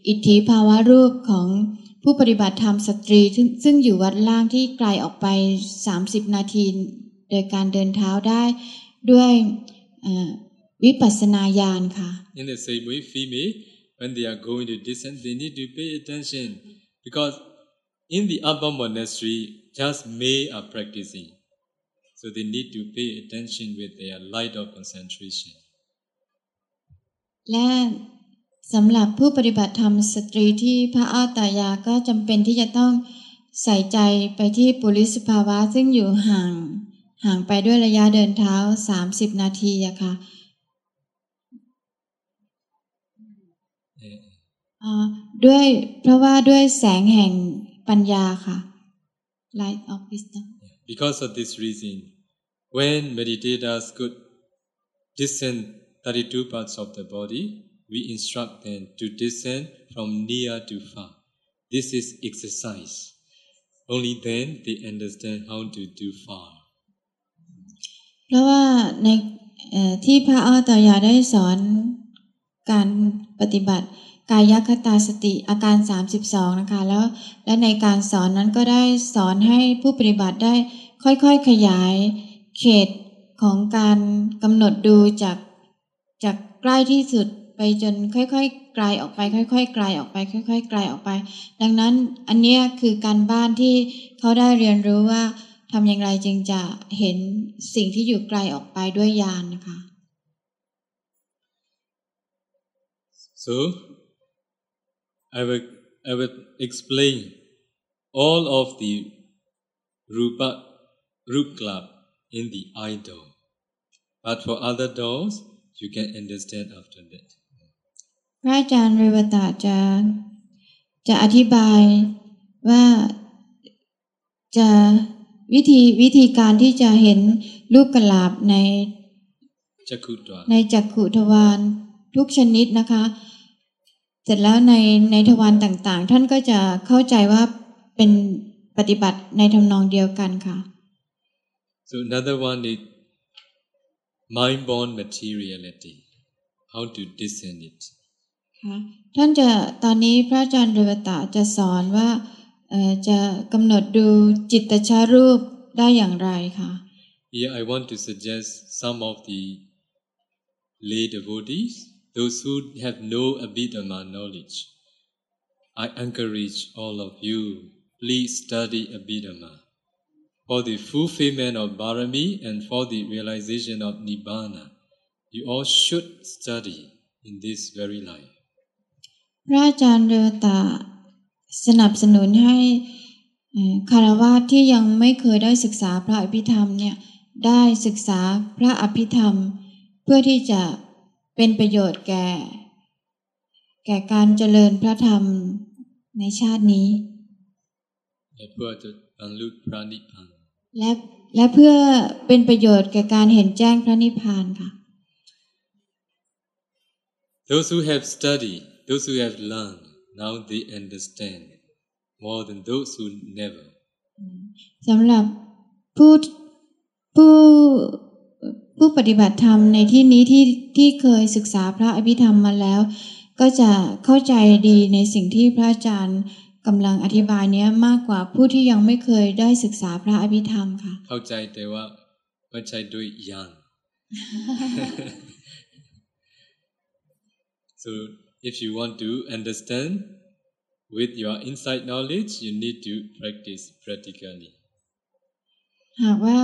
S3: อิทธิภาวะรูปของ ผู้ปฏิบัติธรรมสตรีซึ่งซึ่งอยู่วัดล่างที่ไกลออกไป 30 นาที โดยการเดินเท้าได้ด้วยเอ่อวิปัสสนาญาณค่ะ
S2: In the same way, female, when they are going to descend, they need to pay attention because in the upper monastery, just male are practicing. So they need to pay attention with their light of concentration.
S3: และ สำหรับผู้ปฏิบัติธรรมสตรีที่พระอาตายาก็จำเป็นที่จะต้องใส่ใจไปที่ปุริสภาวะซึ่งอยู่ห่าง ห่างไปด้วยระยะเดินเท้า 30 นาทีอะค่ะ
S2: Eh,
S3: อ่าด้วยเพราะว่าด้วยแสงแห่งปัญญาค่ะ Light of Wisdom
S2: Because of this reason, when meditators could descend 32 parts of the body, we instruct them to descend from near to far. This is exercise. Only then they understand how to do far.
S3: เพราะว่าในที่พระอาตายาได้สอนการปฏิบัติกายคตาสติอาการ 32 นะคะแล้วและในการสอนนั้นก็ได้สอนให้ผู้ปฏิบัติได้ค่อยๆขยายเขตของการกำหนดดูจากจากใกล้ที่สุด ไปจนค่อยๆไกลออกไป ค่อยๆไกลออกไป ค่อย ๆ ไกลออกไป ดังนั้นอันนี้คือการบ้านที่เขาได้เรียนรู้ว่าทำอย่างไรจึงจะเห็นสิ่งที่อยู่ไกลออกไปด้วยญาณนะคะ
S2: So, I will, I will explain all of the Rupa, Rup club in the eye door. But for other doors, you can understand after that.
S3: พระอาจารย์เรวตะจะ จะอธิบายว่าจะวิธีวิธีการที่จะเห็นรูปกลาบใน
S2: Chakutwa.
S3: ในจักขุทวารทุกชนิดนะคะ เสร็จแล้วในในทวารต่างๆ ท่านก็จะเข้าใจว่าเป็นปฏิบัติในทำนองเดียวกันค่ะ
S2: So another one is mind-born materiality. How to discern it.
S3: คะท่านจะตอนนี้พระอาจารย์เรวตะจะสอนว่าจะกำหนดดูจิตตชารูปได้อย่างไรคะ
S2: Here I want to suggest some of the lay devotees, those who have no Abhidhamma knowledge. I encourage all of you, please study Abhidhamma. For the fulfillment of Bharami and for the realization of Nibbana, you all should study in this very life.
S3: พระอาจารย์เรวตะสนับสนุนให้เอ่อคารวะที่ยังไม่เคยได้ศึกษาพระอภิธรรมเนี่ยได้ศึกษาพระอภิธรรม เพื่อที่จะเป็นประโยชน์แก่ แก่การเจริญพระธรรมในชาตินี้
S2: และเพื่อจะบรรลุพระนิพพาน
S3: และและเพื่อเป็นประโยชน์แก่การเห็นแจ้งพระนิพพานค่ะ
S2: Those who have studied, those who have learned, now they understand more than those who never.
S3: สำหรับผู้ผู้ผู้ปฏิบัติธรรมในที่นี้ที่ที่เคยศึกษาพระอภิธรรมมาแล้ว ก็จะเข้าใจดีในสิ่งที่พระอาจารย์กำลังอธิบายเนี้ยมากกว่าผู้ที่ยังไม่เคยได้ศึกษาพระอภิธรรมค่ะ
S2: เข้าใจแต่ว่าไม่ใช่ด้วยญาณ so if you want to understand with your inside knowledge you need to practice practically
S3: หากว่า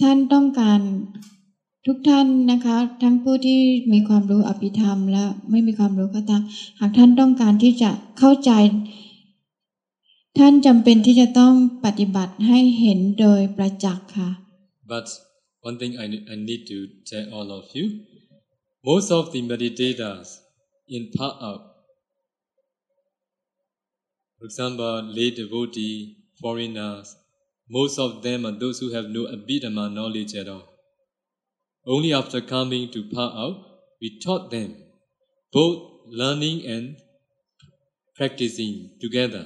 S3: ท่านต้องการทุกท่านนะคะ ทั้งผู้ที่มีความรู้อภิธรรม และไม่มีความรู้ก็ตามหากท่านต้องการที่จะเข้าใจ ท่านจำเป็นที่จะต้องปฏิบัติให้เห็นโดยประจักษ์ค่ะ
S2: but one thing I, I need to tell all of you most of the meditators in part out for example lay devotee foreigners most of them are those who have no abhidhamma knowledge at all only after coming to part out we taught them both learning and practicing together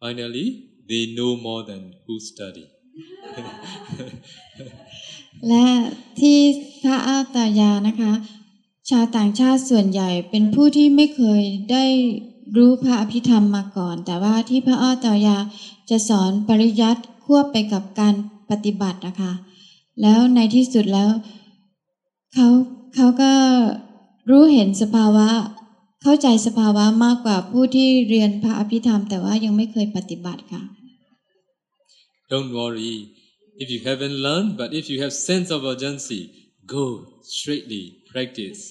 S2: finally they know more than who study
S3: และที่พระอาตายานะคะ ชาวต่างชาติส่วนใหญ่เป็นผู้ที่ไม่เคยได้รู้พระอภิธรรมมาก่อน แต่ว่าที่พระอาตายาจะสอนปริยัติควบไปกับการปฏิบัตินะคะ แล้วในที่สุดแล้วเขาเขาก็รู้เห็นสภาวะ เข้าใจสภาวะมากกว่าผู้ที่เรียนพระอภิธรรม แต่ว่ายังไม่เคยปฏิบัติค่ะ
S2: Don't worry if you haven't learned, but if you have sense of urgency, go straightly practice.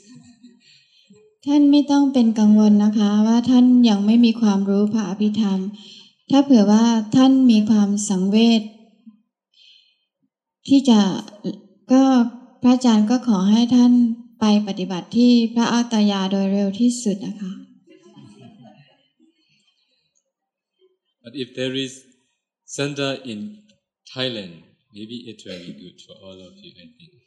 S3: ท่านไม่ต้องเป็นกังวลนะคะ ว่าท่านยังไม่มีความรู้พระอภิธรรม ถ้าเผื่อว่าท่านมีความสังเวชที่จะก็พระอาจารย์ก็ขอให้ท่านไปปฏิบัติที่พระอาตายาโดยเร็วที่สุดนะคะ
S2: But if there is center in Thailand, maybe it will be good for all of you, I think.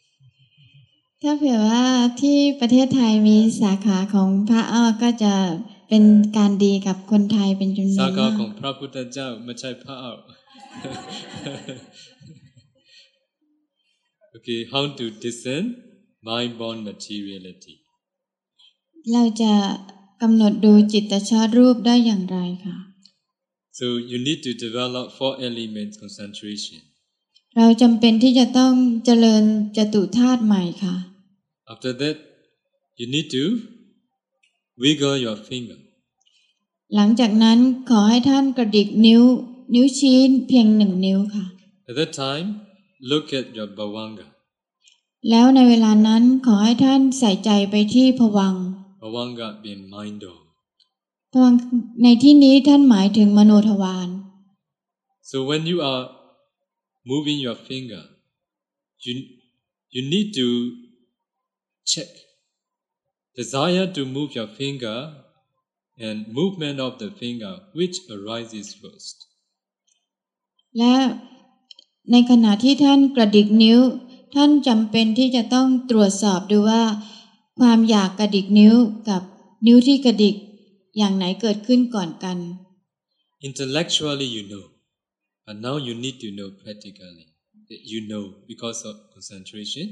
S3: ถ้าเผื่อว่าที่ประเทศไทยมีสาขาของพระอ้อก็จะเป็นการดีกับคนไทยเป็นจำนวน
S2: สาขามา
S3: ก
S2: ของพระพุทธเจ้าไม่ใช่พระเอา okay, how to discern mind-born materiality?
S3: เราจะกำหนดดูจิตชาติรูปได้อย่างไรคะ
S2: So you need to develop four elements concentration.
S3: เราจำเป็นที่จะต้องเจริญจตุธาตุใหม่ค่ะ
S2: After that, you need to wiggle your finger.
S3: หลังจากนั้นขอให้ท่านกระดิกนิ้ว นิ้วชี้เพียงหนึ่งนิ้วค่ะ
S2: At that time, look at your bhavanga.
S3: แล้วในเวลานั้นขอให้ท่านใส่ใจไปที่ผวังค์
S2: Bhavanga being mind of.
S3: ผวังค์ในที่นี้ท่านหมายถึงมโนทวาร
S2: So when you are moving your finger, you, you need to check desire to move your finger and movement of the finger which arises first.
S3: และในขณะที่ท่านกระดิกนิ้ว ท่านจำเป็นที่จะต้องตรวจสอบดูว่า ความอยากกระดิกนิ้วกับนิ้วที่กระดิกอย่างไหนเกิดขึ้นก่อนกัน
S2: Intellectually, you know, but now you need to know practically. That You know because of concentration,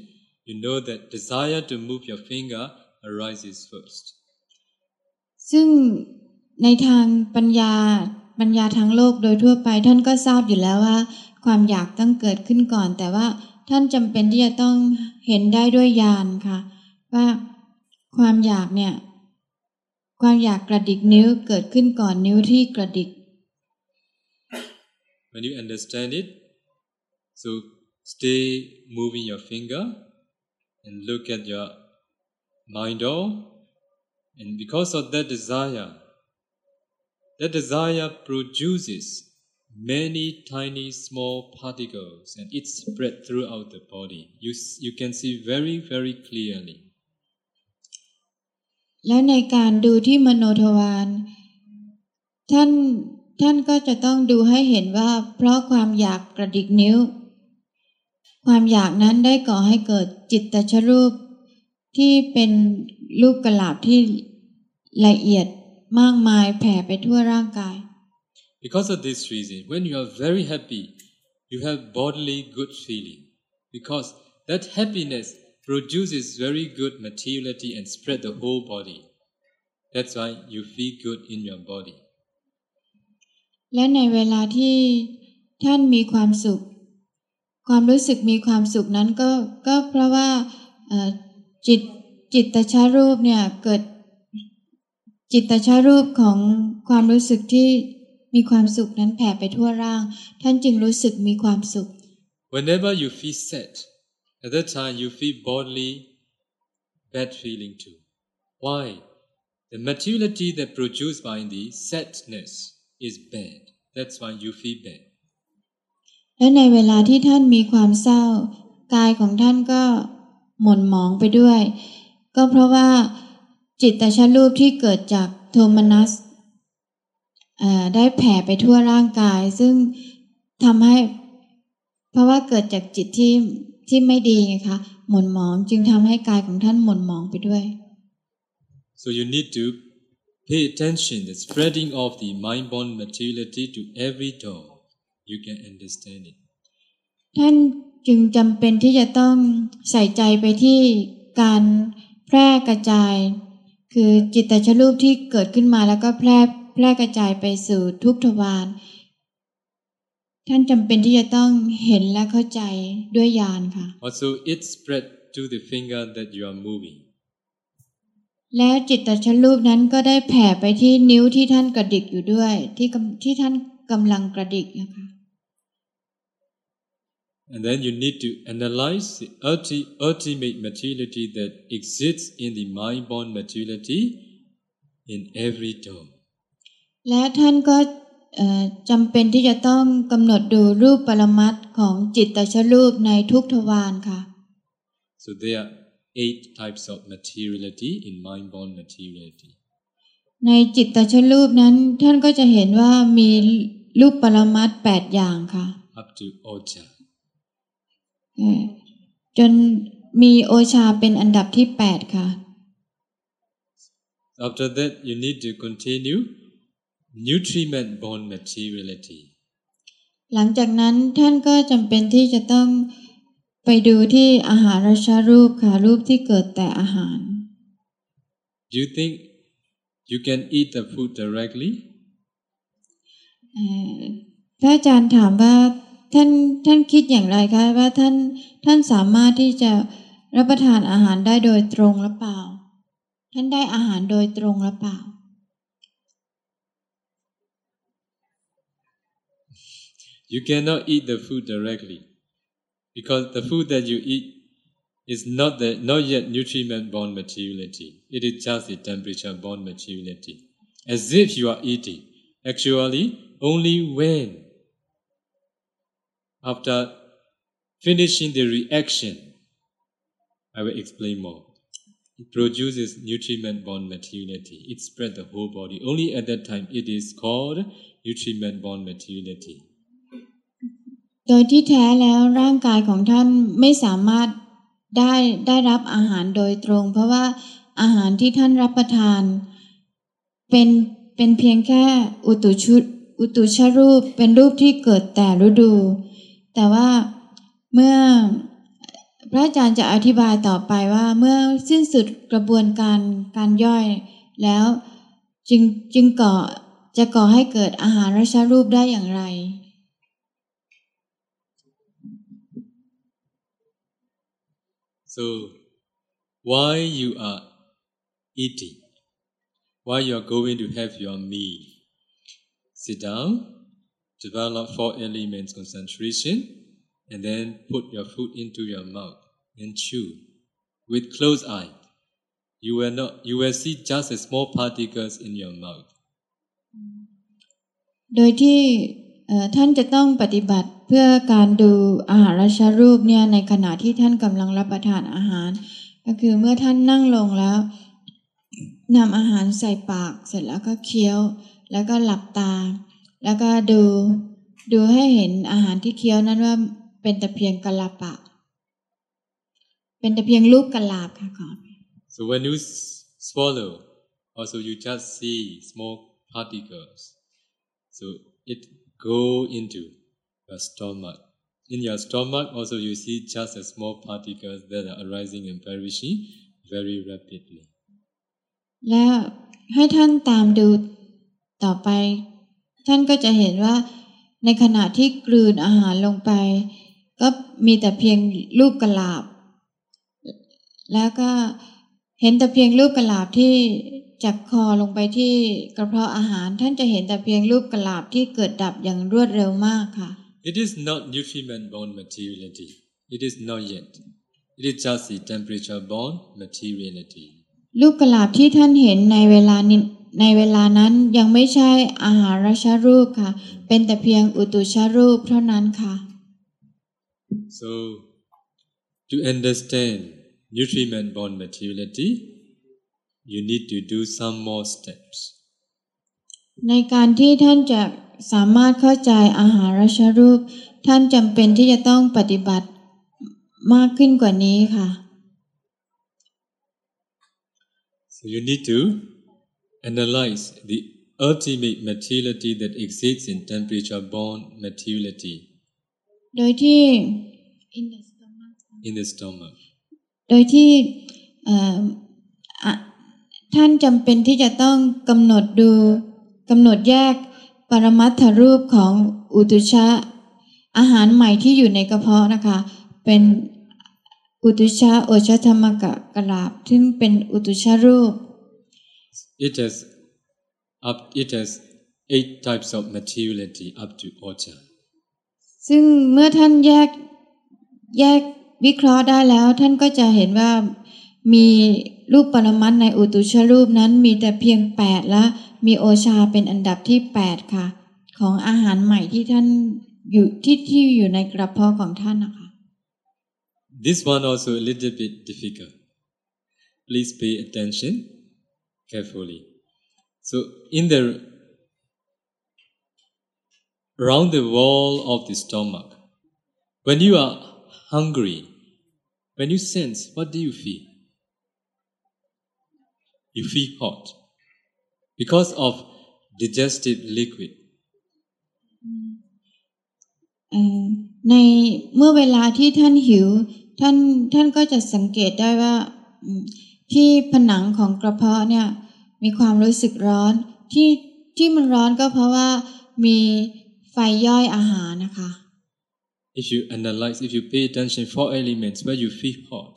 S2: you know that desire to move your finger arises first.
S3: ซึ่งในทางปัญญาปัญญาทางโลกโดยทั่วไป ท่านก็ทราบอยู่แล้วว่า ความอยากต้องเกิดขึ้นก่อน แต่ว่าท่านจำเป็นที่จะต้องเห็นได้ด้วยญาณค่ะ ว่าความอยากเนี่ย ความอยากกระดิกนิ้วเกิดขึ้นก่อนนิ้วที่กระดิก
S2: When you understand it, so stay moving your finger and look at your mind all. And because of that desire, that desire produces many tiny small particles and it spread throughout the body. You, s- you can see very, very clearly.
S3: และในการดูที่มโนทวารท่านท่านก็จะต้องดูให้เห็นว่า เพราะความอยากกระดิกนิ้ว ความอยากนั้นได้ก่อให้เกิดจิตตชรูป ที่เป็นรูปกระลาบที่ละเอียดมากมายแผ่ไปทั่วร่างกาย
S2: Because of this reason, when you are very happy, you have bodily good feeling. Because that happiness produces very good materiality and spread the whole body. That's why you feel good in your body.
S3: และในเวลาที่ท่านมีความสุข ความรู้สึกมีความสุขนั้นก็ก็เพราะว่าจิตจิตตชารูปเนี่ยเกิดจิตตชารูปของความรู้สึกที่มีความสุขนั้นแผ่ไปทั่วร่าง ท่านจึงรู้สึกมีความสุข
S2: Whenever you feel sad, at that time you feel bodily bad feeling too. Why? The materiality that produced by the sadness is bad. That's why you feel bad.
S3: และในเวลาที่ท่านมีความเศร้า กายของท่านก็หม่นหมองไปด้วย ก็เพราะว่าจิตตชรูปที่เกิดจากโทมนัสได้แผ่ไปทั่วร่างกาย ซึ่งทำให้เพราะว่าเกิดจากจิตที่ที่ไม่ดีไงคะหม่นหมองจึงทำให้กายของท่านหม่นหมองไปด้วย
S2: So you need to pay attention the spreading of the mind-born materiality to every door. You can understand it.
S3: ท่านจึงจำเป็นที่จะต้องใส่ใจไปที่การแพร่กระจาย คือจิตตชรูปที่เกิดขึ้นมาแล้วก็แพร่แพร่กระจายไปสู่ทุกทวารท่านจำเป็นที่จะต้องเห็นและเข้าใจด้วยญาณค่ะ
S2: Also, it spread to the finger that you are moving.
S3: และจิตตชรูปนั้นก็ได้แผ่ไปที่นิ้วที่ท่านกระดิกอยู่ด้วย ที่กำที่ท่านกำลังกระดิกนะคะ
S2: And then you need to analyze the ulti- ultimate materiality that exists in the mind-born materiality in every dome.
S3: และท่านก็เอ่อจำเป็นที่จะต้องกำหนดดูรูปปรมัตถ์ของจิตตชรูปในทุกทวารค่ะ
S2: So there are eight types of materiality in mind-born materiality.
S3: ในจิตตชรูปนั้นท่านก็จะเห็นว่ามีรูปปรมัตถ์แปดอย่างค่ะ
S2: up to Ocha.
S3: เอ่อจนมีโอชาเป็นอันดับที่แปดค่ะ
S2: After that, you need to continue nutriment born materiality.
S3: หลังจากนั้นท่านก็จำเป็นที่จะต้องไปดูที่อาหารชารูปค่ะ รูปที่เกิดแต่อาหาร
S2: Do you think you can eat the food directly?
S3: เอ่อพระอาจารย์ถามว่า ท่านท่านคิดอย่างไรคะว่าท่านท่านสามารถที่จะรับประทานอาหารได้โดยตรงหรือเปล่า ท่านได้อาหารโดยตรงหรือเปล่า
S2: You cannot eat the food directly because the food that you eat is not the not yet nutrient born materiality. It is just the temperature born materiality. As if you are eating. Actually, only when after finishing the reaction, I will explain more. It produces nutrient born materiality. It spread the whole body. Only at that time it is called nutrient born materiality.
S3: โดยที่แท้แล้วร่างกายของท่านไม่สามารถได้ได้รับอาหารโดยตรง เพราะว่าอาหารที่ท่านรับประทาน เป็นเป็นเพียงแค่อุตุชุอุตุชรูป เป็นรูปที่เกิดแต่ฤดู แต่ว่าเมื่อพระอาจารย์จะอธิบายต่อไปว่าเมื่อสิ้นสุดกระบวนการการย่อยแล้วจึงจึงก่อจะก่อให้เกิดอาหารรสรูปได้อย่างไร
S2: So, why you are eating? Why you are going to have your meal? Sit down, develop four elements concentration, and then put your food into your mouth and chew with closed eye. You will not. You will see just a small particles in your mouth.
S3: โดยที่ท่านจะต้องปฏิบัติเพื่อการดูอาหารราชรูปเนี่ยในขณะที่ท่านกำลังรับประทานอาหาร ก็คือเมื่อท่านนั่งลงแล้วนำอาหารใส่ปากเสร็จแล้วก็เคี้ยว แล้วก็หลับตา แล้วก็ดูดูให้เห็นอาหารที่เคี้ยวนั้นว่าเป็นแต่เพียงกะลาปะ เป็นแต่เพียงลูกกะลาบค่ะขออภัย
S2: So when you s- swallow, also you just see small particles. So it go into your stomach. In your stomach, also you see just a small particles that are arising and perishing very rapidly.
S3: แล้วให้ท่านตามดูต่อไป ท่านก็จะเห็นว่าในขณะที่กลืนอาหารลงไป ก็มีแต่เพียงลูกกะลาบ แล้วก็เห็นแต่เพียงลูกกะลาบที่จากคอลงไปที่กระเพาะอาหาร ท่านจะเห็นแต่เพียงลูกกะลาบที่เกิดดับอย่างรวดเร็วมากค่ะ
S2: It is not nutriment born materiality. It is not yet. It is just the temperature born materiality.
S3: ลูกกะลาบที่ท่านเห็นในเวลานี้ ในเวลานั้นยังไม่ใช่อาหารชารูปค่ะ เป็นแต่เพียงอุตุชารูปเท่านั้นค่ะ
S2: So, to understand nutriment born materiality, you need to do some more steps.
S3: ในการที่ท่านจะสามารถเข้าใจอาหารชารูป ท่านจำเป็นที่จะต้องปฏิบัติมากขึ้นกว่านี้ค่ะ
S2: So, you need to analyze the ultimate materiality that exists in temperature born materiality.
S3: โดยที่ in the stomach
S2: in the stomach.
S3: โดยที่เอ่ออะท่านจำเป็นที่จะต้องกำหนดดูกำหนดแยกปรมัตถรูปของอุตุชะ อาหารใหม่ที่อยู่ในกระเพาะนะคะ เป็นอุตุชะโอชธรรมกะกราบ ซึ่งเป็นอุตุชะรูป
S2: It has up. It has eight types of materiality up to ocha.
S3: ซึ่งเมื่อท่านแยกแยกวิเคราะห์ได้แล้ว ท่านก็จะเห็นว่ามีรูปปรมัตถ์ในอุตุชรูปนั้นมีแต่เพียง8และมีโอชาเป็นอันดับที่8ค่ะ ของอาหารใหม่ที่ท่านอยู่ที่ที่อยู่ในกระเพาะของท่านนะคะ
S2: This one also a little bit difficult. Please pay attention carefully. So in the around the wall of the stomach, when you are hungry, when you sense, what do you feel? You feel hot because of digestive liquid.
S3: เอ่อในเมื่อเวลาที่ท่านหิว ท่านท่านก็จะสังเกตได้ว่าอืมที่ผนังของกระเพาะเนี่ย มีความรู้สึกร้อนที่ที่มันร้อนก็เพราะว่ามีไฟย่อยอาหารนะคะ
S2: If you analyze, if you pay attention four elements where you feel hot,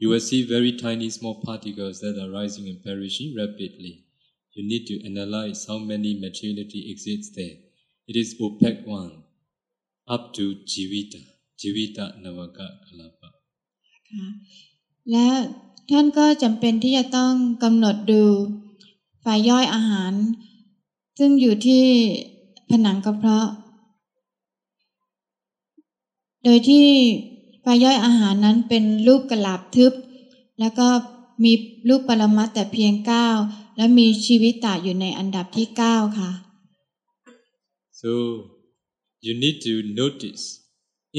S2: you will see very tiny small particles that are rising and perishing rapidly. You need to analyze how many materiality exists there. It is opaque one, up to jivita, jivita navaka kalapa.
S3: ค่ะและท่านก็จำเป็นที่จะต้องกำหนดดู ไฟย่อยอาหาร ซึ่งอยู่ที่ผนังกระเพาะ โดยที่ไฟย่อยอาหารนั้นเป็นรูปกระลาบทึบ แล้วก็มีรูปปรมัตแต่เพียงเก้าและมีชีวิตตาอยู่ในอันดับที่เก้าค่ะ
S2: So you need to notice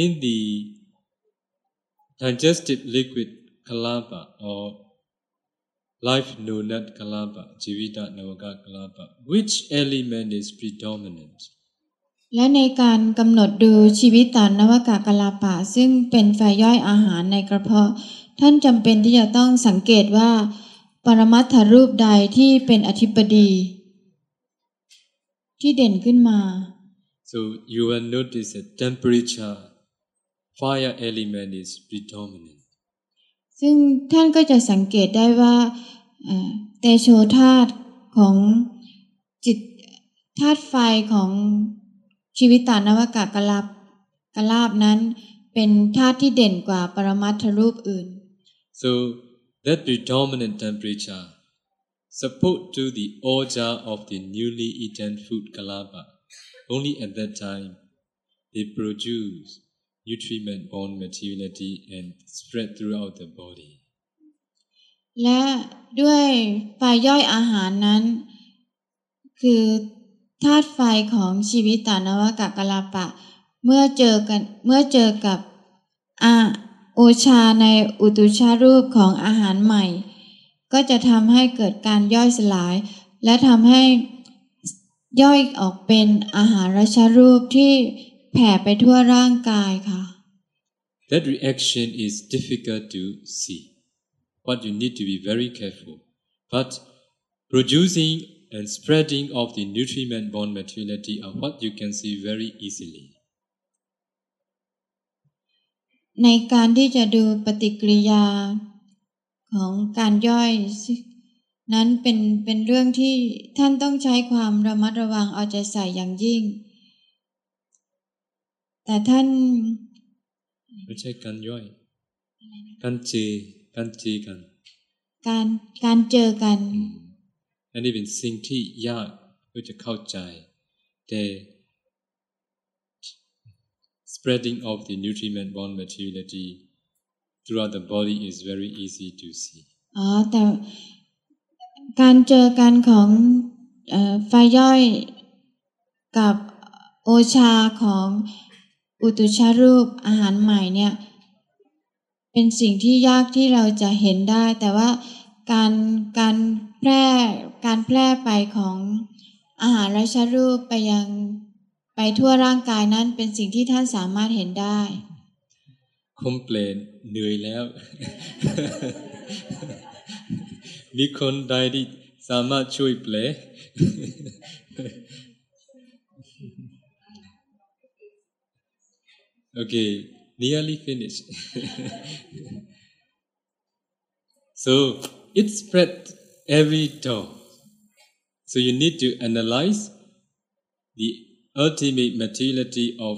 S2: in the digestive liquid kalapa or life nonat kalapa, jivita navaka kalapa, which element is predominant?
S3: และในการกำหนดดูชีวิตตานวากากลาปะ ซึ่งเป็นไฟย่อยอาหารในกระเพาะ ท่านจำเป็นที่จะต้องสังเกตว่า ปรมัตถรูปใดที่เป็นอธิปดี ที่เด่นขึ้นมา
S2: So you will notice that temperature, fire element is predominant.
S3: ซึ่งท่านก็จะสังเกตได้ว่าเอ่อเตโชธาตุของจิตธาตุไฟของชีวิตตานวากากลาบกลาบนั้น เป็นธาตุที่เด่นกว่าปรมัตถรูปอื่น
S2: So that predominant temperature support to the oja of the newly eaten food kalapa. Only at that time they produce nutriment on materiality and spread throughout the body.
S3: และด้วยไฟย่อยอาหารนั้น คือธาตุไฟของชีวิตตานวกากลาปะ เมื่อเจอกันเมื่อเจอกับอาโอชาในอุตุชารูปของอาหารใหม่ ก็จะทำให้เกิดการย่อยสลาย และทำให้ย่อยออกเป็นอาหารชารูปที่ แผ่ไปทั่วร่างกายค่ะ
S2: That reaction is difficult to see, but you need to be very careful. But producing and spreading of the nutriment borne materiality are what you can see very easily.
S3: ในการที่จะดูปฏิกิริยาของการย่อยสินั้นเป็นเป็นเรื่องที่ท่านต้องใช้ความระมัดระวังเอาใจใส่อย่างยิ่ง แต่ท่าน
S2: ไม่ใช่การย่อย การเจการเจกัน
S3: การการเจอกัน
S2: อืมอันนี้เป็นสิ่งที่ยากเพื่อจะเข้าใจ แต่ spreading of the nutriment borne materiality throughout the body is very easy to see
S3: อ๋อแต่การเจอกันของเอ่อไฟย่อยกับโอชาของ อุตุชารูปอาหารใหม่เนี่ย เป็นสิ่งที่ยากที่เราจะเห็นได้ แต่ว่าการการแพร่การแพร่ไปของอาหารราชรูปไปยังไปทั่วร่างกายนั้นเป็นสิ่งที่ท่านสามารถเห็นได้
S2: complain เหนื่อยแล้ว มีคนใดที่สามารถช่วยแปล okay nearly finished so it spread every door so you need to analyze the ultimate materiality of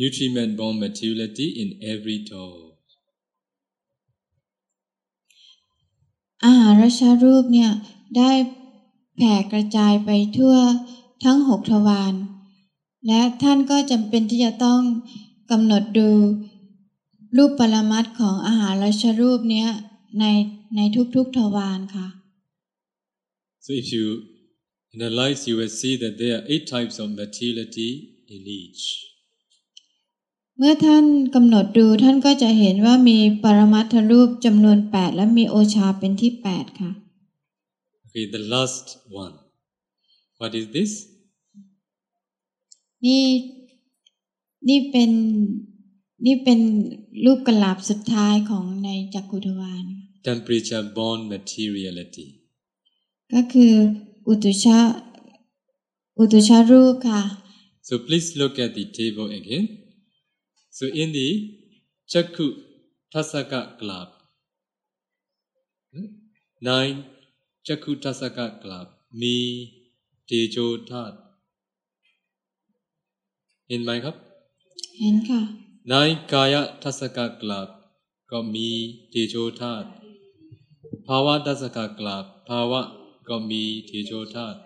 S2: nutriment born materiality in every door
S3: อาหารชารูปเนี่ยได้แผ่กระจายไปทั่วทั้งหกทวารและท่านก็จำเป็นที่จะต้อง กำหนดดู รูปปรมัตถ์ของอาหารชารูปเนี้ยในในทุกๆทวารค่ะ
S2: so if you analyze you will see that there are eight types of materiality in each
S3: เมื่อท่านกำหนดดูท่านก็จะเห็นว่ามีปรมัตถรูปจำนวน 8 และมีโอชาเป็นที่ 8 ค่ะ
S2: okay the last one what is this
S3: นี่ นี่เป็นนี่เป็นรูปกลาบสุดท้ายของในจักกุทวาร
S2: temperature born materiality
S3: ก็คืออุตุชาอุตุชารูปค่ะ
S2: so please look at the table again so in the chakku tasaka club nine chakku tasaka club มีเทโจธาตุเห็นไหมครับ
S3: เห็นค่ะ
S2: นกายทัศกกลับก็มีเทโชธาตุภาวะทัศกกลับภาวะก็มีเทโชธาตุ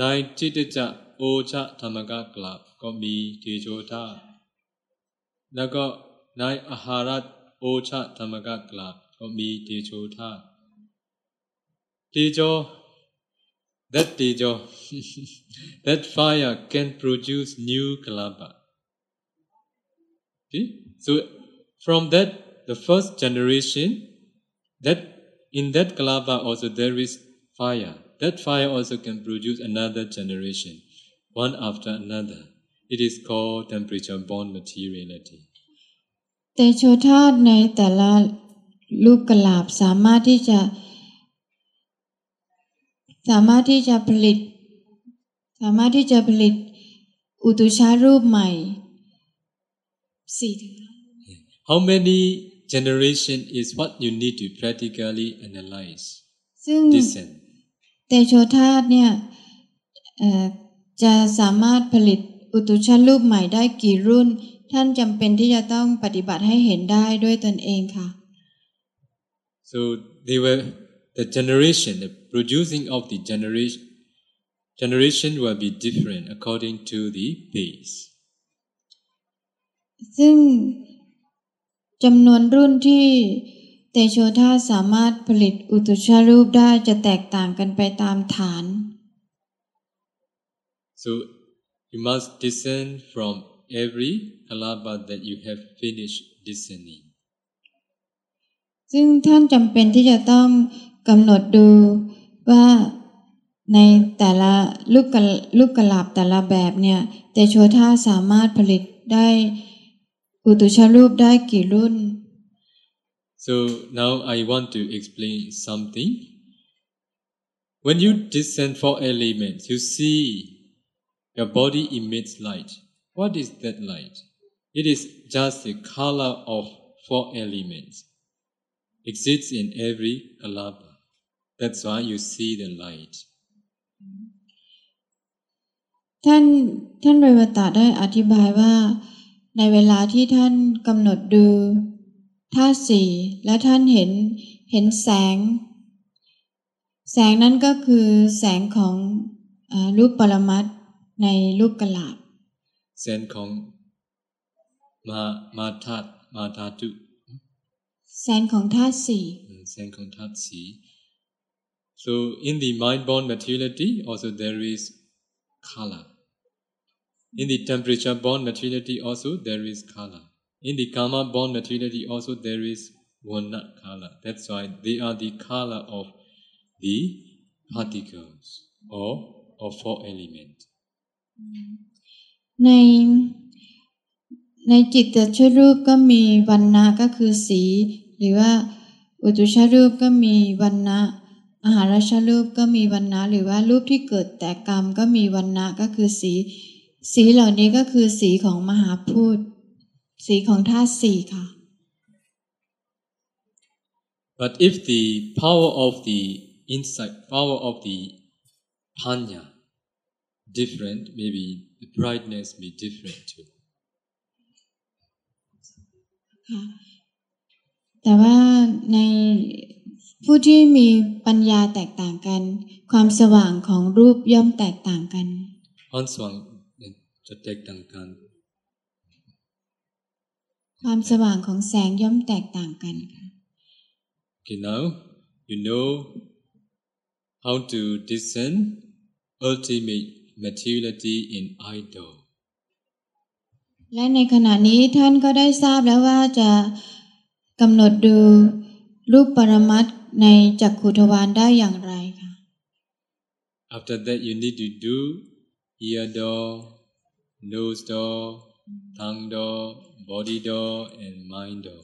S2: นจิตจะโอชะธรรมกกลับก็มีเทโชธาตุแล้วก็ในอาหารโอชะธรรมกกลับก็มีเทโชธาตุเทโช that tejo that fire can produce new kalapa Okay? So from that, the first generation, that in that kalapa also there is fire. That fire also can produce another generation, one after another. It is called temperature born materiality.
S3: เตโชธาตุในแต่ละลูกกลาบสามารถที่จะ สามารถที่จะผลิต สามารถที่จะผลิตอุตุชารูปใหม่สี่
S2: How many generation is what you need to practically analyze.
S3: ซึ่ง
S2: Descent.
S3: เตโชธาตุเนี่ยเอ่อจะสามารถผลิตอุตุชารูปใหม่ได้กี่รุ่น ท่านจำเป็นที่จะต้องปฏิบัติให้เห็นได้ด้วยตนเองค่ะ
S2: So they were the generation, the producing of the generation generation will be different according to the pace.
S3: ซึ่งจำนวนรุ่นที่เตโชธาตุสามารถผลิตอุตุชารูปได้จะแตกต่างกันไปตามฐาน
S2: So you must discern from every kalapa that you have finished discerning.
S3: ซึ่งท่านจำเป็นที่จะต้อง กำหนดดูว่าในแต่ละลูกกะลูกกะลาบแต่ละแบบเนี่ยเตโชธาสามารถผลิตได้อุตุชรูปได้กี่รุ่น
S2: So now I want to explain something. When you discern four elements, you see your body emits light. What is that light? It is just the color of four elements. Exists in every kalapa. That's why you see the light.
S3: ท่านท่านเรวตะได้อธิบายว่า ในเวลาที่ท่านกำหนดดูธาตุสี่และท่านเห็นเห็นแสง แสงนั้นก็คือแสงของอารูปปรมัตถ์ในรูปกลาบ
S2: เซนของมามาทัดมาทาตุ
S3: แสงของธาตุสี่
S2: เซนของทัดสี so in the mind born materiality also there is color in the temperature born materiality also there is color in the karma born materiality also there is one color that's why they are the color of the particles or of four elements
S3: ในใน ในจิตตชรูปก็มีวันนะก็คือสี หรือว่าอุตุชรูปก็มีวันนะ อาหารชรูปก็มีวันนะหรือว่ารูปที่เกิดแต่กรรมก็มีวันนะก็คือสี สีเหล่านี้ก็คือสีของมหาพูดสีของธาตุสี่ค่ะ
S2: But if the power of the insight, power of the panya different, maybe the brightness may different too.
S3: ค่ะแต่ว่าใน ผู้ที่มีปัญญาแตกต่างกัน ความสว่างของรูปย่อมแตกต่างกัน
S2: ความสว่างจะแตกต่างกัน
S3: ความสว่างของแสงย่อมแตกต่างกันค่ะ
S2: Okay, now you know how to discern ultimate materiality in idol.
S3: และในขณะนี้ท่านก็ได้ทราบแล้วว่าจะกำหนดดูรูปปรมัตถ์ ในจักขุทวารได้อย่างไรค่ะ
S2: After that, you need to do ear door, nose door, tongue door, body door, and mind door.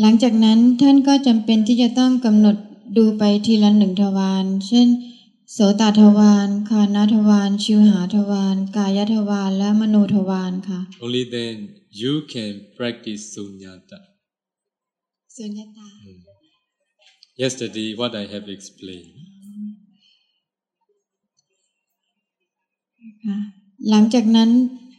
S3: หลังจากนั้นท่านก็จำเป็นที่จะต้องกำหนดดูไปทีละหนึ่งทวารเช่น โสตทวารคานทวารชิวหาทวารกายทวารและมโนทวารค่ะ
S2: Only then you can practice sunyata.
S3: สุญญตา
S2: Yesterday, what I have explained.
S3: ค่ะหลังจากนั้น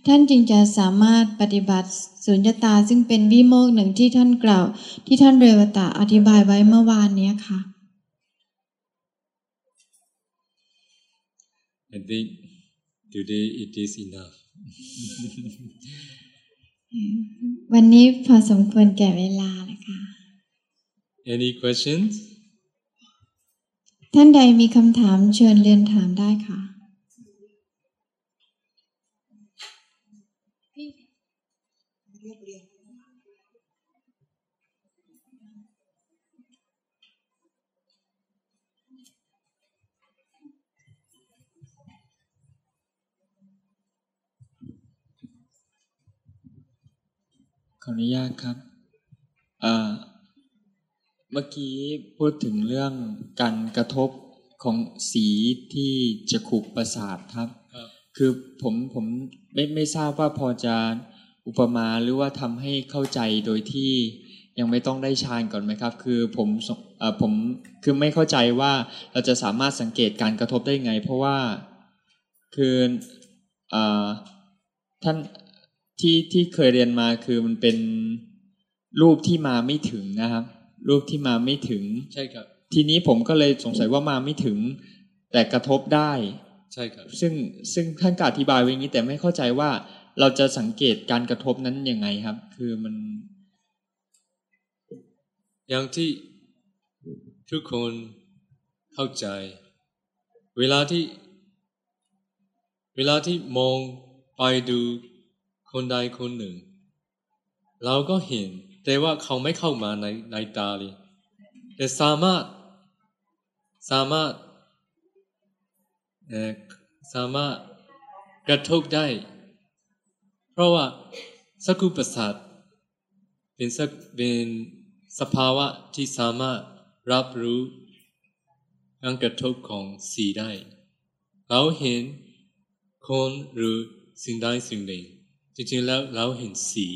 S3: ท่านจึงจะสามารถปฏิบัติสุญญตาซึ่งเป็นวิโมกข์หนึ่งที่ท่านกล่าว ที่ท่านเรวตะอธิบายไว้เมื่อวานเนี้ยค่ะ
S2: I think today it is enough.
S3: วันนี้พอสมควรแก่เวลาแล้วค่ะ
S2: Any questions?
S3: ท่านใดมีคำถามเชิญเรียนถามได้ค่ะ
S4: ขออนุญาตครับ เอ่อเมื่อกี้พูดถึงเรื่องการกระทบของสีที่จะขุประสาทครับ
S2: ครับ
S4: คือผมผมไม่ไม่ทราบว่าพอจะอุปมาหรือว่าทำให้เข้าใจโดยที่ยังไม่ต้องได้ฌานก่อนไหมครับ คือผมสเอ่อผมคือไม่เข้าใจว่าเราจะสามารถสังเกตการกระทบได้ไง เพราะว่าคือเอ่อท่านที่ที่เคยเรียนมาคือมันเป็นรูปที่มาไม่ถึงนะครับ รูปที่มาไม่ถึง
S2: ใช่ครับ
S4: ทีนี้ผมก็เลยสงสัยว่ามาไม่ถึง แต่กระทบได้
S2: ใช่ครับ
S4: ซึ่งซึ่งท่านก็อธิบายไว้อย่างนี้แต่ไม่เข้าใจว่าเราจะสังเกตการกระทบนั้นยังไงครับ คือมัน
S2: อย่างที่ทุกคนเข้าใจ เวลาที่ เวลาที่มองไปดูคนใดคนหนึ่ง เราก็เห็น แต่ว่าเขาไม่เข้ามาในในตาเลยแต่สามารถสามารถเออสามารถกระทบได้ เพราะว่าสักกุประสาทเป็นสักเป็นสภาวะที่สามารถรับรู้การกระทบของสีได้ เราเห็นคนหรือสิ่งใดสิ่งหนึ่งจริงๆแล้วเราเห็นสี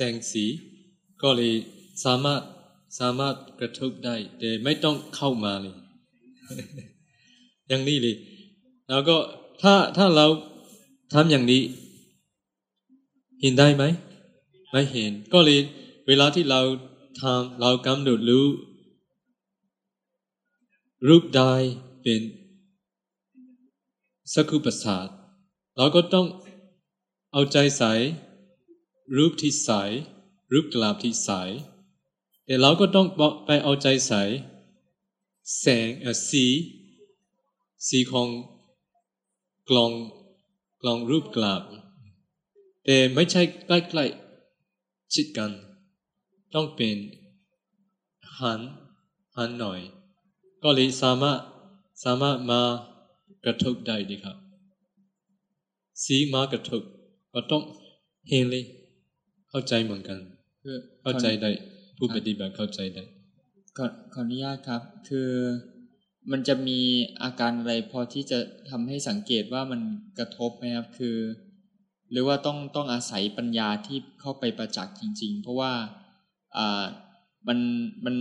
S2: แสงสี ก็เลยสามารถสามารถกระทบได้ แต่ไม่ต้องเข้ามาเลยอย่างนี้เลย แล้วก็ถ้าถ้าเราทำอย่างนี้ เห็นได้ไหม ไม่เห็น ก็เลยเวลาที่เราทำเรากำหนดรู้ รูปใดเป็นสักขุประสาทเราก็ต้องเอาใจใส่ รูปที่ใสรูปกลาบที่ใสแต่เราก็ต้องไปเอาใจใส่แสงเออสี สีของกลองกลองรูปกลาบ แต่ไม่ใช่ใกล้ๆชิดกัน ต้องเป็นหันหันหน่อย ก็เลยสามารถสามารถมากระทบได้ดีครับ สีมากระทบก็ต้องเห็นเลย เข้าใจเหมือนกัน
S4: คือ
S2: เข้าใจได้ผู้ปฏิบัติเข้าใจได้
S4: ขอขออนุญาตครับ คือมันจะมีอาการอะไรพอที่จะทำให้สังเกตว่ามันกระทบไหมครับ คือ หรือว่าต้องต้องอาศัยปัญญาที่เข้าไปประจักษ์จริง ๆ เพราะว่าอ่ามันมัน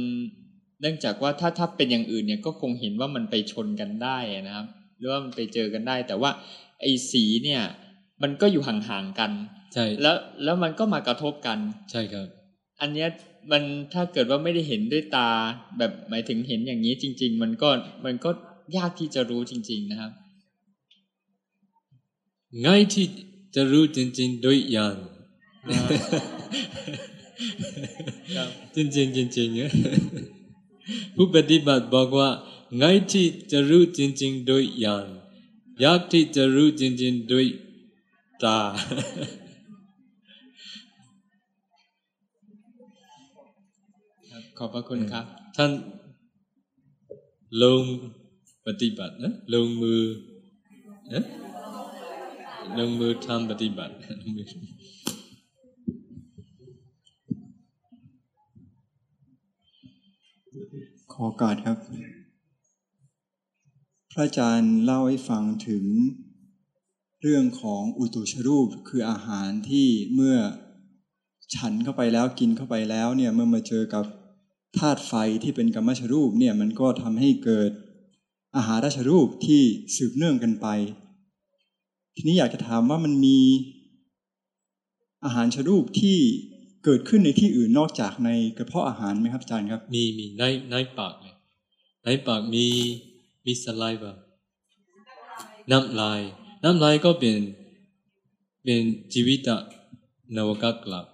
S4: เนื่องจากว่าถ้าถ้าเป็นอย่างอื่นเนี่ยก็คงเห็นว่ามันไปชนกันได้นะครับ หรือว่ามันไปเจอกันได้ แต่ว่าไอ้สีเนี่ย มันก็อยู่ห่างๆกัน
S2: ใช่
S4: แล้วแล้วมันก็มากระทบกัน
S2: ใช่ครับ
S4: อันเนี้ยมันถ้าเกิดว่าไม่ได้เห็นด้วยตา แบบหมายถึงเห็นอย่างนี้จริง ๆ มันก็มันก็ยากที่จะรู้จริง ๆ นะครับ
S2: ง่ายที่จะรู้จริง ๆ ด้วยญาณ
S4: ครับ
S2: จริงๆจริงๆเนี่ยผู้ปฏิบัติบอกว่าง่ายที่จะรู้จริง ๆ ด้วยญาณยากที่จะรู้จริง ๆ ด้วย ตา
S4: ครับขอบพระคุณครับ
S2: ท่านลงปฏิบัตินะลงมือนะลงมือทำปฏิบัติ
S5: ขอโอกาสครับ พระอาจารย์เล่าให้ฟังถึง เรื่องของอุตุชรูปคืออาหารที่เมื่อฉันเข้าไปแล้วกินเข้าไปแล้วเนี่ยเมื่อมาเจอกับธาตุไฟที่เป็นกรรมชรูปเนี่ยมันก็ทำให้เกิดอาหารราชรูปที่สืบเนื่องกันไป ทีนี้อยากจะถามว่ามันมีอาหารชรูปที่เกิดขึ้นในที่อื่นนอกจากในกระเพาะอาหารไหมครับอาจารย์ครับ
S2: มีมีในในปากเลยในปากมีมีสไลบาน้ำลาย น้ำลายก็เป็นเป็นชีวิตนวกกลับ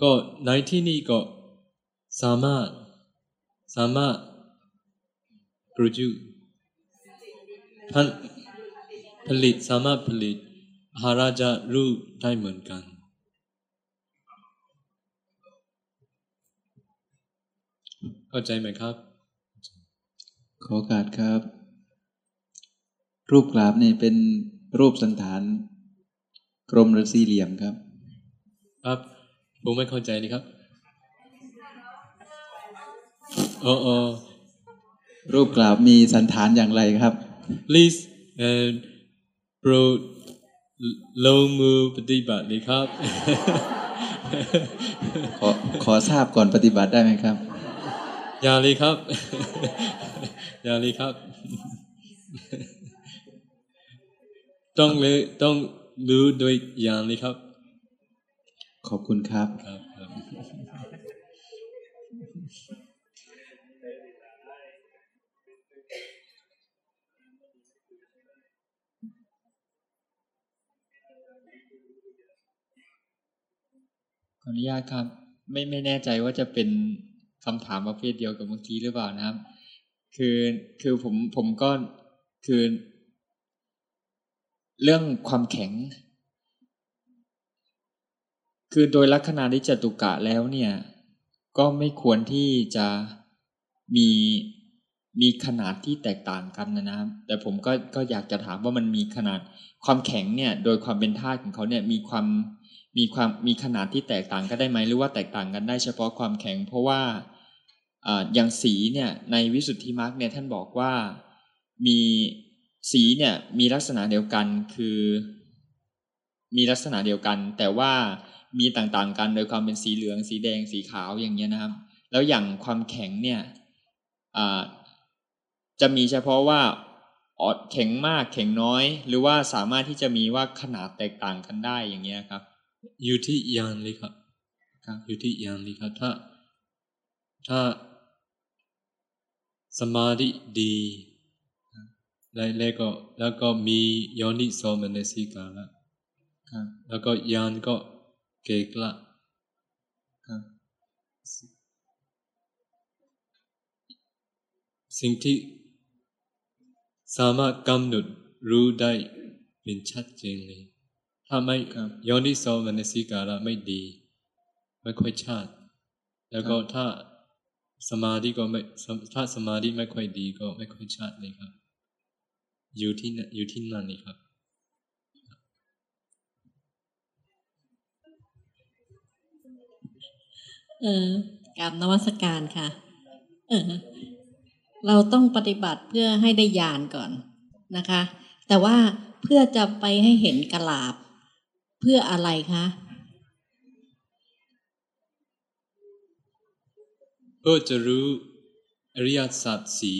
S2: ก็ในที่นี้ก็สามารถสามารถ produce ผลผลิตสามารถผลิตอาหารรารูปได้เหมือนกัน เข้าใจไหมครับ
S6: ขอโอกาสครับ รูปกราบนี่เป็นรูปสันฐาน กลมหรือสี่เหลี่ยมครับ
S2: ครับ ผมไม่เข้าใจนี่ครับโอ้โอ้
S6: รูปกราบมีสันฐานอย่างไรครับ
S2: please and pro ลงมือปฏิบัติเลยครับ
S6: ขอขอทราบก่อนปฏิบัติได้ไหมครับ
S2: อย่าเลยครับ อย่าเลยครับ ต้องเลยต้องรู้โดยอย่างเลยครับ
S6: ขอบคุณครับ
S2: ครับครับ
S4: ขออนุญาตครับ ไม่ไม่แน่ใจว่าจะเป็นคำถามประเภทเดียวกับเมื่อกี้หรือเปล่านะครับ คือคือผมผมก็คือ เรื่องความแข็ง คือโดยลักษณะนิจตุกะแล้วเนี่ย ก็ไม่ควรที่จะมีมีขนาดที่แตกต่างกันนะครับ แต่ผมก็ก็อยากจะถามว่ามันมีขนาดความแข็งเนี่ย โดยความเป็นธาตุของเขาเนี่ยมีความมีความมีขนาดที่แตกต่างกันได้ไหมหรือว่าแตกต่างกันได้เฉพาะความแข็ง เพราะว่าอ่าอย่างสีเนี่ยในวิสุทธิมรรคเนี่ยท่านบอกว่ามี สีเนี่ยมีลักษณะเดียวกันคือ มีลักษณะเดียวกัน แต่ว่ามีต่างๆกันโดยความเป็นสีเหลือง สีแดงสีขาวอย่างเงี้ยนะครับ แล้วอย่างความแข็งเนี่ยอ่าจะมีเฉพาะว่าออดแข็งมากแข็งน้อย หรือว่าสามารถที่จะมีว่าขนาดแตกต่างกันได้อย่างเงี้ยครับ
S2: อยู่ที่ยานเลยครับ
S4: ครับ
S2: อยู่ที่ยานเลยครับถ้า ถ้าสมาธิดี แล้วแล้วก็แล้วก็มียอนิโสมนสิกาละ
S4: ครับ
S2: แล้วก็ยานก็เกกละ
S4: ครับ
S2: สิ่งที่สามารถกำหนดรู้ได้เป็นชัดเจนเลยถ้าไม่
S4: ครับ
S2: ยอนิโสมนสิการะไม่ดี ไม่ค่อยชัดแล้วก็ถ้าสมาธิก็ไม่สมถ้าสมาธิไม่ค่อยดีก็ไม่ค่อยชัดเลยครับ อยู่ที่อยู่ที่นั่นนี่ครับ
S7: เออกราบนวัสการค่ะ เออ เราต้องปฏิบัติเพื่อให้ได้ญาณก่อนนะคะ แต่ว่าเพื่อจะไปให้เห็นกลาบ เพื่ออะไรคะ
S2: เพื่อจะรู้อริยสัจสี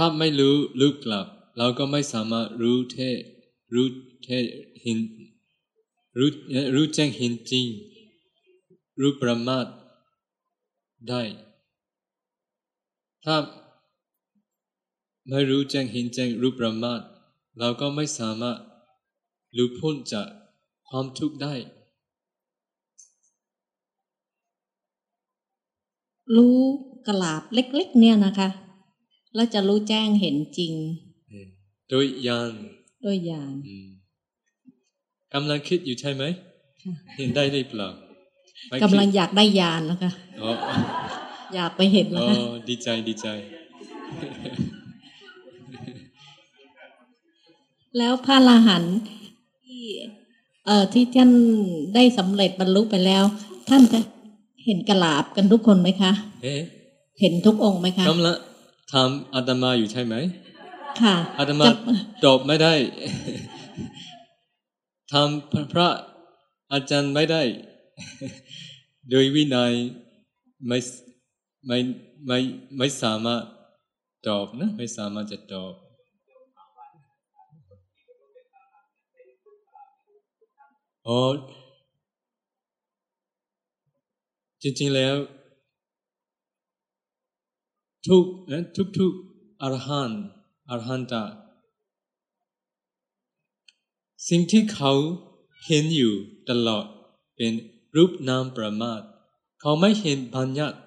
S2: ถ้าไม่รู้ลึกลับ เราก็ไม่สามารถรู้เทรู้เทเห็นรู้รู้แจ้งเห็นจริง รู้ประมาทได้ ถ้าไม่รู้แจ้งเห็นแจ้งรู้ประมาทเราก็ไม่สามารถรู้พ้นจากความทุกข์ได้
S7: รู้กลาบเล็ก ๆ เนี่ยนะคะ แล้วจะรู้แจ้งเห็นจริง
S2: โดยยาน
S7: ด้วยญาณ
S2: อืมกำลังคิดอยู่ใช่ไหม เห็นได้หรือเปล่าไม่คิด
S7: กำลังอยากได้ญาณแล้วค่ะ
S2: อ๋อ
S7: อยากไปเห็นแล้ว
S2: อ๋อ
S7: ค่ะ
S2: ดีใจดีใจ
S7: แล้วพระอรหันต์ที่เอ่อที่ท่านได้สำเร็จบรรลุไปแล้ว ท่านจะเห็นกลาบกันทุกคนไหมคะ
S2: เอ๊ะ
S7: เห็นทุกองค์ไหมคะ
S2: กำลัง ทำอาตมาอยู่ใช่ไหม
S7: ค่ะ
S2: อาตมา
S7: จะ
S2: ตอบไม่ได้ทำพระอาจารย์ไม่ได้ โดยวินัยไม่ไม่ไม่ไม่สามารถตอบนะ ไม่สามารถจะตอบอ๋อจริงๆแล้ว ทุกนะทุกทุกอรหันอรหันตะสิ่งที่เขาเห็นอยู่ตลอดเป็นรูปนามประมาทเขาไม่เห็นบัญญัติ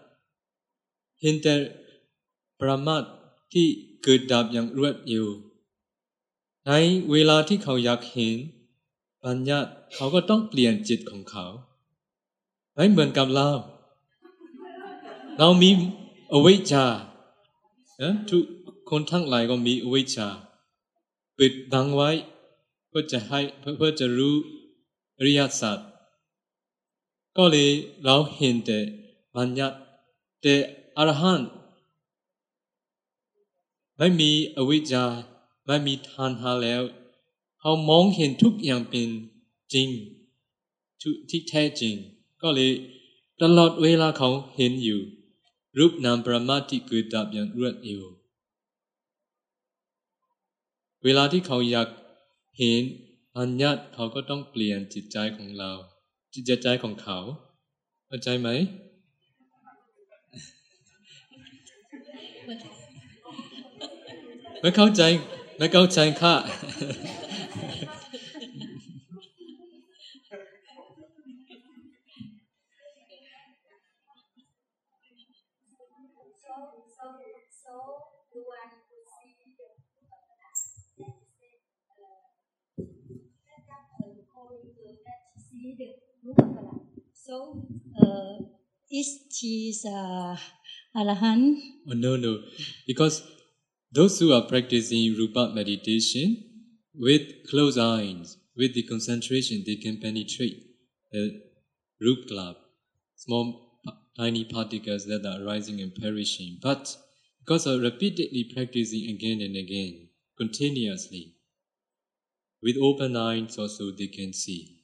S2: เห็นแต่ประมาทที่เกิดดับอย่างรวดเร็วในเวลาที่เขาอยากเห็นบัญญัติเขาก็ต้องเปลี่ยนจิตของเขา ไม่เหมือนกับเรา เรามีอวิชชา นะทุกคนทั้งหลายก็มีอวิชชาปิดบังไว้เพื่อจะให้เพื่อจะรู้อริยสัจก็เลยเราเห็นแต่บัญญัติแต่อรหันต์ไม่มีอวิชชาไม่มีทานหาแล้วเขามองเห็นทุกอย่างเป็นจริงทุกที่แท้จริง ก็เลยตลอดเวลาเขาเห็นอยู่ รูปนามปรมาทที่เกิดดับอย่างรวดเร็ว เวลาที่เขาอยากเห็นอัญญาตเขาก็ต้องเปลี่ยนจิตใจของเรา จิตใจของเขาเข้าใจไหมไม่เข้าใจไม่เข้าใจค่ะ
S8: So, uh, is she uh, arahant?
S2: Oh, no, no. Because those who are practicing Rupa meditation with closed eyes, with the concentration, they can penetrate the root club, small tiny particles that are rising and perishing. But because of repeatedly practicing again and again, continuously, with open eyes also they can see.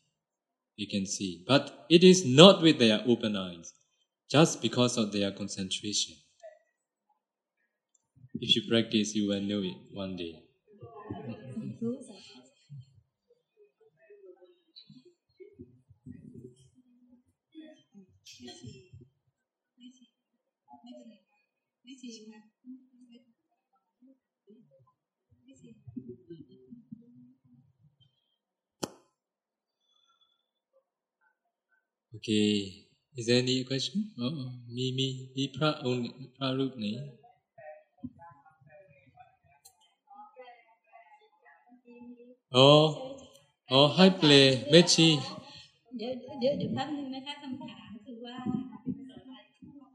S2: They can see. But it is not with their open eyes, just because of their concentration. If you practice, you will know it one day. Okay. Is there any question? อ๋อมีมีมีพระองค์พระรูปไหนอ๋ออ๋อให้เปลเมชี
S8: เดี๋ยวเดี๋ยวเดี๋ยวแป๊บนึงนะคะคำถามคือว่า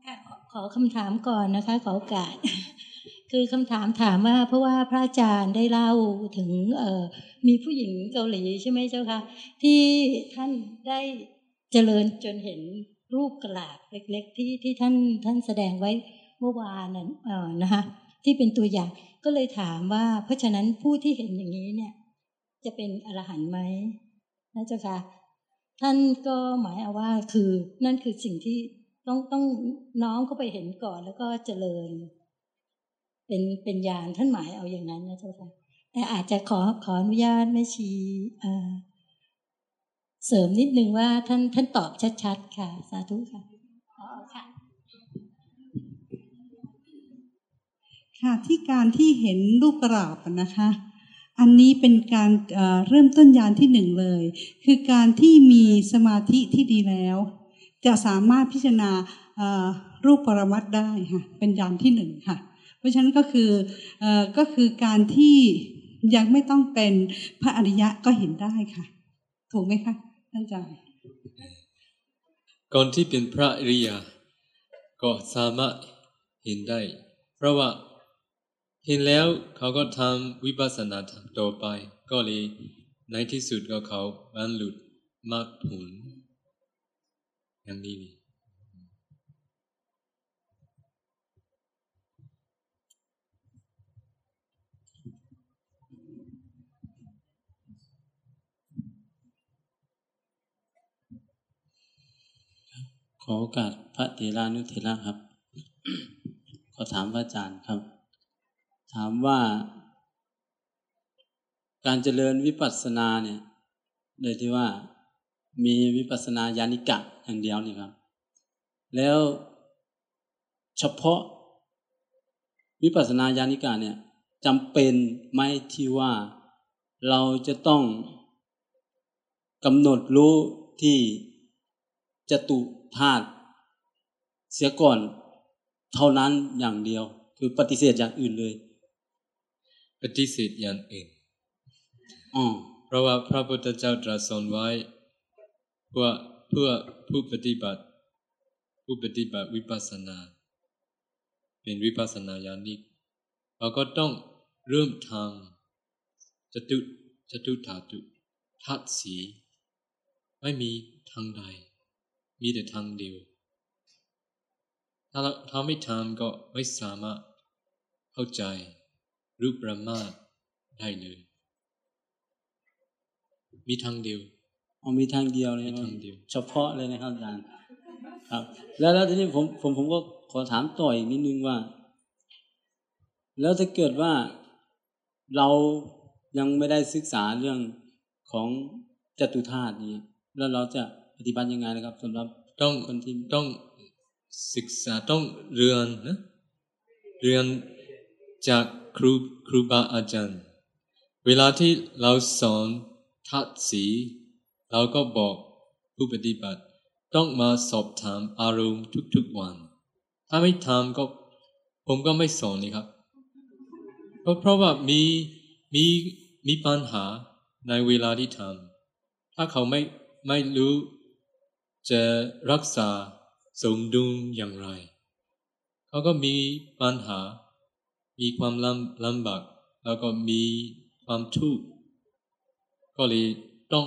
S8: ค่ะขอขอคำถามก่อนนะคะ ขอโอกาส คือคำถามถามว่าเพราะว่าพระอาจารย์ได้เล่าถึงมีผู้หญิงเกาหลีใช่ไหมเจ้าคะที่ท่านได้ เจริญจนเห็นรูปกระลาบเล็ก ๆ ที่ที่ท่านท่านแสดงไว้เมื่อวานนั้นนะคะที่เป็นตัวอย่างก็เลยถามว่า เพราะฉะนั้นผู้ที่เห็นอย่างนี้เนี่ย จะเป็นอรหันต์ไหมนะเจ้าค่ะท่านก็หมายเอาว่าคือนั่นคือสิ่งที่ต้องต้องน้อมเข้าไปเห็นก่อนแล้วก็เจริญ เป็นเป็นญาณท่านหมายเอาอย่างนั้นนะเจ้าค่ะแต่อาจจะขอขออนุญาตแม่ชีอ่า เสริมนิดนึงว่าท่านท่านตอบชัดๆ ค่ะ สาธุค่ะอ๋อค่ะ
S9: ค่ะที่การที่เห็นรูปกราบนะคะ อันนี้เป็นการเเริ่มต้นยานที่หนึ่งเลย คือการที่มีสมาธิที่ดีแล้ว จะสามารถพิจารณารูปปรมัตได้ค่ะเป็นยานที่หนึ่งค่ะ เพราะฉะนั้นก็คืออก็คือการที่ยังไม่ต้องเป็นพระอริยะก็เห็นได้ค่ะ ถูกไหมคะ ท่านอาจารย์
S2: ก่อนที่เป็นพระอริยาก็สามารถเห็นได้ เพราะว่าเห็นแล้วเขาก็ทำวิปัสสนาต่อไป ก็เลยในที่สุดก็เขาบรรลุมรรคผลอย่างนี้นี่
S10: ขอโอกาสพระเถรานุเถระครับ ขอถามพระอาจารย์ครับ ถามว่า การเจริญวิปัสสนาเนี่ยโดยที่ว่ามีวิปัสสนาญาณิกะอย่างเดียวนี่ครับ แล้วเฉพาะวิปัสสนาญาณิกะเนี่ยจำเป็นไหมที่ว่าเราจะต้องกำหนดรู้ที่จตุ ธาตุเสียก่อนเท่านั้นอย่างเดียว คือปฏิเสธอย่างอื่นเลย
S2: ปฏิเสธอย่างอื่นเพราะว่าพระพุทธเจ้าตรัสสอนไว้เพื่อเพื่อผู้ปฏิบัติ ผู้ปฏิบัติวิปัสสนา เป็นวิปัสสนาญาณิกเราก็ต้องเริ่มทางจตุจตุธาตุทัศสีไม่มีทางใด มีแต่ทางเดียว ถ้าเราถ้าไม่ทำก็ไม่สามารถเข้าใจรูปประมาทได้เลยมีทางเดียว
S10: อ๋อมีทางเดียวเลย
S2: มีทางเดียว
S10: เฉพาะเลยนะครับอาจารย์ครับ แล้วแล้วทีนี้ผมผมผมก็ขอถามต่ออีกนิดนึงว่า แล้วถ้าเกิดว่าเรายังไม่ได้ศึกษาเรื่องของจตุธาตุนี้ แล้วเราจะป ฏิบัติยังไงนะครับสำหรับ
S2: ต้องคนที่ต้องศึกษาต้องเรียนนะเรียนจากครูครูบาอาจารย์ เวลาที่เราสอนทัศสีเราก็บอกผู้ปฏิบัติ ต้องมาสอบถามอารมณ์ทุกๆวัน ถ้าไม่ทำก็ผมก็ไม่สอนเลยครับ เพราะเพราะว่ามีมีมีปัญหาในเวลาที่ทำถ้าเขาไม่ไม่รู้ จะรักษาสมดุลอย่างไร เขาก็มีปัญหา มีความลำลำบาก แล้วก็มีความทุกข์ ก็เลยต้อง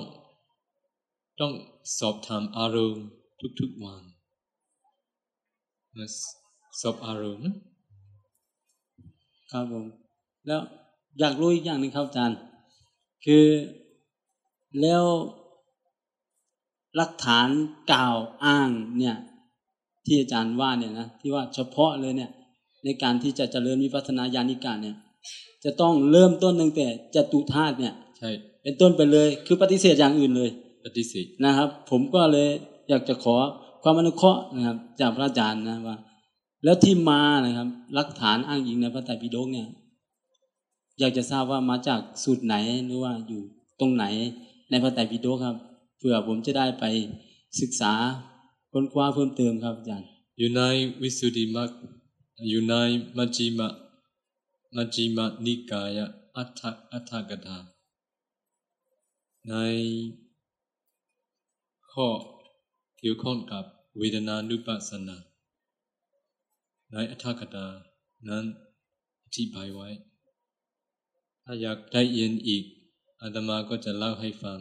S2: ต้องสอบถามอารมณ์ทุกๆวันสอบอารมณ์
S10: ครับผม แล้วอยากรู้อีกอย่างหนึ่งครับอาจารย์ คือแล้ว หลักฐานกล่าวอ้างเนี่ยที่อาจารย์ว่าเนี่ยนะที่ว่าเฉพาะเลยเนี่ยในการที่จะเจริญวิปัสสนาญาณิกาเนี่ยจะต้องเริ่มต้นตั้งแต่จตุธาตุเนี่ย
S2: ใช่
S10: เป็นต้นไปเลยคือปฏิเสธอย่างอื่นเลย
S2: ปฏิเสธ
S10: นะครับ ผมก็เลยอยากจะขอความอนุเคราะห์นะครับจากพระอาจารย์นะว่า แล้วที่มานะครับหลักฐานอ้างอิงในพระไตรปิฎกเนี่ยอยากจะทราบว่ามาจากสูตรไหนหรือว่าอยู่ตรงไหนในพระไตรปิฎกครับ เพื่อผมจะได้ไปศึกษาค้นคว้าเพิ่มเติมครับอาจารย์
S2: อยู่ในวิสุทธิมรรคอยู่ในมัจจิมมัจจิมนิกายอัฏฐอัฏฐกถาในข้อเกี่ยวข้องกับเวทนานุปัสสนา ในอัฏฐกถานั้นอธิบายไว้ ถ้าอยากได้ยินอีกอาตมาก็จะเล่าให้ฟัง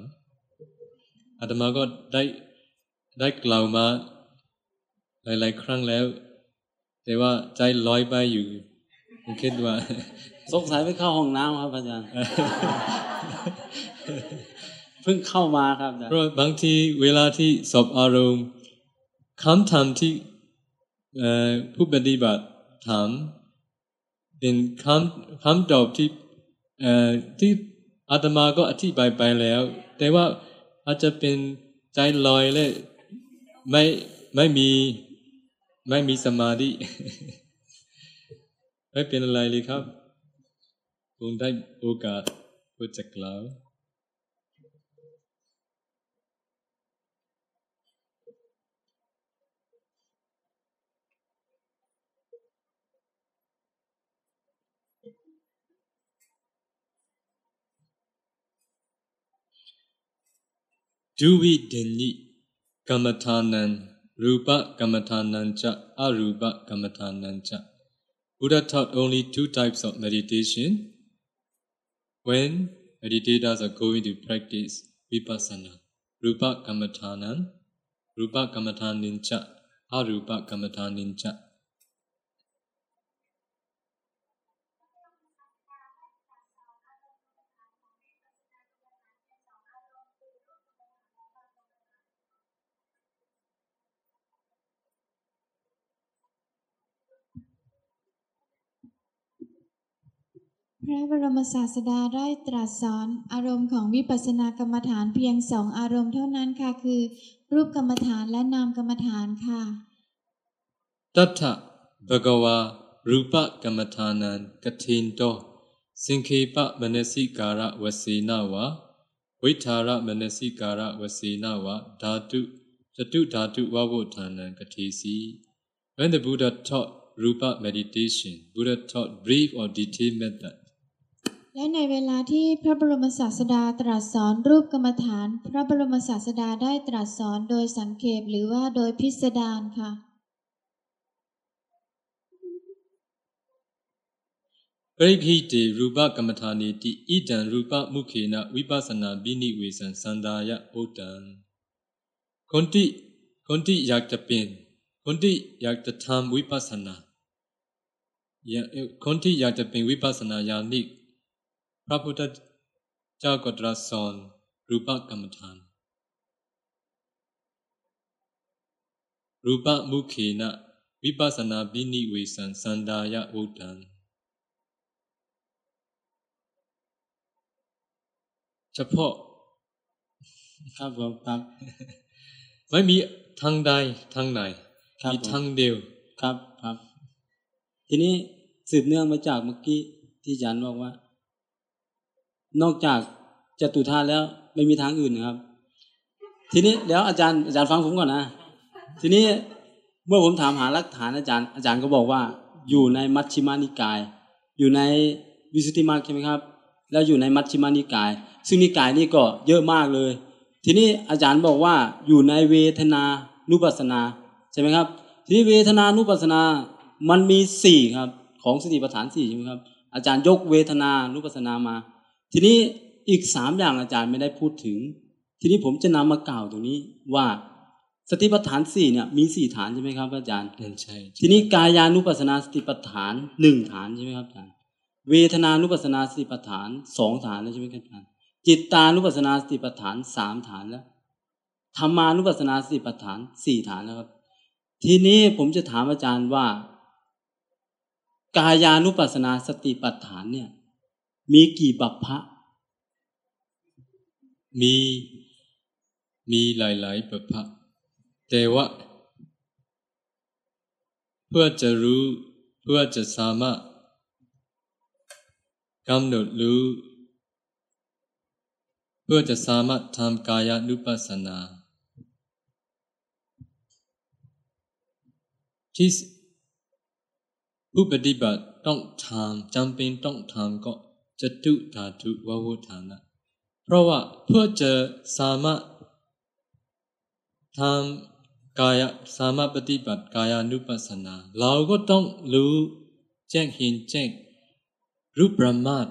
S2: อาตมาก็ได้ได้กล่าวมา หลาย ๆ ครั้งแล้ว แต่ว่าใจลอยไปอยู่ผมคิดว่า
S10: สงสัยไปเข้าห้องน้ำครับอาจารย์เพิ่งเข้ามาครับอาจาร
S2: เพ
S10: ย์
S2: ราะบางทีเวลาที่สอบอารมณ์คำถามที่เอ่อผู้ปฏิบัติถามเป็นคำคำตอบที่เอ่อที่อาตมาก็อธิบายไปแล้ว แต่ว่า อาจจะเป็นใจลอยเลยไม่ไม่มีไม่มีสมาธิไม่เป็นอะไรเลยครับคงได้โอกาสพูดจากกล่า Dui Dini Gamatanan Rupa Gamatanancha Arupa Gamatanancha Buddha taught only two types of meditation when meditators are going to practice vipassana. Rupa Gamatanan Rupa Gamatanincha Arupa Gamatanincha
S3: พระบรมศาสดาได้ตรัสสอนอารมณ์ของวิปัสสนากรรมฐานเพียงสองอารมณ์เท่านั้นค่ะ คือ รูปกรรมฐานและนามกรรมฐานค่ะ
S2: ตัทธะภะกวารูปกรรมฐานันกทินโตสิงคีปะมนสิการะวสีนาวะวิทาระมนสิการะวสีนาวะธาตุจตุธาตุวะวุทานันกทีสี When the Buddha taught Rupa meditation, Buddha taught brief or detailed method
S3: และในเวลาที่พระบรมศาสดาตรัสสอนรูปกรรมฐาน พระบรมศาสดาได้ตรัสสอนโดยสังเขปหรือว่าโดยพิสดารค่ะ
S2: ปริภิเตรูปกรรมฐานิติอิจังรูปมุขเณวิปัสสนาบินิเวสันสันดายะโอตังคนที่คนที่อยากจะเป็นคนที่อยากจะทำวิปัสสนาคนที่อยากจะเป็นวิปัสสนาญาณิก พระพุทธเจ้าก็ตรัสสอนรูปกรรมฐาน รูปมุเขนะวิปัสสนาปินิเวสันสันดายะอุดดันเฉพาะ
S10: ครับผมครับ
S2: ไม่มีทางใดทางไหน
S10: ครับ
S2: มี
S10: ผม
S2: ทางเดียว
S10: ครับครับ ทีนี้สืบเนื่องมาจากเมื่อกี้ที่อาจารย์บอกว่า นอกจากจตุธาแล้วไม่มีทางอื่นนะครับ ทีนี้เดี๋ยวอาจารย์อาจารย์ฟังผมก่อนนะ ทีนี้เมื่อผมถามหาหลักฐานอาจารย์ อาจารย์ก็บอกว่า อยู่ในมัชฌิมานิกาย อยู่ในวิสุทธิมรรคใช่ไหมครับ แล้วอยู่ในมัชฌิมานิกาย ซึ่งนิกายนี่ก็เยอะมากเลย ทีนี้อาจารย์บอกว่าอยู่ในเวทนานุปัสสนาใช่ไหมครับ ทีนี้เวทนานุปัสสนามันมีสี่ครับของสติปัฏฐานสี่ใช่ไหมครับอาจารย์ยกเวทนานุปัสสนามา ทีนี้อีกสามอย่างอาจารย์ไม่ได้พูดถึง ทีนี้ผมจะนำมากล่าวตรงนี้ว่าสติปัฏฐานสี่เนี่ยมีสี่ฐานใช่ไหมครับอาจารย์
S2: นั่นใช่
S10: ทีนี้กายานุปัสสนาสติปัฏฐานหนึ่งฐานใช่ไหมครับอาจารย์เวทนานุปัสสนาสติปัฏฐานสองฐานแล้วใช่ไหมครับอาจารย์จิตตานุปัสสนาสติปัฏฐานสามฐานแล้วธรรมานุปัสสนาสติปัฏฐานสี่ฐานแล้วครับ ทีนี้ผมจะถามอาจารย์ว่า กายานุปัสสนาสติปัฏฐานเนี่ย มีกี่บัพพะ
S2: มีมีหลายๆประภะแต่ว่าเพื่อจะรู้ เพื่อจะสามารถกำหนดรู้ เพื่อจะสามารถทำกายานุปัสสนาที่ผู้ปฏิบัติต้องทำจำเป็นต้องทำก็ จตุธาตุววุฒานะ เพราะว่าเพื่อจะสามารถทำกายสามารถปฏิบัติกายานุปัสสนา เราก็ต้องรู้แจ้งเห็นแจ้งรูปประมาท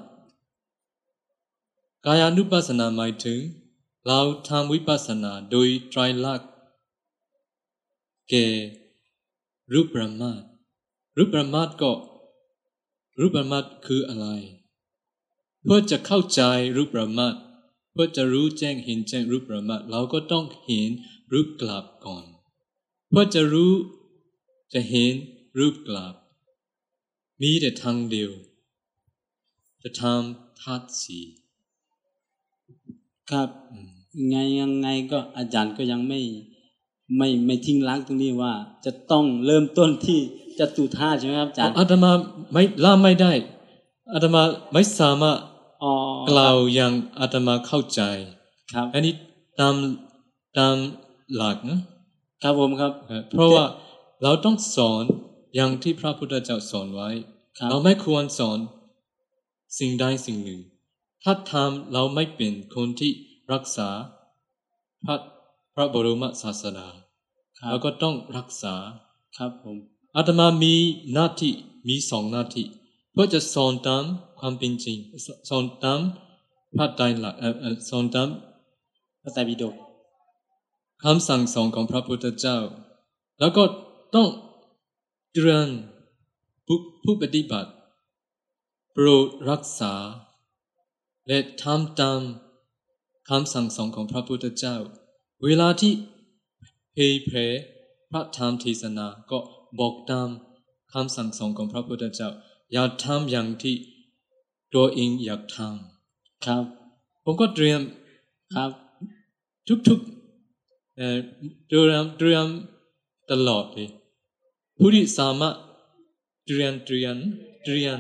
S2: กายานุปัสสนาหมายถึง เราทำวิปัสสนาโดยไตรลักษณ์แก่รูปประมาทรูปประมาทก็รูปประมาทคืออะไร เพื่อจะเข้าใจรูปประมาทเพื่อจะรู้แจ้งเห็นแจ้งรูปประมาทเราก็ต้องเห็นรูปกลับก่อน เพื่อจะรู้จะเห็นรูปกลับ มีแต่ทางเดียว จะทำทัดสี
S10: ครับไงยังไงก็อาจารย์ก็ยังไม่ไม่ไม่ทิ้งล้างตรงนี้ว่า จะต้องเริ่มต้นที่จตุธาตุใช่ไหมครับอาจารย์
S2: อาตมาไม่ล่าไม่ได้อาตมาไม่สามารถ กล่าวอย่างอาตมาเข้าใจ
S10: ครับ
S2: อันนี้ตามตามหลักนะครับ
S10: ผมครับ
S2: เพราะว่าเราต้องสอนอย่างที่พระพุทธเจ้าสอนไว้ เราไม่ควรสอนสิ่งใดสิ่งหนึ่ง ถ้าทำเราไม่เป็นคนที่รักษา พระพระบรมศาสนาเราก็ต้องรักษา
S10: ครับผม
S2: อาตมามีหน้าที่มีสองหน้าที่เพื่อจะสอนตาม ความเป็นจริงสอนตามพระไตรลักษณ์สอนตาม
S10: พระไตรปิฎก
S2: คำสั่งสอนของพระพุทธเจ้า แล้วก็ต้องเตือนผู้ผู้ปฏิบัติโปรดรักษา และทำตามคำสั่งสอนของพระพุทธเจ้า เวลาที่เผยแผ่พระธรรมเทศนาก็บอกตามคำสั่งสอนของพระพุทธเจ้า อย่าทำอย่างที่ ตัวเองอยากทำ
S10: ครับ
S2: ผมก็เตรียม
S10: ครับ
S2: ทุกๆเอ่อเตรียมเตรียมตลอดเลยผู้ที่สามารถเตรียมเตรียมเตรียม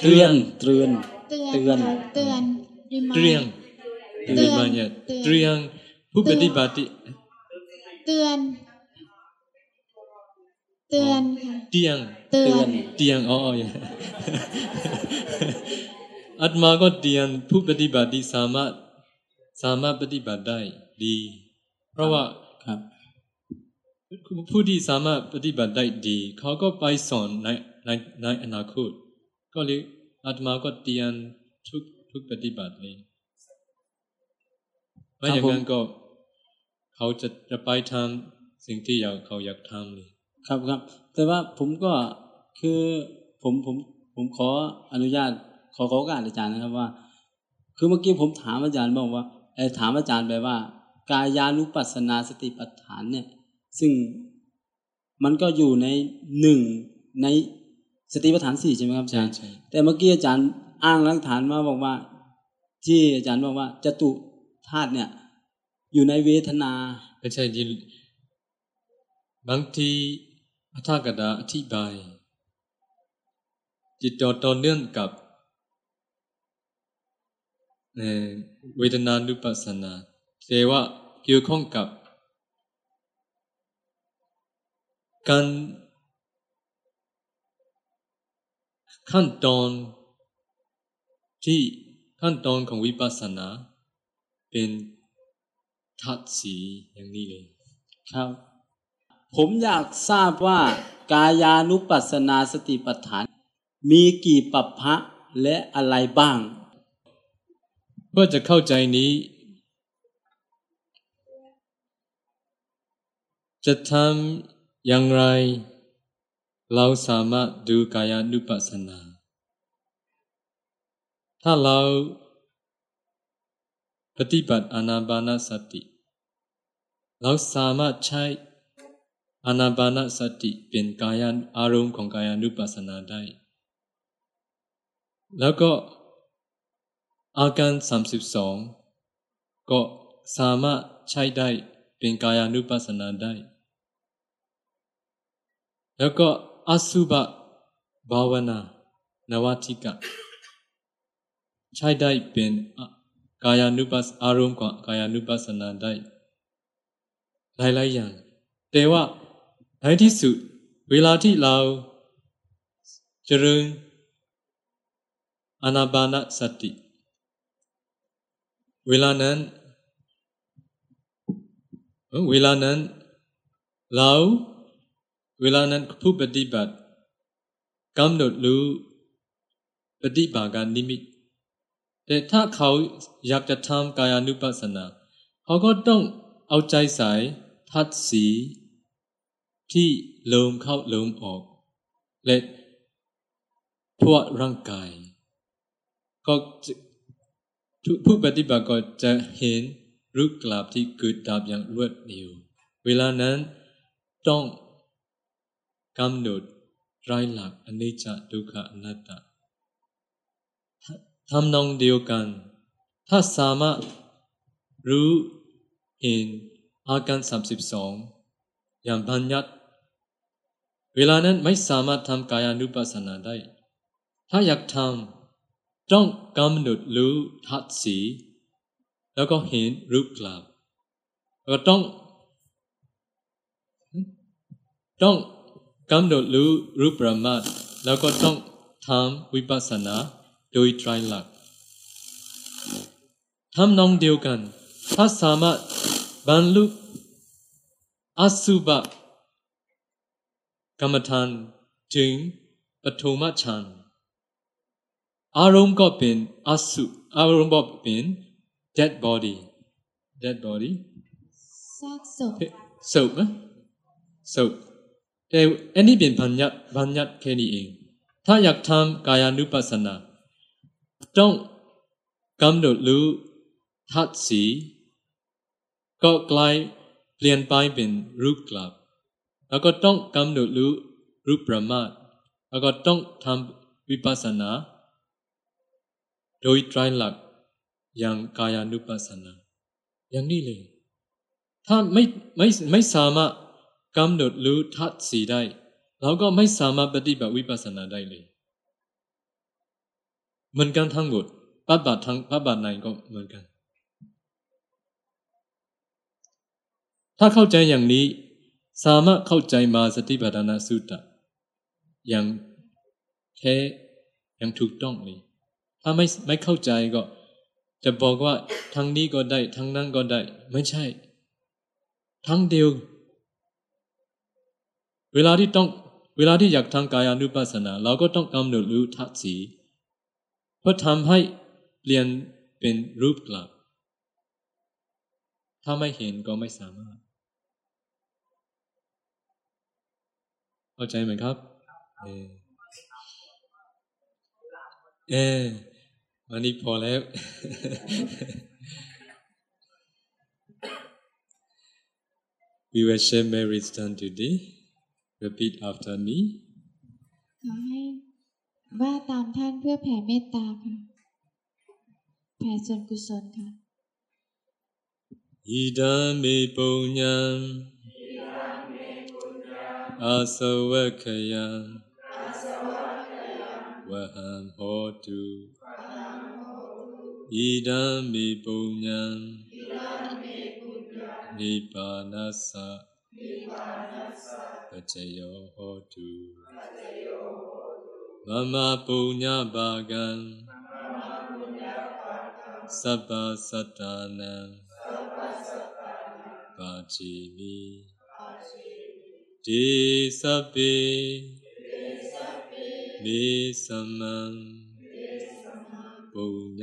S10: เตือนเตือน
S3: เตือน
S10: เตือน
S3: ค่ะเตือน remind
S2: เตรียม
S3: เตือน
S2: มาเนี่ย
S3: เตือน
S2: เตรียมผู้ปฏิบัติ
S3: เตือน เตือนค่ะ
S2: เตียง
S3: เตือน
S2: เตียงอ๋ออ๋อ yeah อาตมาก็เตียงผู้ปฏิบัติที่สามารถสามารถปฏิบัติได้ดี เพราะว่า
S10: ครับ
S2: ผู้ที่สามารถปฏิบัติได้ดี เขาก็ไปสอนในในในอนาคต ก็เลยอาตมาก็เตียนทุกทุกปฏิบัติเลยไม่อย่างนั้นก็ เขาจะจะไปทำสิ่งที่อยากเขาอยากทำเลย
S10: ครับครับ แต่ว่าผมก็คือผมผมผมขออนุญาตขอขอโอกาสอาจารย์นะครับว่า คือเมื่อกี้ผมถามอาจารย์บอกว่าเออถามอาจารย์ไปว่า กายานุปัสสนาสติปัฏฐานเนี่ย ซึ่งมันก็อยู่ในหนึ่งในสติปัฏฐานสี่ใช่ไหมครับอาจารย์
S2: ใช่
S10: แต่เมื่อกี้อาจารย์อ้างหลักฐานมาบอกว่า ที่อาจารย์บอกว่าจตุธาตุเนี่ย อยู่ในเวทนา
S2: ไม่ใช่ที่บางที อัธกดาอธิบาย จิตต่อต่อเนื่องกับเวทนานุปัสสนาแต่ว่าเกี่ยวข้องกับ การขั้นตอนที่ขั้นตอนของวิปัสสนา เป็นทัดสีอย่างนี้เลย
S10: ครับ ผมอยากทราบว่ากายานุปัสสนาสติปัฏฐาน มีกี่ปัปพะและอะไรบ้าง
S2: เพื่อจะเข้าใจนี้ จะทำอย่างไร เราสามารถดูกายานุปัสสนา ถ้าเราปฏิบัติอนาบานาสติ เราสามารถใช้ อานาบานสติเป็นกายาอารมณ์ของกายานุปัสสนาได้ แล้วก็อาการสามสิบสองก็สามารถใช้ได้เป็นกายานุปัสสนาได้ แล้วก็อสุบะภาวนานวัติกะใช้ได้เป็นกายานุปัสอารมณ์ของกายานุปัสสนาได้หลายๆอย่างแต่ว่า ในที่สุด เวลาที่เราเจริญอานาบานาสติ เวลานั้น เวลานั้น เราเวลานั้นผู้ปฏิบัติกำหนดรู้ปฏิบาการนิมิตแต่ถ้าเขาอยากจะทำกายานุปัสสนา เขาก็ต้องเอาใจใส่ทัดสี ที่ลมเข้าลมออกและทั่วร่างกาย ก็ผู้ปฏิบัติก็จะเห็นรูปกลับที่เกิดดับอย่างรวดเร็ว เวลานั้นต้องกำหนดรายหลักอนิจจทุกขอนัตตาทำนองเดียวกัน ถ้าสามารถรู้เห็นอาการสามสิบสองอย่างบัญญัติ เวลานั้นไม่สามารถทำกายานุปัสสนาได้ ถ้าอยากทำต้องกำหนดรู้ทัศสี แล้วก็เห็นรูปกลับแล้วก็ต้อง ต้องกำหนดรู้รูปประมาทแล้วก็ต้องทำวิปัสสนาโดยไตรลักษณ์ทำนองเดียวกัน ถ้าสามารถบรรลุอสุบะ กรรมฐานถึงปฐมฌานอารมณ์ก็เป็นอสุอารมณ์ก็เป็น dead body dead body
S3: ซากศพ
S2: ศพนะศพแต่อันนี้เป็นบัญญัติบัญญัติแค่นี้เอง ถ้าอยากทำกายานุปัสสนา ต้องกำหนดรู้ทัศสีก็กลายเปลี่ยนไปเป็นรูปกลับ แล้วก็ต้องกำหนดรู้รูปประมาทแล้วก็ต้องทำวิปัสสนา โดยไตรลักษณ์อย่างกายานุปัสสนา อย่างนี้เลย ถ้าไม่ไม่ไม่สามารถกำหนดรู้ทัศสีได้เราก็ไม่สามารถปฏิบัติวิปัสสนาได้เลยเหมือนกันทั้งหมดปฏิบัติทั้งปฏิบัติไหนก็เหมือนกัน ถ้าเข้าใจอย่างนี้ สามารถเข้าใจมาสติปัฏฐานสุตตะอย่างแท้อย่างถูกต้องเลยถ้าไม่ไม่เข้าใจก็จะบอกว่าทั้งนี้ก็ได้ ทั้งนั้นก็ได้ ไม่ใช่ ทั้งเดียว เวลาที่ต้อง เวลาที่อยากทำกายานุปัสสนา เราก็ต้องกำหนดรู้ทัศสีเพื่อทำให้เปลี่ยนเป็นรูปกลับ ถ้าไม่เห็นก็ไม่สามารถ เข้าใจไหมครับ เออเออวันนี้พอแล้ว We will share merits done today. Repeat after me.
S3: ขอให้ว่าตามท่านเพื่อแผ่เมตตาค่ะ แผ่ส่วนกุศลค่ะ
S2: อิดามิปุญญา อาสวะขยังวะหัมโห ตุอิดามิปุญ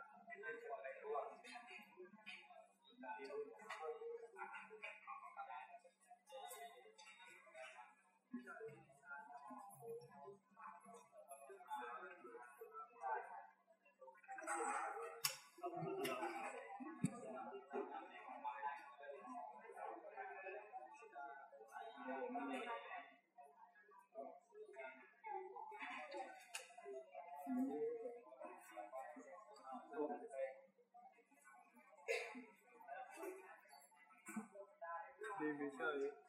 S2: Di 下雨。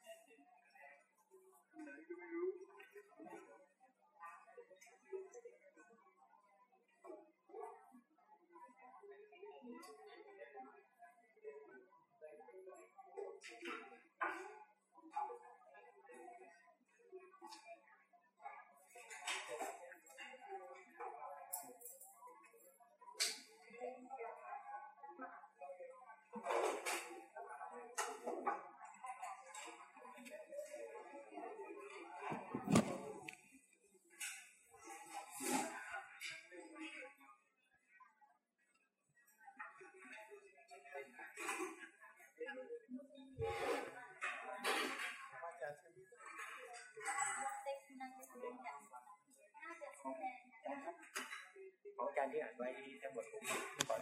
S2: ของการที่อ่านไว้ทั้งหมดทุกก่อน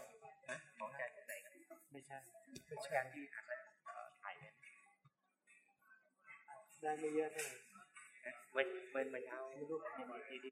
S2: ของการที่ไหนไม่ใช่ของการที่อ่านไว้ถ่า
S11: ยเลยได้ไม่เยอะเท่าไหร่มันมันมันเอารูปในดี